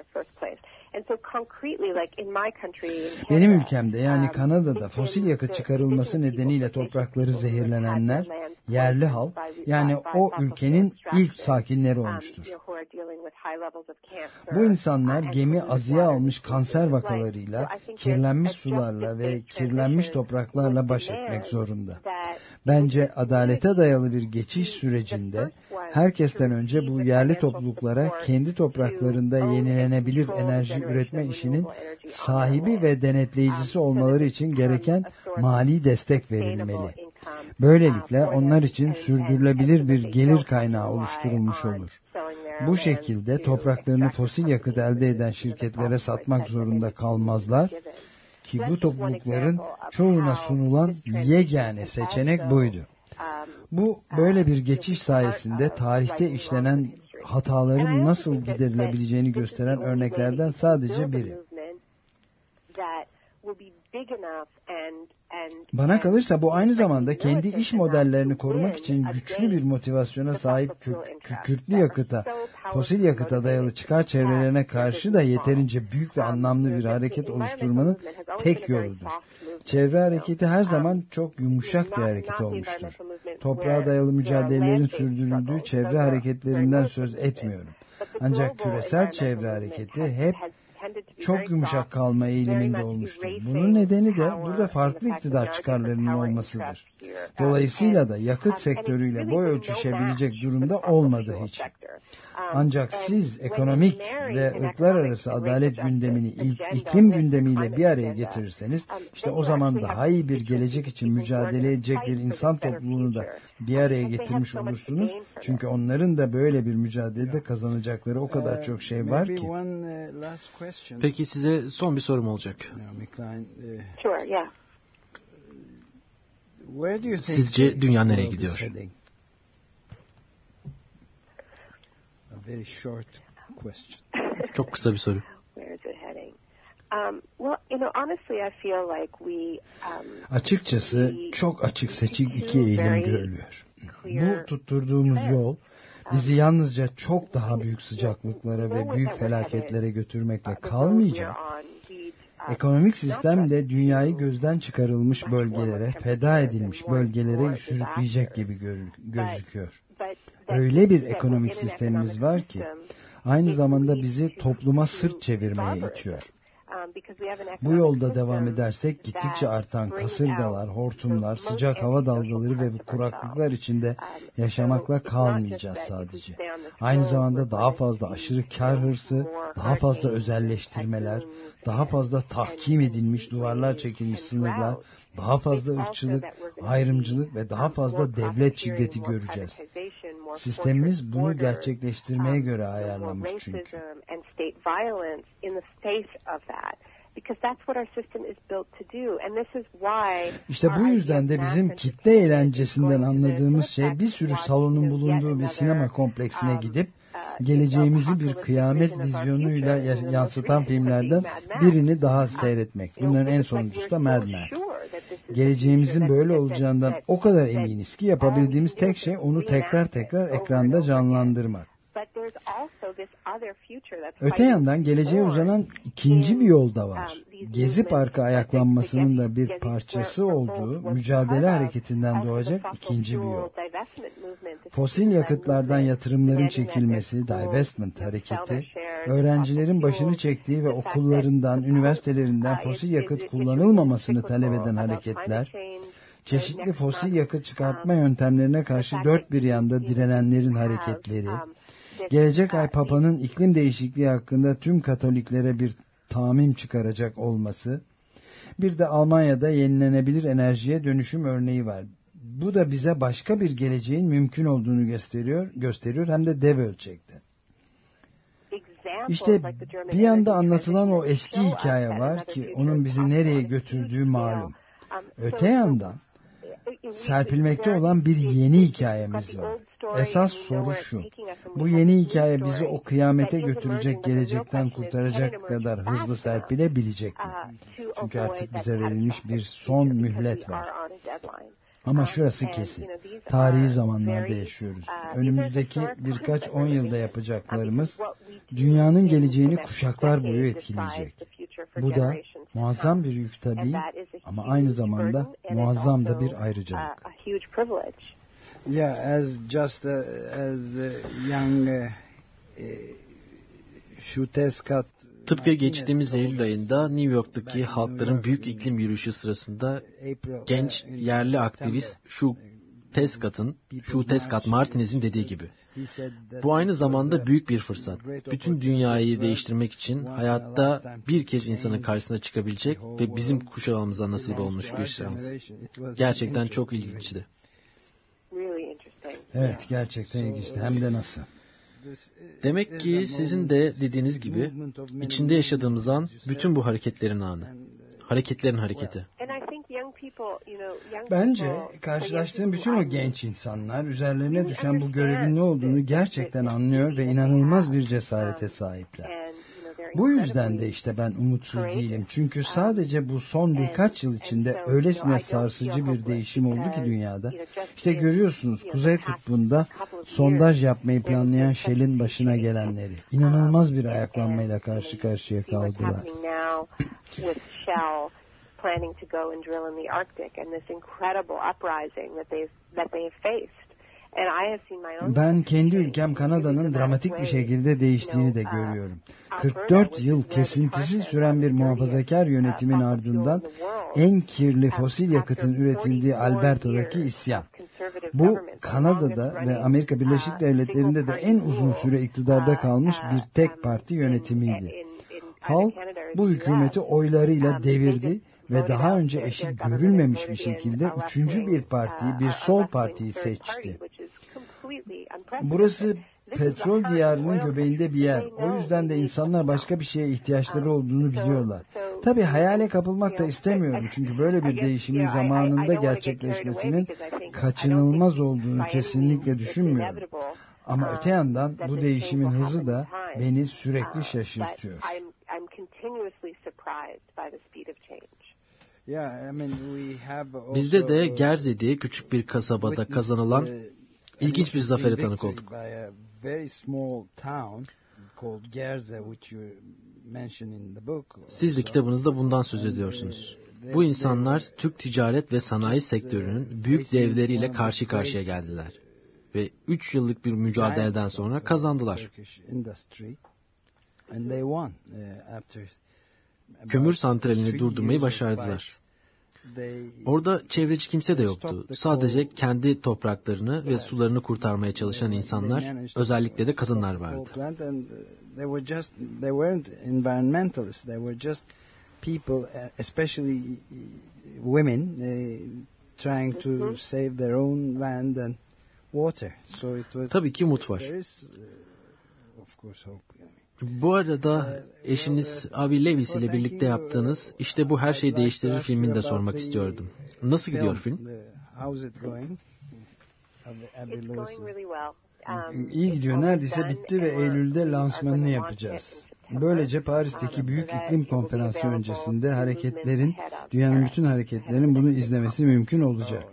K: Benim ülkemde yani Kanada'da fosil yakıt çıkarılması nedeniyle toprakları zehirlenenler yerli halk yani o ülkenin ilk sakinleri olmuştur. Bu insanlar gemi azıya almış kanser vakalarıyla, kirlenmiş sularla ve kirlenmiş topraklarla baş etmek zorunda. Bence adalete dayalı bir geçiş sürecinde herkesten önce bu yerli topluluklara kendi topraklarında yenilenebilir enerji üretme işinin sahibi ve denetleyicisi olmaları için gereken mali destek verilmeli. Böylelikle onlar için sürdürülebilir bir gelir kaynağı oluşturulmuş olur. Bu şekilde topraklarını fosil yakıt elde eden şirketlere satmak zorunda kalmazlar ki bu toplulukların çoğuna sunulan yegane seçenek buydu. Bu böyle bir geçiş sayesinde tarihte işlenen hataların nasıl giderilebileceğini gösteren örneklerden sadece biri. Bana kalırsa bu aynı zamanda kendi iş modellerini korumak için güçlü bir motivasyona sahip kükürtlü yakıta, fosil yakıta dayalı çıkar çevrelerine karşı da yeterince büyük ve anlamlı bir hareket oluşturmanın tek yoludur. Çevre hareketi her zaman çok yumuşak bir hareket olmuştur. Toprağa dayalı mücadelelerin sürdürüldüğü çevre hareketlerinden söz etmiyorum. Ancak küresel çevre hareketi hep çok yumuşak kalma eğiliminde olmuştur. Bunun nedeni de burada farklı iktidar çıkarlarının olmasıdır. Dolayısıyla da yakıt sektörüyle boy ölçüşebilecek durumda olmadı hiç. Ancak siz ekonomik ve ırklar arası adalet gündemini ilk iklim gündemiyle bir araya getirirseniz işte o zaman daha iyi bir gelecek için mücadele edecek bir insan topluluğunu da bir araya getirmiş olursunuz. Çünkü onların da böyle bir mücadelede kazanacakları o kadar çok şey var ki.
A: Peki size son bir sorum olacak. Sizce dünya nereye gidiyor?
K: Very short question.
A: Çok kısa bir soru. Açıkçası
K: çok açık seçik iki eğilim görülüyor. Bu tutturduğumuz yol bizi yalnızca çok daha büyük sıcaklıklara ve büyük felaketlere götürmekle kalmayacak, ekonomik sistem de dünyayı gözden çıkarılmış bölgelere, feda edilmiş bölgelere sürükleyecek gibi gözüküyor öyle bir ekonomik sistemimiz var ki aynı zamanda bizi topluma sırt çevirmeye itiyor. Bu yolda devam edersek gittikçe artan kasırgalar, hortumlar, sıcak hava dalgaları ve kuraklıklar içinde yaşamakla kalmayacağız sadece. Aynı zamanda daha fazla aşırı kar hırsı, daha fazla özelleştirmeler, daha fazla tahkim edilmiş duvarlar çekilmiş sınırlar, daha fazla ırkçılık, ayrımcılık ve daha fazla devlet şiddeti göreceğiz. Sistemimiz bunu gerçekleştirmeye göre ayarlanmış çünkü. İşte bu yüzden de bizim kitle eğlencesinden anladığımız şey bir sürü salonun bulunduğu bir sinema kompleksine gidip geleceğimizi bir kıyamet vizyonuyla yansıtan filmlerden birini daha seyretmek. Bunların en sonuncusu da Mad Max. Geleceğimizin böyle olacağından o kadar eminiz ki yapabildiğimiz tek şey onu tekrar tekrar ekranda canlandırmak. Öte yandan geleceğe uzanan ikinci bir yol da var. Gezi Parkı ayaklanmasının da bir parçası olduğu mücadele hareketinden doğacak ikinci bir yol. Fosil yakıtlardan yatırımların çekilmesi, divestment hareketi, öğrencilerin başını çektiği ve okullarından, üniversitelerinden fosil yakıt kullanılmamasını talep eden hareketler, çeşitli fosil yakıt çıkartma yöntemlerine karşı dört bir yanda direnenlerin hareketleri, gelecek ay Papa'nın iklim değişikliği hakkında tüm Katoliklere bir tamim çıkaracak olması, bir de Almanya'da yenilenebilir enerjiye dönüşüm örneği var. Bu da bize başka bir geleceğin mümkün olduğunu gösteriyor, gösteriyor hem de dev ölçekte. İşte bir yanda anlatılan o eski hikaye var ki onun bizi nereye götürdüğü malum. Öte yandan serpilmekte olan bir yeni hikayemiz var. Esas soru şu. Bu yeni hikaye bizi o kıyamete götürecek, gelecekten kurtaracak kadar hızlı serpilebilecek mi? Çünkü artık bize verilmiş bir son mühlet var. Ama şurası kesin. Tarihi zamanlarda yaşıyoruz. Önümüzdeki birkaç on yılda yapacaklarımız dünyanın geleceğini kuşaklar boyu etkileyecek. Bu da muazzam bir yük tabii ama aynı zamanda muazzam da bir ayrıcalık.
M: Yeah, as just uh, as uh, young uh, Şuteskat
A: Tıpkı geçtiğimiz Eylül ayında New York'taki halkların büyük iklim yürüyüşü sırasında genç yerli aktivist şu Teskat'ın, şu Teskat Martinez'in dediği gibi. Bu aynı zamanda büyük bir fırsat. Bütün dünyayı değiştirmek için hayatta bir kez insanın karşısına çıkabilecek ve bizim kuşağımıza nasip olmuş bir şans. Gerçekten çok ilginçti.
K: Evet gerçekten ilginçti. Hem de nasıl.
A: Demek ki sizin de dediğiniz gibi içinde yaşadığımız an bütün bu hareketlerin anı. Hareketlerin hareketi.
K: Bence karşılaştığım bütün o genç insanlar üzerlerine düşen bu görevin ne olduğunu gerçekten anlıyor ve inanılmaz bir cesarete sahipler. Bu yüzden de işte ben umutsuz değilim. Çünkü sadece bu son birkaç yıl içinde öylesine sarsıcı bir değişim oldu ki dünyada. İşte görüyorsunuz Kuzey Kutbu'nda sondaj yapmayı planlayan Shell'in başına gelenleri. İnanılmaz bir ayaklanmayla karşı karşıya kaldılar.
L: planning to go and drill in the Arctic and this incredible uprising that they've that they have faced.
K: Ben kendi ülkem Kanada'nın dramatik bir şekilde değiştiğini de görüyorum. 44 yıl kesintisiz süren bir muhafazakar yönetimin ardından en kirli fosil yakıtın üretildiği Alberta'daki isyan. Bu Kanada'da ve Amerika Birleşik Devletleri'nde de en uzun süre iktidarda kalmış bir tek parti yönetimiydi. Halk bu hükümeti oylarıyla devirdi ve daha önce eşi görülmemiş bir şekilde üçüncü bir partiyi, bir sol partiyi seçti. Burası petrol diyarının göbeğinde bir yer. O yüzden de insanlar başka bir şeye ihtiyaçları olduğunu biliyorlar. Tabi hayale kapılmak da istemiyorum. Çünkü böyle bir değişimin zamanında gerçekleşmesinin kaçınılmaz olduğunu kesinlikle düşünmüyorum. Ama öte yandan bu değişimin hızı da beni sürekli şaşırtıyor.
A: Bizde de Gerze diye küçük bir kasabada kazanılan ilginç bir zafere tanık olduk. Siz de kitabınızda bundan söz ediyorsunuz. Bu insanlar Türk ticaret ve sanayi sektörünün büyük devleriyle karşı karşıya geldiler. Ve 3 yıllık bir mücadeleden sonra kazandılar. Kömür santralini durdurmayı başardılar. Orada çevreci kimse de yoktu. Sadece kendi topraklarını ve sularını kurtarmaya çalışan insanlar, özellikle de kadınlar vardı.
M: people, especially women, trying to save their own land and water. So it was.
A: Tabii ki umut var. Bu arada eşiniz Avi Levis ile birlikte yaptığınız işte bu her şeyi değiştirir filmini de sormak istiyordum. Nasıl gidiyor film?
L: It's going really well.
K: iyi gidiyor. Neredeyse bitti ve Eylül'de lansmanını yapacağız. Böylece Paris'teki Büyük İklim Konferansı öncesinde hareketlerin, dünyanın bütün hareketlerin bunu izlemesi mümkün olacak.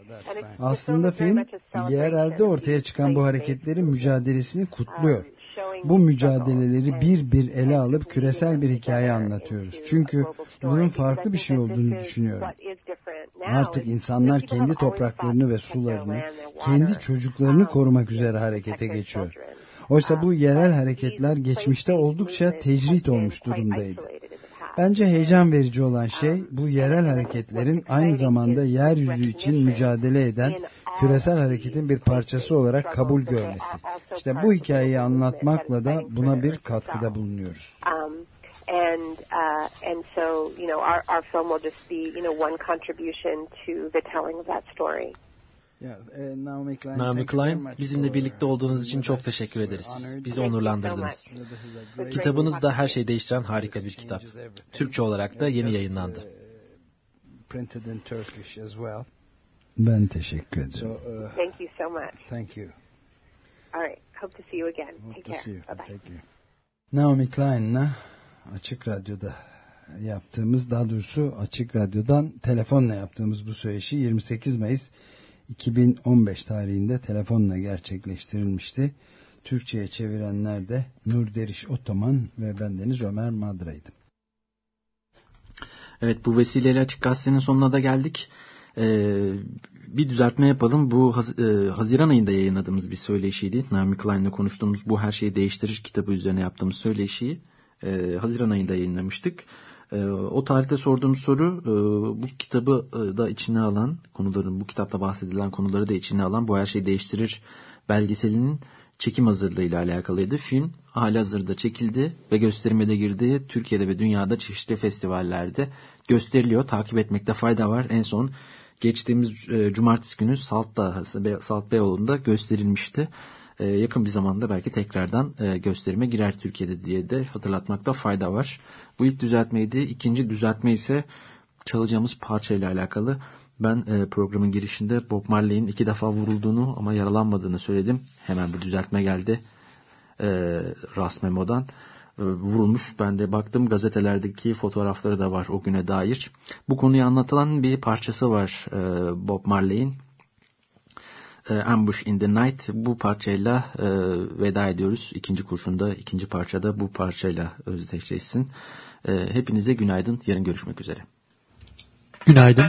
K: Aslında film yerelde ortaya çıkan bu hareketlerin mücadelesini kutluyor. Bu mücadeleleri bir bir ele alıp küresel bir hikaye anlatıyoruz. Çünkü bunun farklı bir şey olduğunu düşünüyorum. Artık insanlar kendi topraklarını ve sularını, kendi çocuklarını korumak üzere harekete geçiyor. Oysa bu yerel hareketler geçmişte oldukça tecrit olmuş durumdaydı. Bence heyecan verici olan şey bu yerel hareketlerin aynı zamanda yeryüzü için mücadele eden küresel hareketin bir parçası olarak kabul görmesi. İşte bu hikayeyi anlatmakla da buna bir katkıda bulunuyoruz.
L: and uh, and so you know our our film will just be you know one contribution to the telling of that story.
A: Naomi Klein, bizimle birlikte olduğunuz için çok teşekkür ederiz. Bizi onurlandırdınız. Kitabınız da her şeyi değiştiren harika bir kitap. Türkçe olarak da yeni yayınlandı.
K: Ben teşekkür ederim.
L: So, uh, thank you so much.
K: Thank you.
L: All right. Hope to see you again. Hope Take care. Bye bye.
K: Naomi Klein'la Açık Radyo'da yaptığımız, daha doğrusu Açık Radyo'dan telefonla yaptığımız bu söyleşi 28 Mayıs 2015 tarihinde telefonla gerçekleştirilmişti. Türkçe'ye çevirenler de Nur Deriş Otoman ve bendeniz Ömer Madra'ydı.
A: Evet bu vesileyle Açık Gazete'nin sonuna da geldik. Ee, bir düzeltme yapalım. Bu Haz e, Haziran ayında yayınladığımız bir söyleşiydi. Naomi Klein'le konuştuğumuz Bu Her Şeyi Değiştirir kitabı üzerine yaptığımız söyleşiyi e, Haziran ayında yayınlamıştık. E, o tarihte sorduğum soru e, bu kitabı e, da içine alan konuların bu kitapta bahsedilen konuları da içine alan Bu Her Şeyi Değiştirir belgeselinin çekim hazırlığıyla alakalıydı. Film hali hazırda çekildi ve gösterime de girdi. Türkiye'de ve dünyada çeşitli festivallerde gösteriliyor. Takip etmekte fayda var. En son geçtiğimiz e, cumartesi günü Salt'ta, Salt Beyoğlu'nda gösterilmişti. E, yakın bir zamanda belki tekrardan e, gösterime girer Türkiye'de diye de hatırlatmakta fayda var. Bu ilk düzeltmeydi. İkinci düzeltme ise çalacağımız parçayla alakalı. Ben programın girişinde Bob Marley'in iki defa vurulduğunu ama yaralanmadığını söyledim. Hemen bu düzeltme geldi. E, Ras Memo'dan vurulmuş. Ben de baktım gazetelerdeki fotoğrafları da var o güne dair. Bu konuyu anlatılan bir parçası var e, Bob Marley'in. E, Ambush in the Night bu parçayla e, veda ediyoruz. İkinci kurşunda ikinci parçada bu parçayla özdeşleşsin. E, hepinize günaydın. Yarın görüşmek üzere.
N: Günaydın.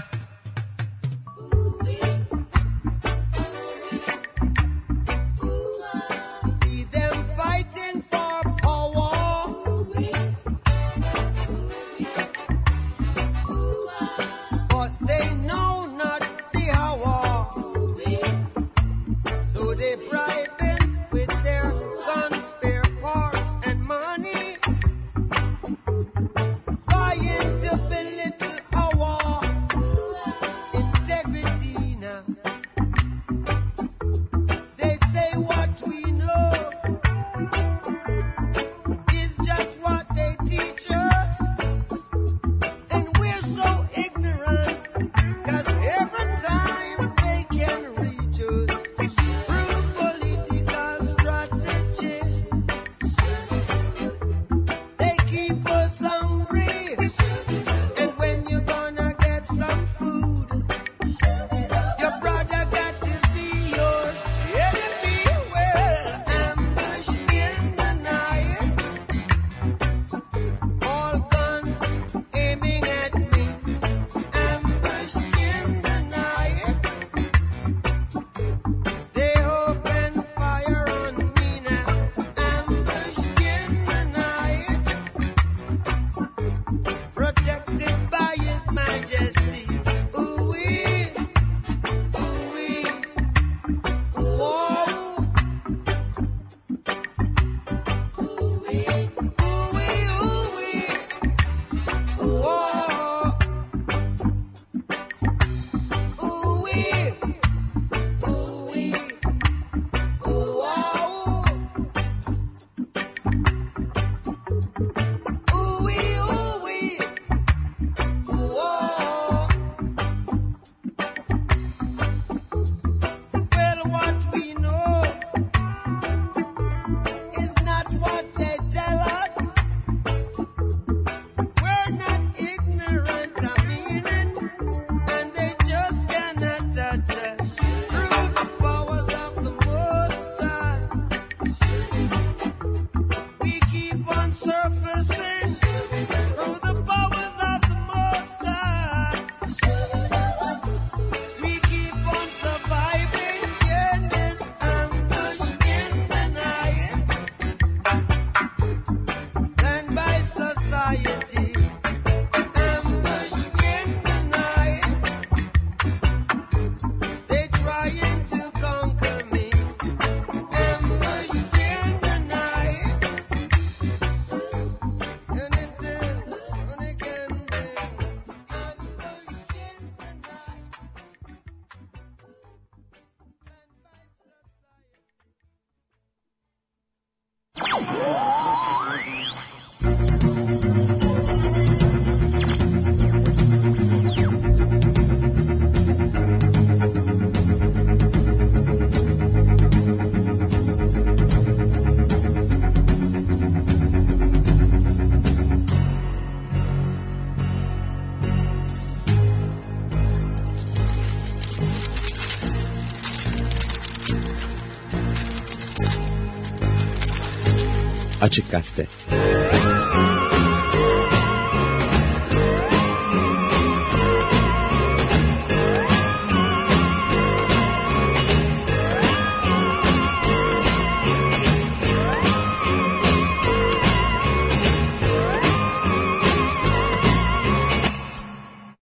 O: Açık Gazete.